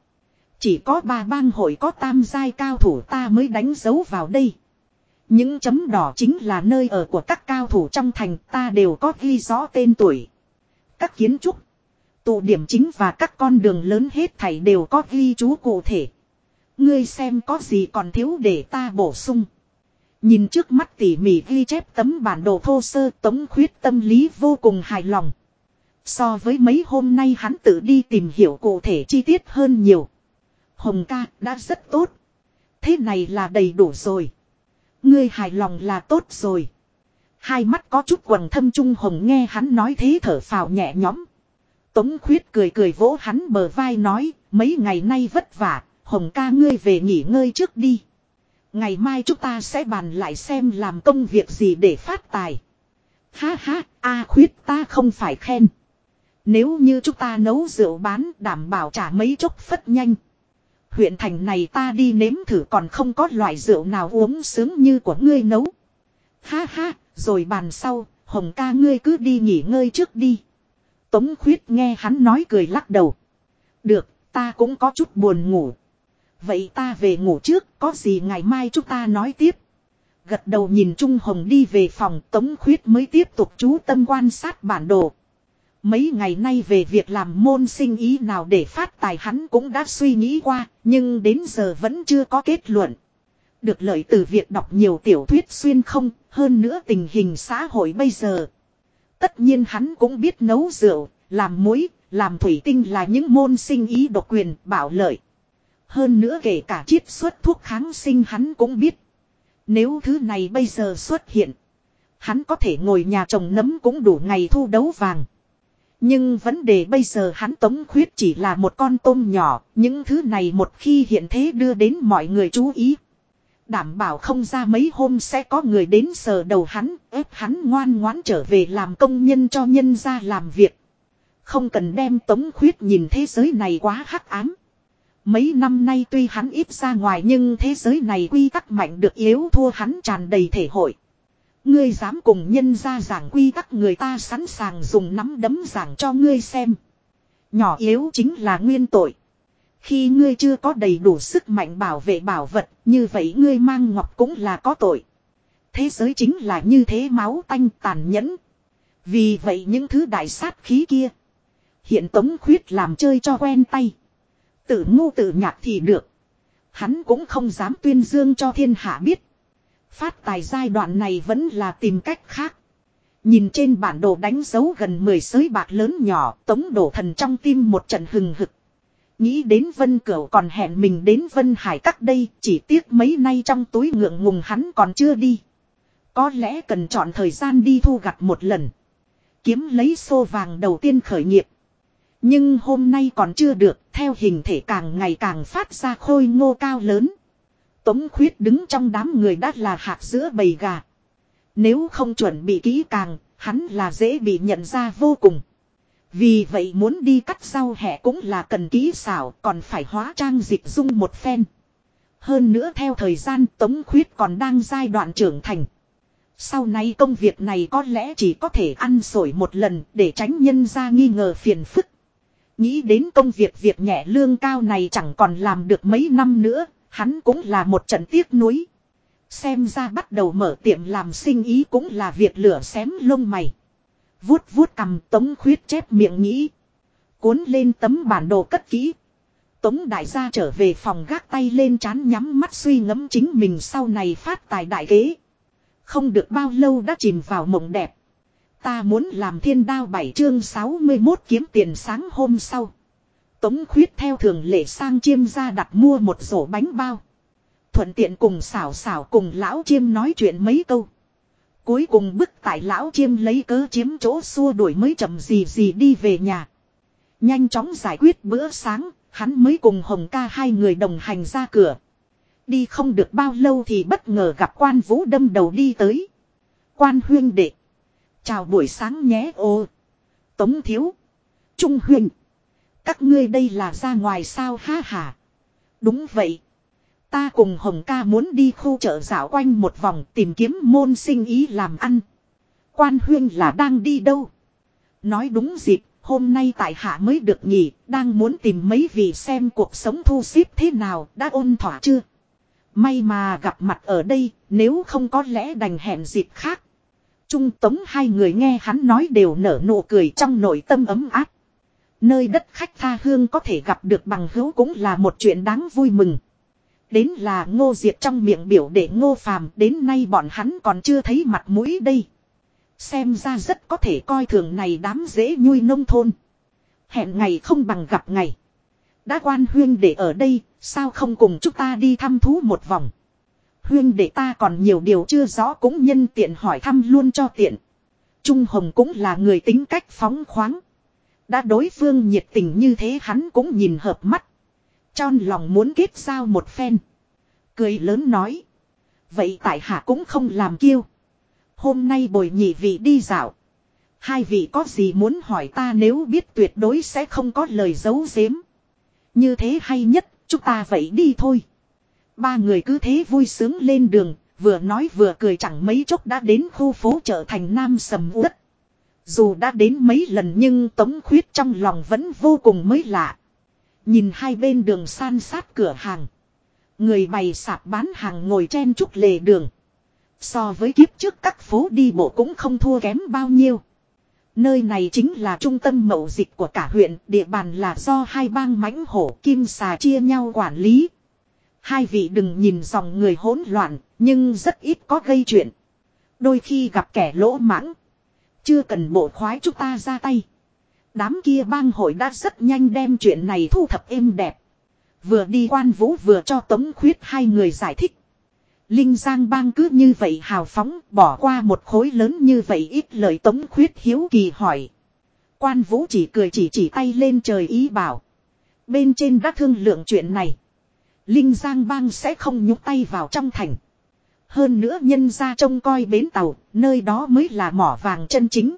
Chỉ có ba bang hội có tam giai cao thủ ta mới đánh dấu vào đây. Những chấm đỏ chính là nơi ở của các cao thủ trong thành ta đều có ghi rõ tên tuổi. Các kiến trúc, tụ điểm chính và các con đường lớn hết thảy đều có ghi chú cụ thể. Ngươi xem có gì còn thiếu để ta bổ sung. Nhìn trước mắt tỉ mỉ ghi chép tấm bản đồ thô sơ tống khuyết tâm lý vô cùng hài lòng. So với mấy hôm nay hắn tự đi tìm hiểu cụ thể chi tiết hơn nhiều. Hồng ca đã rất tốt. Thế này là đầy đủ rồi. Ngươi hài lòng là tốt rồi. Hai mắt có chút quần thâm trung hồng nghe hắn nói thế thở phào nhẹ nhõm. Tống khuyết cười cười vỗ hắn bờ vai nói, mấy ngày nay vất vả, hồng ca ngươi về nghỉ ngơi trước đi. Ngày mai chúng ta sẽ bàn lại xem làm công việc gì để phát tài. Ha ha, A khuyết ta không phải khen. Nếu như chúng ta nấu rượu bán đảm bảo trả mấy chốc phất nhanh. Huyện thành này ta đi nếm thử còn không có loại rượu nào uống sướng như của ngươi nấu. Ha ha, rồi bàn sau, hồng ca ngươi cứ đi nghỉ ngơi trước đi. Tống khuyết nghe hắn nói cười lắc đầu. Được, ta cũng có chút buồn ngủ. Vậy ta về ngủ trước, có gì ngày mai chúng ta nói tiếp. Gật đầu nhìn Trung Hồng đi về phòng Tống Khuyết mới tiếp tục chú tâm quan sát bản đồ. Mấy ngày nay về việc làm môn sinh ý nào để phát tài hắn cũng đã suy nghĩ qua, nhưng đến giờ vẫn chưa có kết luận. Được lợi từ việc đọc nhiều tiểu thuyết xuyên không, hơn nữa tình hình xã hội bây giờ. Tất nhiên hắn cũng biết nấu rượu, làm muối, làm thủy tinh là những môn sinh ý độc quyền, bảo lợi. Hơn nữa kể cả chiết xuất thuốc kháng sinh hắn cũng biết. Nếu thứ này bây giờ xuất hiện, hắn có thể ngồi nhà trồng nấm cũng đủ ngày thu đấu vàng. Nhưng vấn đề bây giờ hắn tống khuyết chỉ là một con tôm nhỏ, những thứ này một khi hiện thế đưa đến mọi người chú ý. Đảm bảo không ra mấy hôm sẽ có người đến sờ đầu hắn, ép hắn ngoan ngoãn trở về làm công nhân cho nhân ra làm việc. Không cần đem tống khuyết nhìn thế giới này quá hắc ám. Mấy năm nay tuy hắn ít ra ngoài nhưng thế giới này quy tắc mạnh được yếu thua hắn tràn đầy thể hội. Ngươi dám cùng nhân ra giảng quy tắc người ta sẵn sàng dùng nắm đấm giảng cho ngươi xem. Nhỏ yếu chính là nguyên tội. Khi ngươi chưa có đầy đủ sức mạnh bảo vệ bảo vật, như vậy ngươi mang ngọc cũng là có tội. Thế giới chính là như thế máu tanh tàn nhẫn. Vì vậy những thứ đại sát khí kia. Hiện tống khuyết làm chơi cho quen tay. Tự ngu tự nhạc thì được. Hắn cũng không dám tuyên dương cho thiên hạ biết. Phát tài giai đoạn này vẫn là tìm cách khác. Nhìn trên bản đồ đánh dấu gần 10 sới bạc lớn nhỏ, tống đổ thần trong tim một trận hừng hực. Nghĩ đến Vân Cửu còn hẹn mình đến Vân Hải các đây, chỉ tiếc mấy nay trong túi ngượng ngùng hắn còn chưa đi. Có lẽ cần chọn thời gian đi thu gặt một lần. Kiếm lấy xô vàng đầu tiên khởi nghiệp. Nhưng hôm nay còn chưa được, theo hình thể càng ngày càng phát ra khôi ngô cao lớn. Tống khuyết đứng trong đám người đã là hạt giữa bầy gà. Nếu không chuẩn bị kỹ càng, hắn là dễ bị nhận ra vô cùng. Vì vậy muốn đi cắt rau hẹ cũng là cần kỹ xảo, còn phải hóa trang dịch dung một phen. Hơn nữa theo thời gian Tống Khuyết còn đang giai đoạn trưởng thành. Sau này công việc này có lẽ chỉ có thể ăn sổi một lần để tránh nhân ra nghi ngờ phiền phức. Nghĩ đến công việc việc nhẹ lương cao này chẳng còn làm được mấy năm nữa, hắn cũng là một trận tiếc nuối. Xem ra bắt đầu mở tiệm làm sinh ý cũng là việc lửa xém lông mày. Vuốt vuốt cầm tống khuyết chép miệng nghĩ. Cuốn lên tấm bản đồ cất kỹ. Tống đại gia trở về phòng gác tay lên chán nhắm mắt suy ngẫm chính mình sau này phát tài đại kế. Không được bao lâu đã chìm vào mộng đẹp. Ta muốn làm thiên đao bảy chương 61 kiếm tiền sáng hôm sau. Tống khuyết theo thường lệ sang chiêm ra đặt mua một rổ bánh bao. Thuận tiện cùng xảo xảo cùng lão chiêm nói chuyện mấy câu. Cuối cùng bức tại lão chiêm lấy cớ chiếm chỗ xua đuổi mới chậm gì gì đi về nhà. Nhanh chóng giải quyết bữa sáng, hắn mới cùng Hồng ca hai người đồng hành ra cửa. Đi không được bao lâu thì bất ngờ gặp quan vũ đâm đầu đi tới. Quan huyên đệ. Chào buổi sáng nhé ô. Tống thiếu. Trung huynh. Các ngươi đây là ra ngoài sao ha hả. Đúng vậy. Ta cùng Hồng ca muốn đi khu chợ dạo quanh một vòng tìm kiếm môn sinh ý làm ăn. Quan huyên là đang đi đâu? Nói đúng dịp, hôm nay tại hạ mới được nghỉ, đang muốn tìm mấy vị xem cuộc sống thu xếp thế nào, đã ôn thỏa chưa? May mà gặp mặt ở đây, nếu không có lẽ đành hẹn dịp khác. Trung tống hai người nghe hắn nói đều nở nụ cười trong nội tâm ấm áp. Nơi đất khách tha hương có thể gặp được bằng hữu cũng là một chuyện đáng vui mừng. Đến là ngô diệt trong miệng biểu để ngô phàm đến nay bọn hắn còn chưa thấy mặt mũi đây. Xem ra rất có thể coi thường này đám dễ nhui nông thôn. Hẹn ngày không bằng gặp ngày. Đã quan huyên để ở đây, sao không cùng chúng ta đi thăm thú một vòng. Huyên để ta còn nhiều điều chưa rõ cũng nhân tiện hỏi thăm luôn cho tiện. Trung Hồng cũng là người tính cách phóng khoáng. Đã đối phương nhiệt tình như thế hắn cũng nhìn hợp mắt. Tròn lòng muốn kết giao một phen. Cười lớn nói. Vậy tại hạ cũng không làm kiêu. Hôm nay bồi nhị vị đi dạo. Hai vị có gì muốn hỏi ta nếu biết tuyệt đối sẽ không có lời giấu giếm. Như thế hay nhất, chúng ta vậy đi thôi. Ba người cứ thế vui sướng lên đường, vừa nói vừa cười chẳng mấy chốc đã đến khu phố trở thành nam sầm uất. Dù đã đến mấy lần nhưng Tống Khuyết trong lòng vẫn vô cùng mới lạ. Nhìn hai bên đường san sát cửa hàng. Người bày sạp bán hàng ngồi chen chúc lề đường. So với kiếp trước các phố đi bộ cũng không thua kém bao nhiêu. Nơi này chính là trung tâm mậu dịch của cả huyện, địa bàn là do hai bang mãnh hổ kim xà chia nhau quản lý. Hai vị đừng nhìn dòng người hỗn loạn, nhưng rất ít có gây chuyện. Đôi khi gặp kẻ lỗ mãng. Chưa cần bộ khoái chúng ta ra tay. Đám kia bang hội đã rất nhanh đem chuyện này thu thập êm đẹp. Vừa đi quan vũ vừa cho Tống Khuyết hai người giải thích. Linh Giang bang cứ như vậy hào phóng bỏ qua một khối lớn như vậy ít lời Tống Khuyết hiếu kỳ hỏi. Quan vũ chỉ cười chỉ chỉ tay lên trời ý bảo. Bên trên đã thương lượng chuyện này. Linh Giang bang sẽ không nhúc tay vào trong thành. Hơn nữa nhân ra trông coi bến tàu, nơi đó mới là mỏ vàng chân chính.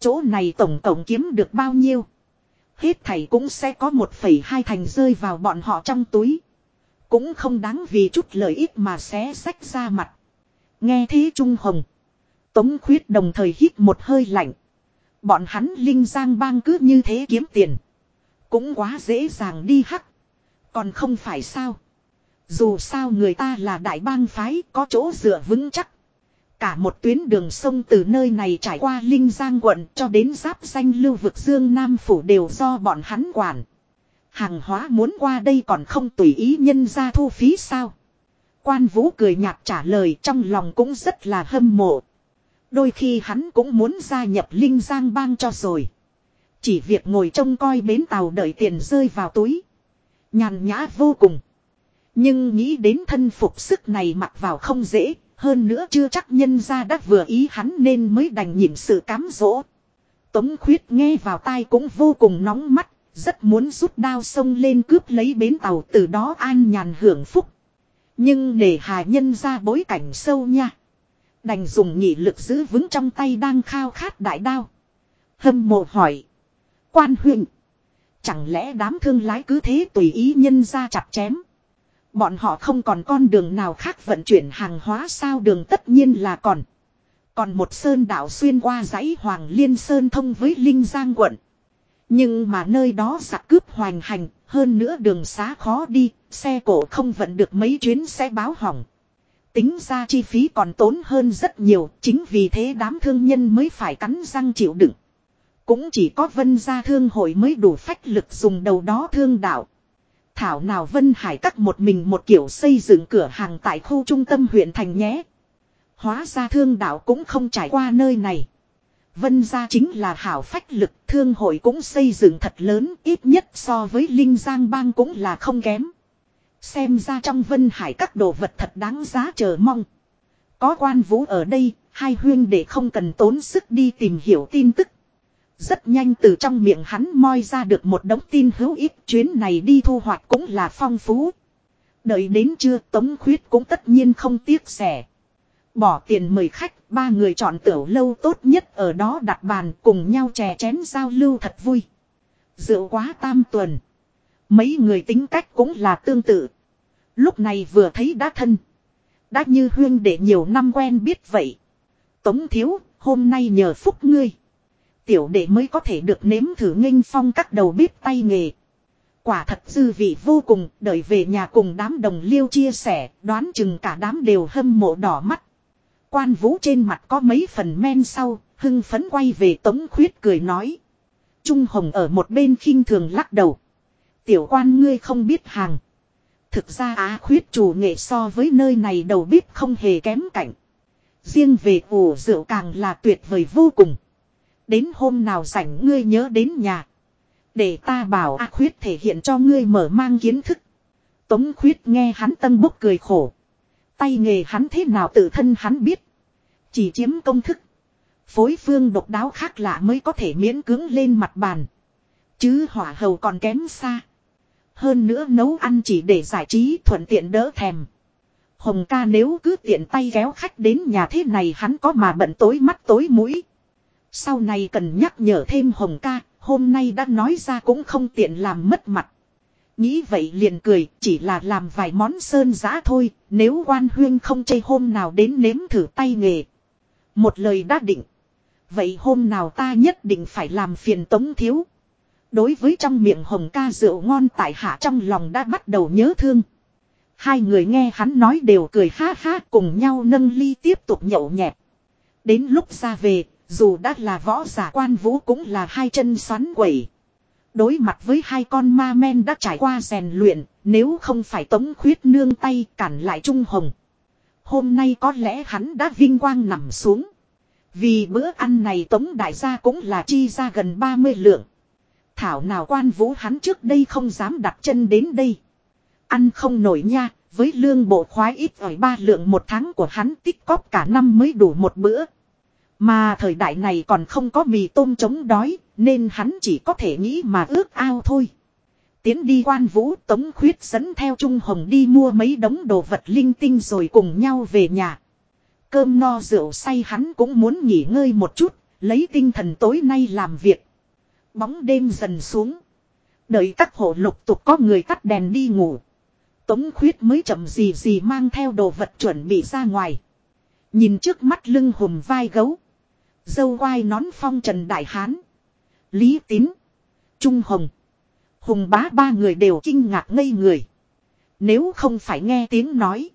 Chỗ này tổng tổng kiếm được bao nhiêu? Hết thảy cũng sẽ có một phẩy hai thành rơi vào bọn họ trong túi. Cũng không đáng vì chút lợi ích mà xé sách ra mặt. Nghe thế Trung Hồng. Tống khuyết đồng thời hít một hơi lạnh. Bọn hắn linh giang bang cứ như thế kiếm tiền. Cũng quá dễ dàng đi hắc. Còn không phải sao. Dù sao người ta là đại bang phái, có chỗ dựa vững chắc. Cả một tuyến đường sông từ nơi này trải qua Linh Giang quận cho đến giáp danh lưu vực Dương Nam Phủ đều do bọn hắn quản. Hàng hóa muốn qua đây còn không tùy ý nhân ra thu phí sao. Quan Vũ cười nhạt trả lời trong lòng cũng rất là hâm mộ. Đôi khi hắn cũng muốn gia nhập Linh Giang bang cho rồi. Chỉ việc ngồi trông coi bến tàu đợi tiền rơi vào túi. Nhàn nhã vô cùng. Nhưng nghĩ đến thân phục sức này mặc vào không dễ, hơn nữa chưa chắc nhân ra đã vừa ý hắn nên mới đành nhịn sự cám dỗ. Tống khuyết nghe vào tai cũng vô cùng nóng mắt, rất muốn rút đao sông lên cướp lấy bến tàu từ đó an nhàn hưởng phúc. Nhưng để hà nhân ra bối cảnh sâu nha. Đành dùng nhị lực giữ vững trong tay đang khao khát đại đao. Hâm mộ hỏi. Quan huyện. Chẳng lẽ đám thương lái cứ thế tùy ý nhân ra chặt chém. Bọn họ không còn con đường nào khác vận chuyển hàng hóa sao đường tất nhiên là còn. Còn một sơn đảo xuyên qua dãy Hoàng Liên Sơn thông với Linh Giang quận. Nhưng mà nơi đó giặc cướp hoành hành, hơn nữa đường xá khó đi, xe cổ không vận được mấy chuyến sẽ báo hỏng. Tính ra chi phí còn tốn hơn rất nhiều, chính vì thế đám thương nhân mới phải cắn răng chịu đựng. Cũng chỉ có vân gia thương hội mới đủ phách lực dùng đầu đó thương đạo. Thảo nào Vân Hải cắt một mình một kiểu xây dựng cửa hàng tại khu trung tâm huyện thành nhé. Hóa ra thương đạo cũng không trải qua nơi này. Vân gia chính là hảo phách lực thương hội cũng xây dựng thật lớn ít nhất so với Linh Giang Bang cũng là không kém. Xem ra trong Vân Hải các đồ vật thật đáng giá chờ mong. Có quan vũ ở đây, hai huyên để không cần tốn sức đi tìm hiểu tin tức. Rất nhanh từ trong miệng hắn moi ra được một đống tin hữu ích chuyến này đi thu hoạch cũng là phong phú. Đợi đến trưa Tống Khuyết cũng tất nhiên không tiếc rẻ. Bỏ tiền mời khách, ba người chọn tiểu lâu tốt nhất ở đó đặt bàn cùng nhau chè chén giao lưu thật vui. Rượu quá tam tuần. Mấy người tính cách cũng là tương tự. Lúc này vừa thấy đã thân. Đã như huyên để nhiều năm quen biết vậy. Tống thiếu, hôm nay nhờ phúc ngươi tiểu đệ mới có thể được nếm thử nghênh phong các đầu bếp tay nghề. Quả thật dư vị vô cùng, đợi về nhà cùng đám đồng liêu chia sẻ, đoán chừng cả đám đều hâm mộ đỏ mắt. Quan vũ trên mặt có mấy phần men sau, hưng phấn quay về tống khuyết cười nói. Trung Hồng ở một bên khinh thường lắc đầu. Tiểu quan ngươi không biết hàng. Thực ra á khuyết chủ nghệ so với nơi này đầu bếp không hề kém cạnh. Riêng về ủ rượu càng là tuyệt vời vô cùng. Đến hôm nào rảnh ngươi nhớ đến nhà. Để ta bảo A khuyết thể hiện cho ngươi mở mang kiến thức. Tống khuyết nghe hắn tân bốc cười khổ. Tay nghề hắn thế nào tự thân hắn biết. Chỉ chiếm công thức. Phối phương độc đáo khác lạ mới có thể miễn cưỡng lên mặt bàn. Chứ hỏa hầu còn kém xa. Hơn nữa nấu ăn chỉ để giải trí thuận tiện đỡ thèm. Hồng ca nếu cứ tiện tay kéo khách đến nhà thế này hắn có mà bận tối mắt tối mũi. Sau này cần nhắc nhở thêm Hồng ca, hôm nay đã nói ra cũng không tiện làm mất mặt. Nghĩ vậy liền cười, chỉ là làm vài món sơn giã thôi, nếu quan huyên không chê hôm nào đến nếm thử tay nghề. Một lời đã định. Vậy hôm nào ta nhất định phải làm phiền tống thiếu. Đối với trong miệng hồng ca rượu ngon tại hạ trong lòng đã bắt đầu nhớ thương. Hai người nghe hắn nói đều cười ha ha cùng nhau nâng ly tiếp tục nhậu nhẹt. Đến lúc ra về, dù đã là võ giả quan vũ cũng là hai chân xoắn quẩy. Đối mặt với hai con ma men đã trải qua rèn luyện, nếu không phải tống khuyết nương tay cản lại Trung Hồng. Hôm nay có lẽ hắn đã vinh quang nằm xuống. Vì bữa ăn này tống đại gia cũng là chi ra gần 30 lượng. Thảo nào quan vũ hắn trước đây không dám đặt chân đến đây. Ăn không nổi nha, với lương bộ khoái ít ỏi ba lượng một tháng của hắn tích cóp cả năm mới đủ một bữa. Mà thời đại này còn không có mì tôm chống đói, nên hắn chỉ có thể nghĩ mà ước ao thôi. Tiến đi quan vũ tống khuyết dẫn theo Trung Hồng đi mua mấy đống đồ vật linh tinh rồi cùng nhau về nhà. Cơm no rượu say hắn cũng muốn nghỉ ngơi một chút, lấy tinh thần tối nay làm việc. Bóng đêm dần xuống. Đợi các hộ lục tục có người tắt đèn đi ngủ. Tống khuyết mới chậm gì gì mang theo đồ vật chuẩn bị ra ngoài. Nhìn trước mắt lưng hùm vai gấu. Dâu quai nón phong trần đại hán. Lý tín. Trung hồng. Hùng bá ba người đều kinh ngạc ngây người. Nếu không phải nghe tiếng nói.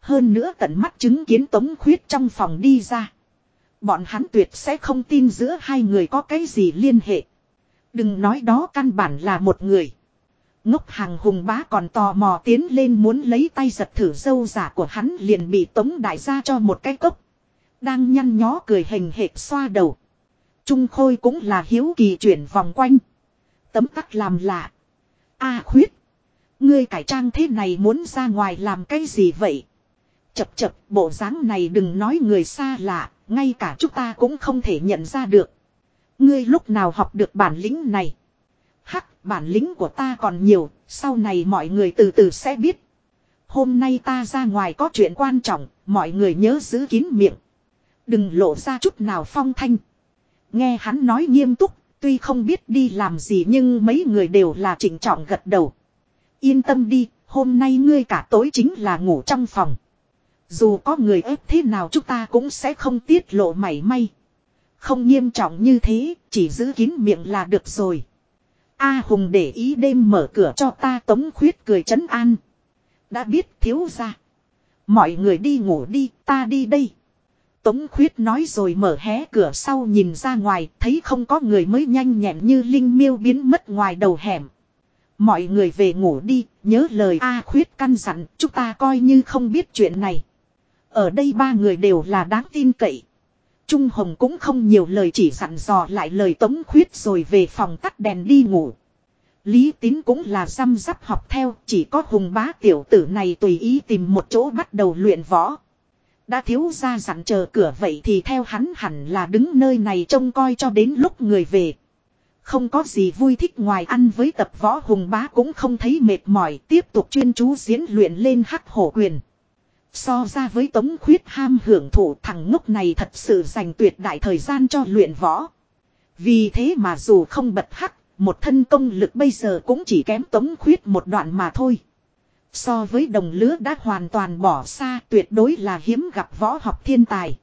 Hơn nữa tận mắt chứng kiến tống khuyết trong phòng đi ra. Bọn hắn tuyệt sẽ không tin giữa hai người có cái gì liên hệ. Đừng nói đó căn bản là một người. Ngốc hàng hùng bá còn tò mò tiến lên muốn lấy tay giật thử dâu giả của hắn liền bị tống đại gia cho một cái cốc. Đang nhăn nhó cười hình hệt xoa đầu. Trung Khôi cũng là hiếu kỳ chuyển vòng quanh. Tấm tắc làm lạ. A khuyết. Ngươi cải trang thế này muốn ra ngoài làm cái gì vậy? Chập chập bộ dáng này đừng nói người xa lạ, ngay cả chúng ta cũng không thể nhận ra được. Ngươi lúc nào học được bản lĩnh này? Hắc, bản lĩnh của ta còn nhiều, sau này mọi người từ từ sẽ biết. Hôm nay ta ra ngoài có chuyện quan trọng, mọi người nhớ giữ kín miệng. Đừng lộ ra chút nào phong thanh. Nghe hắn nói nghiêm túc, tuy không biết đi làm gì nhưng mấy người đều là chỉnh trọng gật đầu. Yên tâm đi, hôm nay ngươi cả tối chính là ngủ trong phòng. Dù có người ép thế nào chúng ta cũng sẽ không tiết lộ mảy may. Không nghiêm trọng như thế, chỉ giữ kín miệng là được rồi. A Hùng để ý đêm mở cửa cho ta tống khuyết cười chấn an. Đã biết thiếu ra. Mọi người đi ngủ đi, ta đi đây. Tống khuyết nói rồi mở hé cửa sau nhìn ra ngoài, thấy không có người mới nhanh nhẹn như linh miêu biến mất ngoài đầu hẻm. Mọi người về ngủ đi, nhớ lời A khuyết căn dặn, chúng ta coi như không biết chuyện này. Ở đây ba người đều là đáng tin cậy. Trung Hồng cũng không nhiều lời chỉ dặn dò lại lời tống khuyết rồi về phòng tắt đèn đi ngủ. Lý tín cũng là răm rắp học theo, chỉ có hùng bá tiểu tử này tùy ý tìm một chỗ bắt đầu luyện võ. Đã thiếu ra dặn chờ cửa vậy thì theo hắn hẳn là đứng nơi này trông coi cho đến lúc người về. Không có gì vui thích ngoài ăn với tập võ hùng bá cũng không thấy mệt mỏi tiếp tục chuyên chú diễn luyện lên hắc hổ quyền. So ra với tống khuyết ham hưởng thụ thằng ngốc này thật sự dành tuyệt đại thời gian cho luyện võ. Vì thế mà dù không bật hắc, một thân công lực bây giờ cũng chỉ kém tống khuyết một đoạn mà thôi. So với đồng lứa đã hoàn toàn bỏ xa tuyệt đối là hiếm gặp võ học thiên tài.